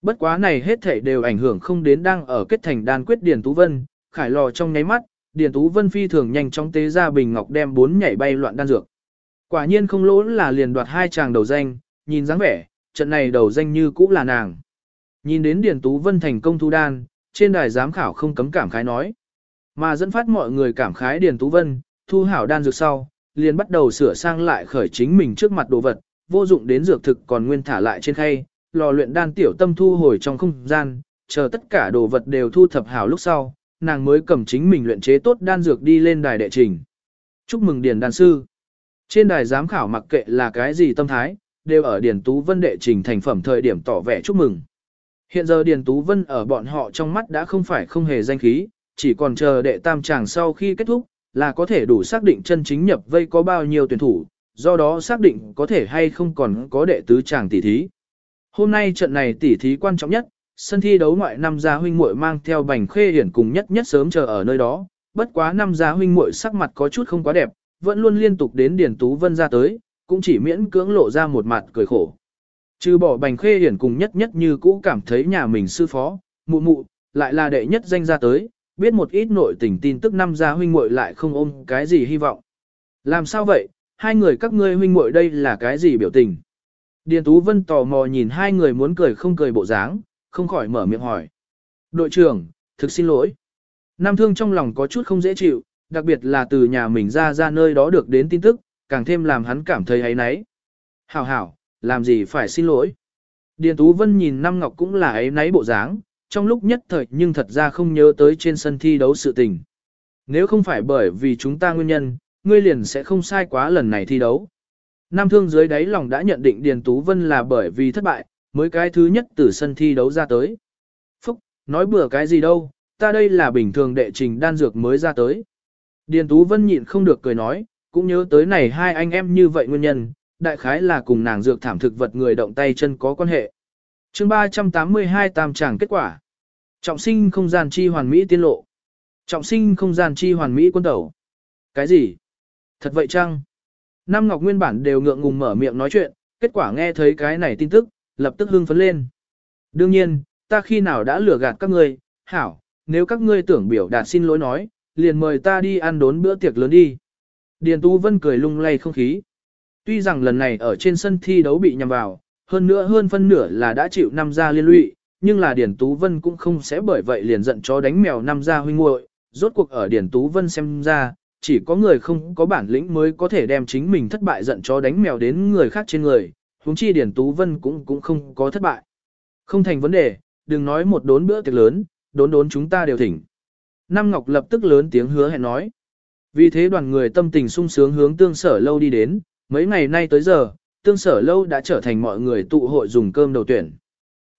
Bất quá này hết thảy đều ảnh hưởng không đến đang ở kết thành đan quyết Điền Tú Vân, khải lò trong nháy mắt, Điền Tú Vân phi thường nhanh chóng tế ra bình ngọc đem bốn nhảy bay loạn đan dược. Quả nhiên không lỗ là liền đoạt hai chàng đầu danh, nhìn dáng vẻ, trận này đầu danh như cũ là nàng. Nhìn đến Điền Tú Vân thành công thu đan, trên đài giám khảo không cấm cảm khái nói. Mà dẫn phát mọi người cảm khái Điền Tú Vân, thu hảo đan dược sau, liền bắt đầu sửa sang lại khởi chính mình trước mặt đồ vật, vô dụng đến dược thực còn nguyên thả lại trên khay, lò luyện đan tiểu tâm thu hồi trong không gian, chờ tất cả đồ vật đều thu thập hảo lúc sau, nàng mới cầm chính mình luyện chế tốt đan dược đi lên đài đệ trình. Chúc mừng Điền đan sư. Trên đài giám khảo mặc kệ là cái gì tâm thái, đều ở Điền Tú Vân đệ trình thành phẩm thời điểm tỏ vẻ chúc mừng. Hiện giờ Điền Tú Vân ở bọn họ trong mắt đã không phải không hề danh khí, chỉ còn chờ đệ tam chàng sau khi kết thúc, là có thể đủ xác định chân chính nhập vây có bao nhiêu tuyển thủ, do đó xác định có thể hay không còn có đệ tứ chàng tỷ thí. Hôm nay trận này tỷ thí quan trọng nhất, sân thi đấu ngoại năm gia huynh muội mang theo bành khê hiển cùng nhất nhất sớm chờ ở nơi đó, bất quá năm gia huynh muội sắc mặt có chút không quá đẹp, vẫn luôn liên tục đến Điền Tú Vân ra tới, cũng chỉ miễn cưỡng lộ ra một mặt cười khổ. Trừ bỏ bành khê hiển cùng nhất nhất như cũ cảm thấy nhà mình sư phó, mụ mụ, lại là đệ nhất danh ra tới, biết một ít nội tình tin tức năm gia huynh muội lại không ôm cái gì hy vọng. Làm sao vậy, hai người các ngươi huynh muội đây là cái gì biểu tình? Điền Tú Vân tò mò nhìn hai người muốn cười không cười bộ dáng, không khỏi mở miệng hỏi. Đội trưởng, thực xin lỗi. Nam Thương trong lòng có chút không dễ chịu, đặc biệt là từ nhà mình ra ra nơi đó được đến tin tức, càng thêm làm hắn cảm thấy ấy náy. Hảo hảo, làm gì phải xin lỗi. Điền Tú Vân nhìn Nam Ngọc cũng là ấy náy bộ dáng, trong lúc nhất thời nhưng thật ra không nhớ tới trên sân thi đấu sự tình. Nếu không phải bởi vì chúng ta nguyên nhân, ngươi liền sẽ không sai quá lần này thi đấu. Nam Thương dưới đáy lòng đã nhận định Điền Tú Vân là bởi vì thất bại, mới cái thứ nhất từ sân thi đấu ra tới. Phúc, nói bừa cái gì đâu, ta đây là bình thường đệ trình đan dược mới ra tới. Điền Tú Vân nhịn không được cười nói, cũng nhớ tới này hai anh em như vậy nguyên nhân, đại khái là cùng nàng dược thảm thực vật người động tay chân có quan hệ. chương 382 tam tràng kết quả. Trọng sinh không gian chi hoàn mỹ tiên lộ. Trọng sinh không gian chi hoàn mỹ quân tẩu. Cái gì? Thật vậy chăng? Nam Ngọc nguyên bản đều ngượng ngùng mở miệng nói chuyện, kết quả nghe thấy cái này tin tức, lập tức hưng phấn lên. Đương nhiên, ta khi nào đã lừa gạt các ngươi, hảo, nếu các ngươi tưởng biểu đạt xin lỗi nói, liền mời ta đi ăn đốn bữa tiệc lớn đi. Điền Tú Vân cười lung lay không khí. Tuy rằng lần này ở trên sân thi đấu bị nhầm vào, hơn nữa hơn phân nửa là đã chịu năm gia liên lụy, nhưng là Điền Tú Vân cũng không sẽ bởi vậy liền giận chó đánh mèo năm gia huynh muội. Rốt cuộc ở Điền Tú Vân xem ra, chỉ có người không có bản lĩnh mới có thể đem chính mình thất bại giận chó đánh mèo đến người khác trên người, huống chi Điền Tú Vân cũng cũng không có thất bại. Không thành vấn đề, đừng nói một đốn bữa tiệc lớn, đốn đốn chúng ta đều thỉnh. Nam Ngọc lập tức lớn tiếng hứa hẹn nói. Vì thế đoàn người tâm tình sung sướng hướng tương sở lâu đi đến, mấy ngày nay tới giờ, tương sở lâu đã trở thành mọi người tụ hội dùng cơm đầu tuyển.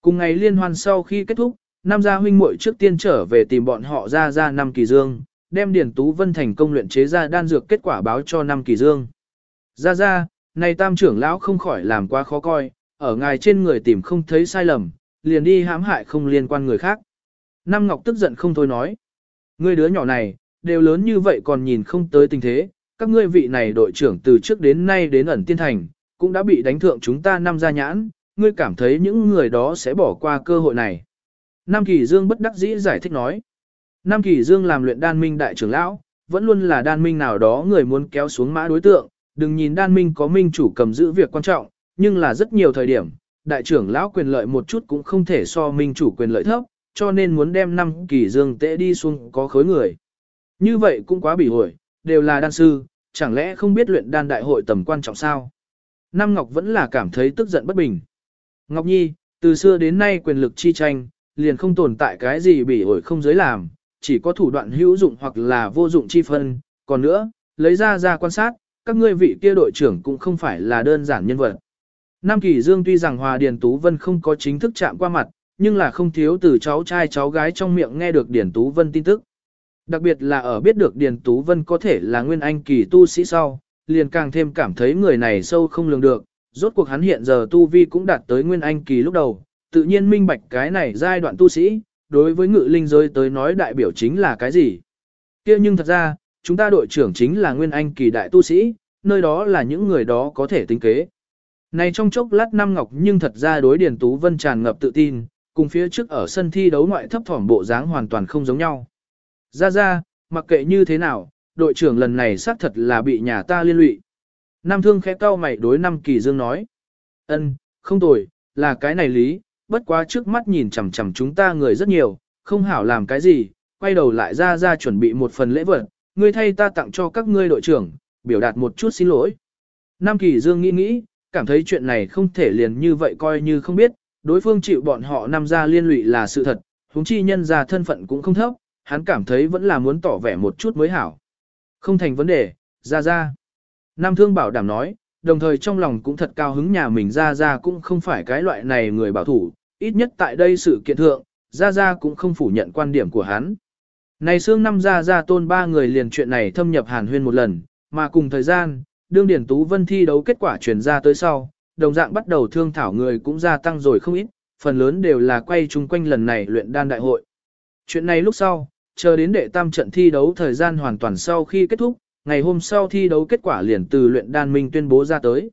Cùng ngày liên hoan sau khi kết thúc, Nam gia huynh muội trước tiên trở về tìm bọn họ ra ra năm kỳ dương, đem Điền Tú Vân thành công luyện chế ra đan dược kết quả báo cho năm kỳ dương. Ra ra, này tam trưởng lão không khỏi làm quá khó coi, ở ngài trên người tìm không thấy sai lầm, liền đi hãm hại không liên quan người khác. Nam Ngọc tức giận không thôi nói. Ngươi đứa nhỏ này, đều lớn như vậy còn nhìn không tới tình thế, các ngươi vị này đội trưởng từ trước đến nay đến ẩn tiên thành, cũng đã bị đánh thượng chúng ta năm gia nhãn, ngươi cảm thấy những người đó sẽ bỏ qua cơ hội này. Nam Kỳ Dương bất đắc dĩ giải thích nói. Nam Kỳ Dương làm luyện đan minh đại trưởng lão, vẫn luôn là đan minh nào đó người muốn kéo xuống mã đối tượng, đừng nhìn đan minh có minh chủ cầm giữ việc quan trọng, nhưng là rất nhiều thời điểm, đại trưởng lão quyền lợi một chút cũng không thể so minh chủ quyền lợi thấp, cho nên muốn đem Nam kỳ dương tệ đi xuống có khối người. Như vậy cũng quá bị ổi. đều là đan sư, chẳng lẽ không biết luyện đan đại hội tầm quan trọng sao? Nam Ngọc vẫn là cảm thấy tức giận bất bình. Ngọc Nhi, từ xưa đến nay quyền lực chi tranh, liền không tồn tại cái gì bị ổi không giới làm, chỉ có thủ đoạn hữu dụng hoặc là vô dụng chi phân. Còn nữa, lấy ra ra quan sát, các ngươi vị kia đội trưởng cũng không phải là đơn giản nhân vật. Nam Kỳ Dương tuy rằng Hòa Điền Tú Vân không có chính thức chạm qua mặt, nhưng là không thiếu từ cháu trai cháu gái trong miệng nghe được Điền Tú Vân tin tức. Đặc biệt là ở biết được Điền Tú Vân có thể là nguyên anh kỳ tu sĩ sau, liền càng thêm cảm thấy người này sâu không lường được, rốt cuộc hắn hiện giờ tu vi cũng đạt tới nguyên anh kỳ lúc đầu, tự nhiên minh bạch cái này giai đoạn tu sĩ, đối với ngự linh giới tới nói đại biểu chính là cái gì. kia nhưng thật ra, chúng ta đội trưởng chính là nguyên anh kỳ đại tu sĩ, nơi đó là những người đó có thể tính kế. Này trong chốc lát năm ngọc nhưng thật ra đối Điền Tú Vân tràn ngập tự tin, cùng phía trước ở sân thi đấu ngoại thấp thỏm bộ dáng hoàn toàn không giống nhau. Ra ra, mặc kệ như thế nào, đội trưởng lần này xác thật là bị nhà ta liên lụy. Nam thương khẽ cau mày đối năm kỳ dương nói. ân, không tồi, là cái này lý, bất quá trước mắt nhìn chằm chằm chúng ta người rất nhiều, không hảo làm cái gì, quay đầu lại ra ra chuẩn bị một phần lễ vật, ngươi thay ta tặng cho các ngươi đội trưởng, biểu đạt một chút xin lỗi. Nam kỳ dương nghĩ nghĩ, cảm thấy chuyện này không thể liền như vậy coi như không biết, đối phương chịu bọn họ nằm ra liên lụy là sự thật, huống chi nhân ra thân phận cũng không thấp, hắn cảm thấy vẫn là muốn tỏ vẻ một chút mới hảo. Không thành vấn đề, ra ra. Nam Thương bảo đảm nói, đồng thời trong lòng cũng thật cao hứng nhà mình ra ra cũng không phải cái loại này người bảo thủ, ít nhất tại đây sự kiện thượng, gia gia cũng không phủ nhận quan điểm của hắn. Này xương năm gia gia tôn ba người liền chuyện này thâm nhập hàn huyên một lần, mà cùng thời gian, đương điển tú vân thi đấu kết quả truyền ra tới sau, đồng dạng bắt đầu thương thảo người cũng gia tăng rồi không ít, phần lớn đều là quay chung quanh lần này luyện đan đại hội. Chuyện này lúc sau, chờ đến đệ tam trận thi đấu thời gian hoàn toàn sau khi kết thúc, ngày hôm sau thi đấu kết quả liền từ luyện đan minh tuyên bố ra tới.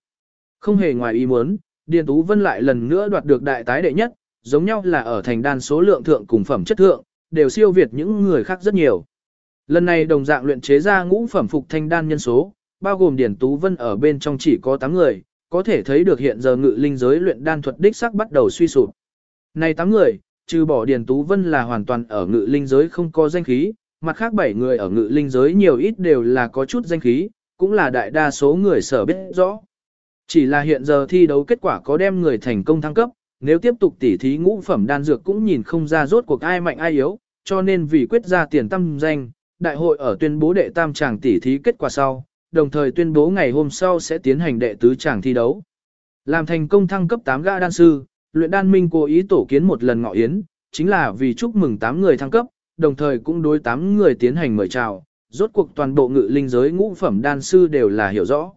Không hề ngoài ý muốn, Điền Tú Vân lại lần nữa đoạt được đại tái đệ nhất, giống nhau là ở thành đan số lượng thượng cùng phẩm chất thượng, đều siêu việt những người khác rất nhiều. Lần này đồng dạng luyện chế ra ngũ phẩm phục thanh đan nhân số, bao gồm Điền Tú Vân ở bên trong chỉ có 8 người, có thể thấy được hiện giờ ngự linh giới luyện đan thuật đích sắc bắt đầu suy sụp. Này 8 người, trừ bỏ Điền Tú Vân là hoàn toàn ở ngự linh giới không có danh khí, mặt khác 7 người ở ngự linh giới nhiều ít đều là có chút danh khí, cũng là đại đa số người sở biết rõ. Chỉ là hiện giờ thi đấu kết quả có đem người thành công thăng cấp, nếu tiếp tục tỉ thí ngũ phẩm đan dược cũng nhìn không ra rốt cuộc ai mạnh ai yếu, cho nên vì quyết ra tiền tâm danh, đại hội ở tuyên bố đệ tam tràng tỉ thí kết quả sau, đồng thời tuyên bố ngày hôm sau sẽ tiến hành đệ tứ tràng thi đấu. Làm thành công thăng cấp 8 gã đan sư, luyện đan minh cố ý tổ kiến một lần ngọ yến, chính là vì chúc mừng 8 người thăng cấp, đồng thời cũng đối 8 người tiến hành mời chào, rốt cuộc toàn bộ ngự linh giới ngũ phẩm đan sư đều là hiểu rõ.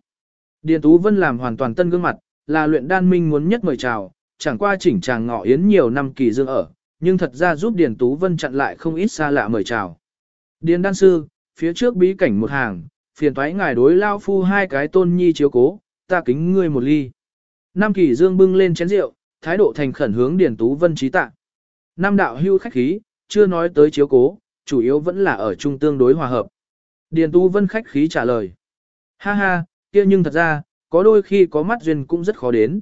Điền Tú Vân làm hoàn toàn tân gương mặt, là luyện đan minh muốn nhất mời chào, chẳng qua chỉnh chàng ngọ yến nhiều năm kỳ dương ở, nhưng thật ra giúp Điền Tú Vân chặn lại không ít xa lạ mời chào. Điền đan sư, phía trước bí cảnh một hàng, phiền toái ngài đối lao phu hai cái tôn nhi chiếu cố, ta kính ngươi một ly. Nam kỳ dương bưng lên chén rượu, thái độ thành khẩn hướng Điền Tú Vân trí tạ. Nam đạo hưu khách khí, chưa nói tới chiếu cố, chủ yếu vẫn là ở trung tương đối hòa hợp. Điền Tú Vân khách khí trả lời. Ha ha, kia nhưng thật ra, có đôi khi có mắt duyên cũng rất khó đến.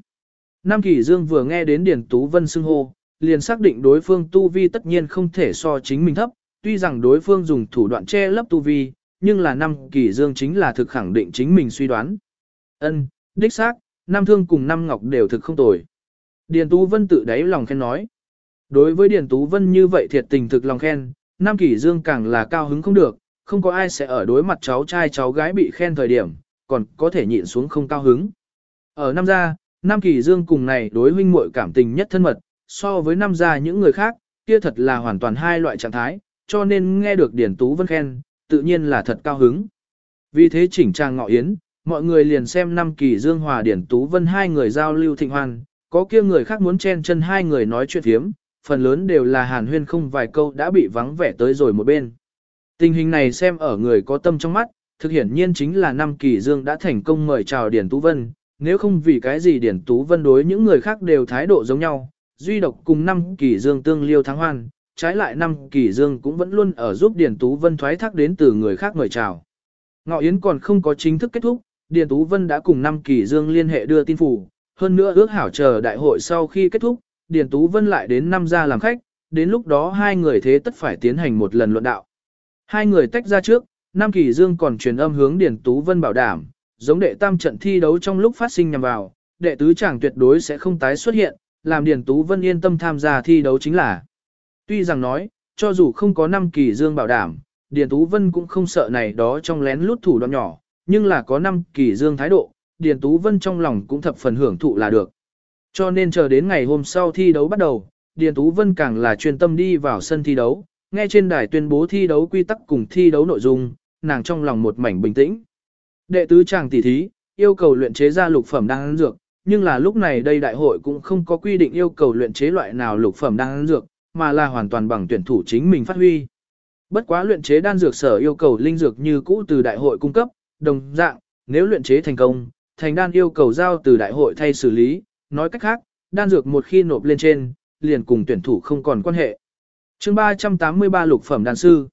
Nam Kỳ Dương vừa nghe đến Điền Tú Vân xưng hô, liền xác định đối phương tu vi tất nhiên không thể so chính mình thấp, tuy rằng đối phương dùng thủ đoạn che lấp tu vi, nhưng là Nam Kỳ Dương chính là thực khẳng định chính mình suy đoán. Ân, đích xác, Nam Thương cùng Nam Ngọc đều thực không tồi. Điền Tú Vân tự đáy lòng khen nói. Đối với Điền Tú Vân như vậy thiệt tình thực lòng khen, Nam Kỳ Dương càng là cao hứng không được, không có ai sẽ ở đối mặt cháu trai cháu gái bị khen thời điểm, còn có thể nhịn xuống không cao hứng. Ở Nam gia, Nam Kỳ Dương cùng này đối huynh muội cảm tình nhất thân mật, so với Nam gia những người khác, kia thật là hoàn toàn hai loại trạng thái, cho nên nghe được điển Tú Vân khen, tự nhiên là thật cao hứng. Vì thế chỉnh trang ngọ yến, mọi người liền xem Nam Kỳ Dương hòa điển Tú Vân hai người giao lưu thịnh hoan, có kia người khác muốn chen chân hai người nói chuyện thiếm, phần lớn đều là hàn huyên không vài câu đã bị vắng vẻ tới rồi một bên. Tình hình này xem ở người có tâm trong mắt, thực hiển nhiên chính là năm kỳ dương đã thành công mời chào Điển Tú Vân, nếu không vì cái gì Điển Tú Vân đối những người khác đều thái độ giống nhau, duy độc cùng năm kỳ dương tương liêu thắng hoan, trái lại năm kỳ dương cũng vẫn luôn ở giúp Điển Tú Vân thoái thác đến từ người khác mời chào. Ngọ Yến còn không có chính thức kết thúc, Điền Tú Vân đã cùng năm kỳ dương liên hệ đưa tin phủ, hơn nữa ước hảo chờ đại hội sau khi kết thúc, Điền Tú Vân lại đến năm ra làm khách, đến lúc đó hai người thế tất phải tiến hành một lần luận đạo. Hai người tách ra trước, Nam Kỳ Dương còn truyền âm hướng Điền Tú Vân bảo đảm, giống đệ tam trận thi đấu trong lúc phát sinh nhằm vào, đệ tứ chẳng tuyệt đối sẽ không tái xuất hiện, làm Điền Tú Vân yên tâm tham gia thi đấu chính là. Tuy rằng nói, cho dù không có Nam Kỳ Dương bảo đảm, Điền Tú Vân cũng không sợ này đó trong lén lút thủ đoạn nhỏ, nhưng là có Nam Kỳ Dương thái độ, Điền Tú Vân trong lòng cũng thập phần hưởng thụ là được. Cho nên chờ đến ngày hôm sau thi đấu bắt đầu, Điền Tú Vân càng là chuyên tâm đi vào sân thi đấu, nghe trên đài tuyên bố thi đấu quy tắc cùng thi đấu nội dung, nàng trong lòng một mảnh bình tĩnh. Đệ tứ chàng tỷ thí, yêu cầu luyện chế ra lục phẩm đan dược, nhưng là lúc này đây đại hội cũng không có quy định yêu cầu luyện chế loại nào lục phẩm đan dược, mà là hoàn toàn bằng tuyển thủ chính mình phát huy. Bất quá luyện chế đan dược sở yêu cầu linh dược như cũ từ đại hội cung cấp, đồng dạng, nếu luyện chế thành công, thành đan yêu cầu giao từ đại hội thay xử lý, nói cách khác, đan dược một khi nộp lên trên, liền cùng tuyển thủ không còn quan hệ chương 383 lục phẩm đan sư.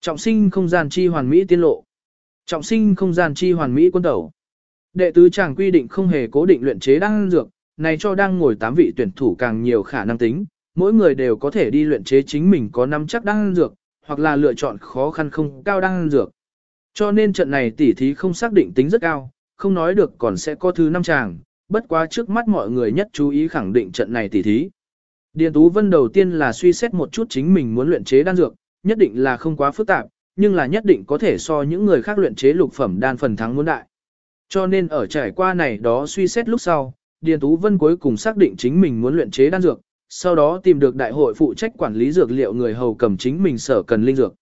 Trọng sinh không gian chi hoàn mỹ tiên lộ. Trọng sinh không gian chi hoàn mỹ quân tẩu. Đệ tứ chàng quy định không hề cố định luyện chế đan dược, này cho đang ngồi 8 vị tuyển thủ càng nhiều khả năng tính, mỗi người đều có thể đi luyện chế chính mình có năm chắc đan dược, hoặc là lựa chọn khó khăn không cao đan dược. Cho nên trận này tỉ thí không xác định tính rất cao, không nói được còn sẽ có thứ năm chàng, bất quá trước mắt mọi người nhất chú ý khẳng định trận này tỉ thí. Điền Tú Vân đầu tiên là suy xét một chút chính mình muốn luyện chế đan dược, nhất định là không quá phức tạp, nhưng là nhất định có thể so những người khác luyện chế lục phẩm đan phần thắng muốn đại. Cho nên ở trải qua này đó suy xét lúc sau, Điền Tú Vân cuối cùng xác định chính mình muốn luyện chế đan dược, sau đó tìm được đại hội phụ trách quản lý dược liệu người hầu cầm chính mình sở cần linh dược.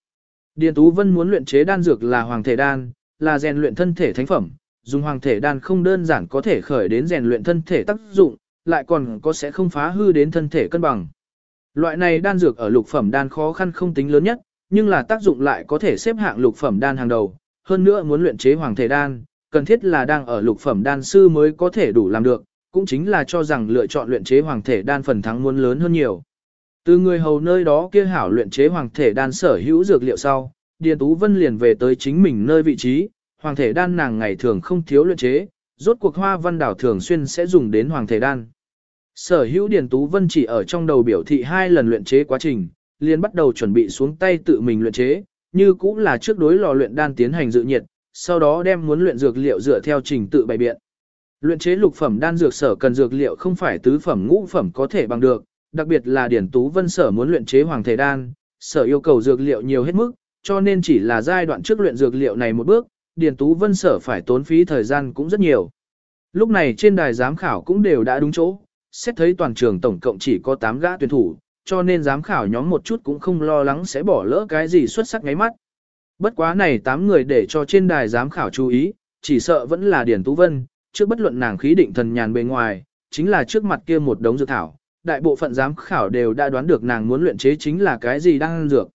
Điền Tú Vân muốn luyện chế đan dược là hoàng thể đan, là rèn luyện thân thể thánh phẩm, dùng hoàng thể đan không đơn giản có thể khởi đến rèn luyện thân thể tác dụng, lại còn có sẽ không phá hư đến thân thể cân bằng. Loại này đan dược ở lục phẩm đan khó khăn không tính lớn nhất, nhưng là tác dụng lại có thể xếp hạng lục phẩm đan hàng đầu, hơn nữa muốn luyện chế hoàng thể đan, cần thiết là đang ở lục phẩm đan sư mới có thể đủ làm được, cũng chính là cho rằng lựa chọn luyện chế hoàng thể đan phần thắng muốn lớn hơn nhiều. Từ người hầu nơi đó kia hảo luyện chế hoàng thể đan sở hữu dược liệu sau, Điền Tú Vân liền về tới chính mình nơi vị trí, hoàng thể đan nàng ngày thường không thiếu luyện chế, rốt cuộc hoa văn đảo thường xuyên sẽ dùng đến hoàng thể đan. Sở hữu Điền Tú Vân chỉ ở trong đầu biểu thị hai lần luyện chế quá trình, liền bắt đầu chuẩn bị xuống tay tự mình luyện chế, như cũng là trước đối lò luyện đan tiến hành dự nhiệt, sau đó đem muốn luyện dược liệu dựa theo trình tự bày biện. Luyện chế lục phẩm đan dược sở cần dược liệu không phải tứ phẩm ngũ phẩm có thể bằng được, đặc biệt là Điển Tú Vân sở muốn luyện chế hoàng thể đan, sở yêu cầu dược liệu nhiều hết mức, cho nên chỉ là giai đoạn trước luyện dược liệu này một bước, Điền Tú Vân sở phải tốn phí thời gian cũng rất nhiều. Lúc này trên đài giám khảo cũng đều đã đúng chỗ, xét thấy toàn trường tổng cộng chỉ có 8 gã tuyển thủ, cho nên giám khảo nhóm một chút cũng không lo lắng sẽ bỏ lỡ cái gì xuất sắc ngáy mắt. Bất quá này 8 người để cho trên đài giám khảo chú ý, chỉ sợ vẫn là Điền Tú Vân, trước bất luận nàng khí định thần nhàn bề ngoài, chính là trước mặt kia một đống dược thảo, đại bộ phận giám khảo đều đã đoán được nàng muốn luyện chế chính là cái gì đang dược.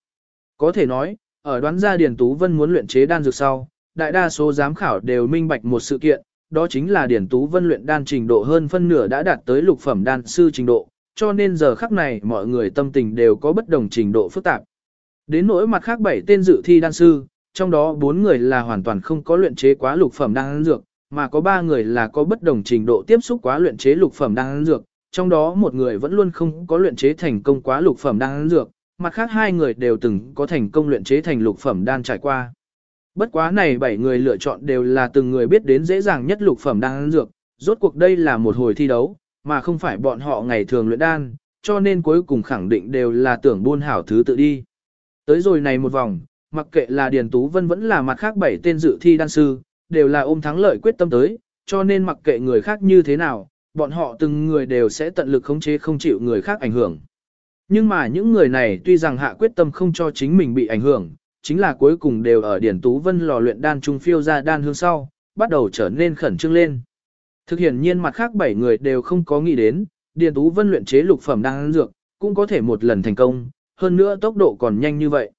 Có thể nói, ở đoán ra Điền Tú Vân muốn luyện chế đan dược sau, đại đa số giám khảo đều minh bạch một sự kiện, đó chính là điển Tú Vân luyện đan trình độ hơn phân nửa đã đạt tới lục phẩm đan sư trình độ, cho nên giờ khắc này mọi người tâm tình đều có bất đồng trình độ phức tạp. Đến nỗi mặt khác bảy tên dự thi đan sư, trong đó bốn người là hoàn toàn không có luyện chế quá lục phẩm đan dược, mà có ba người là có bất đồng trình độ tiếp xúc quá luyện chế lục phẩm đan dược, trong đó một người vẫn luôn không có luyện chế thành công quá lục phẩm đan dược, mặt khác hai người đều từng có thành công luyện chế thành lục phẩm đan trải qua. Bất quá này bảy người lựa chọn đều là từng người biết đến dễ dàng nhất lục phẩm đan dược, rốt cuộc đây là một hồi thi đấu, mà không phải bọn họ ngày thường luyện đan, cho nên cuối cùng khẳng định đều là tưởng buôn hảo thứ tự đi. Tới rồi này một vòng, mặc kệ là Điền Tú Vân vẫn là mặt khác bảy tên dự thi đan sư, đều là ôm thắng lợi quyết tâm tới, cho nên mặc kệ người khác như thế nào, bọn họ từng người đều sẽ tận lực khống chế không chịu người khác ảnh hưởng. Nhưng mà những người này tuy rằng hạ quyết tâm không cho chính mình bị ảnh hưởng, chính là cuối cùng đều ở Điển Tú Vân lò luyện đan trung phiêu ra đan hương sau, bắt đầu trở nên khẩn trương lên. Thực hiện nhiên mặt khác bảy người đều không có nghĩ đến, Điền Tú Vân luyện chế lục phẩm đan dược, cũng có thể một lần thành công, hơn nữa tốc độ còn nhanh như vậy.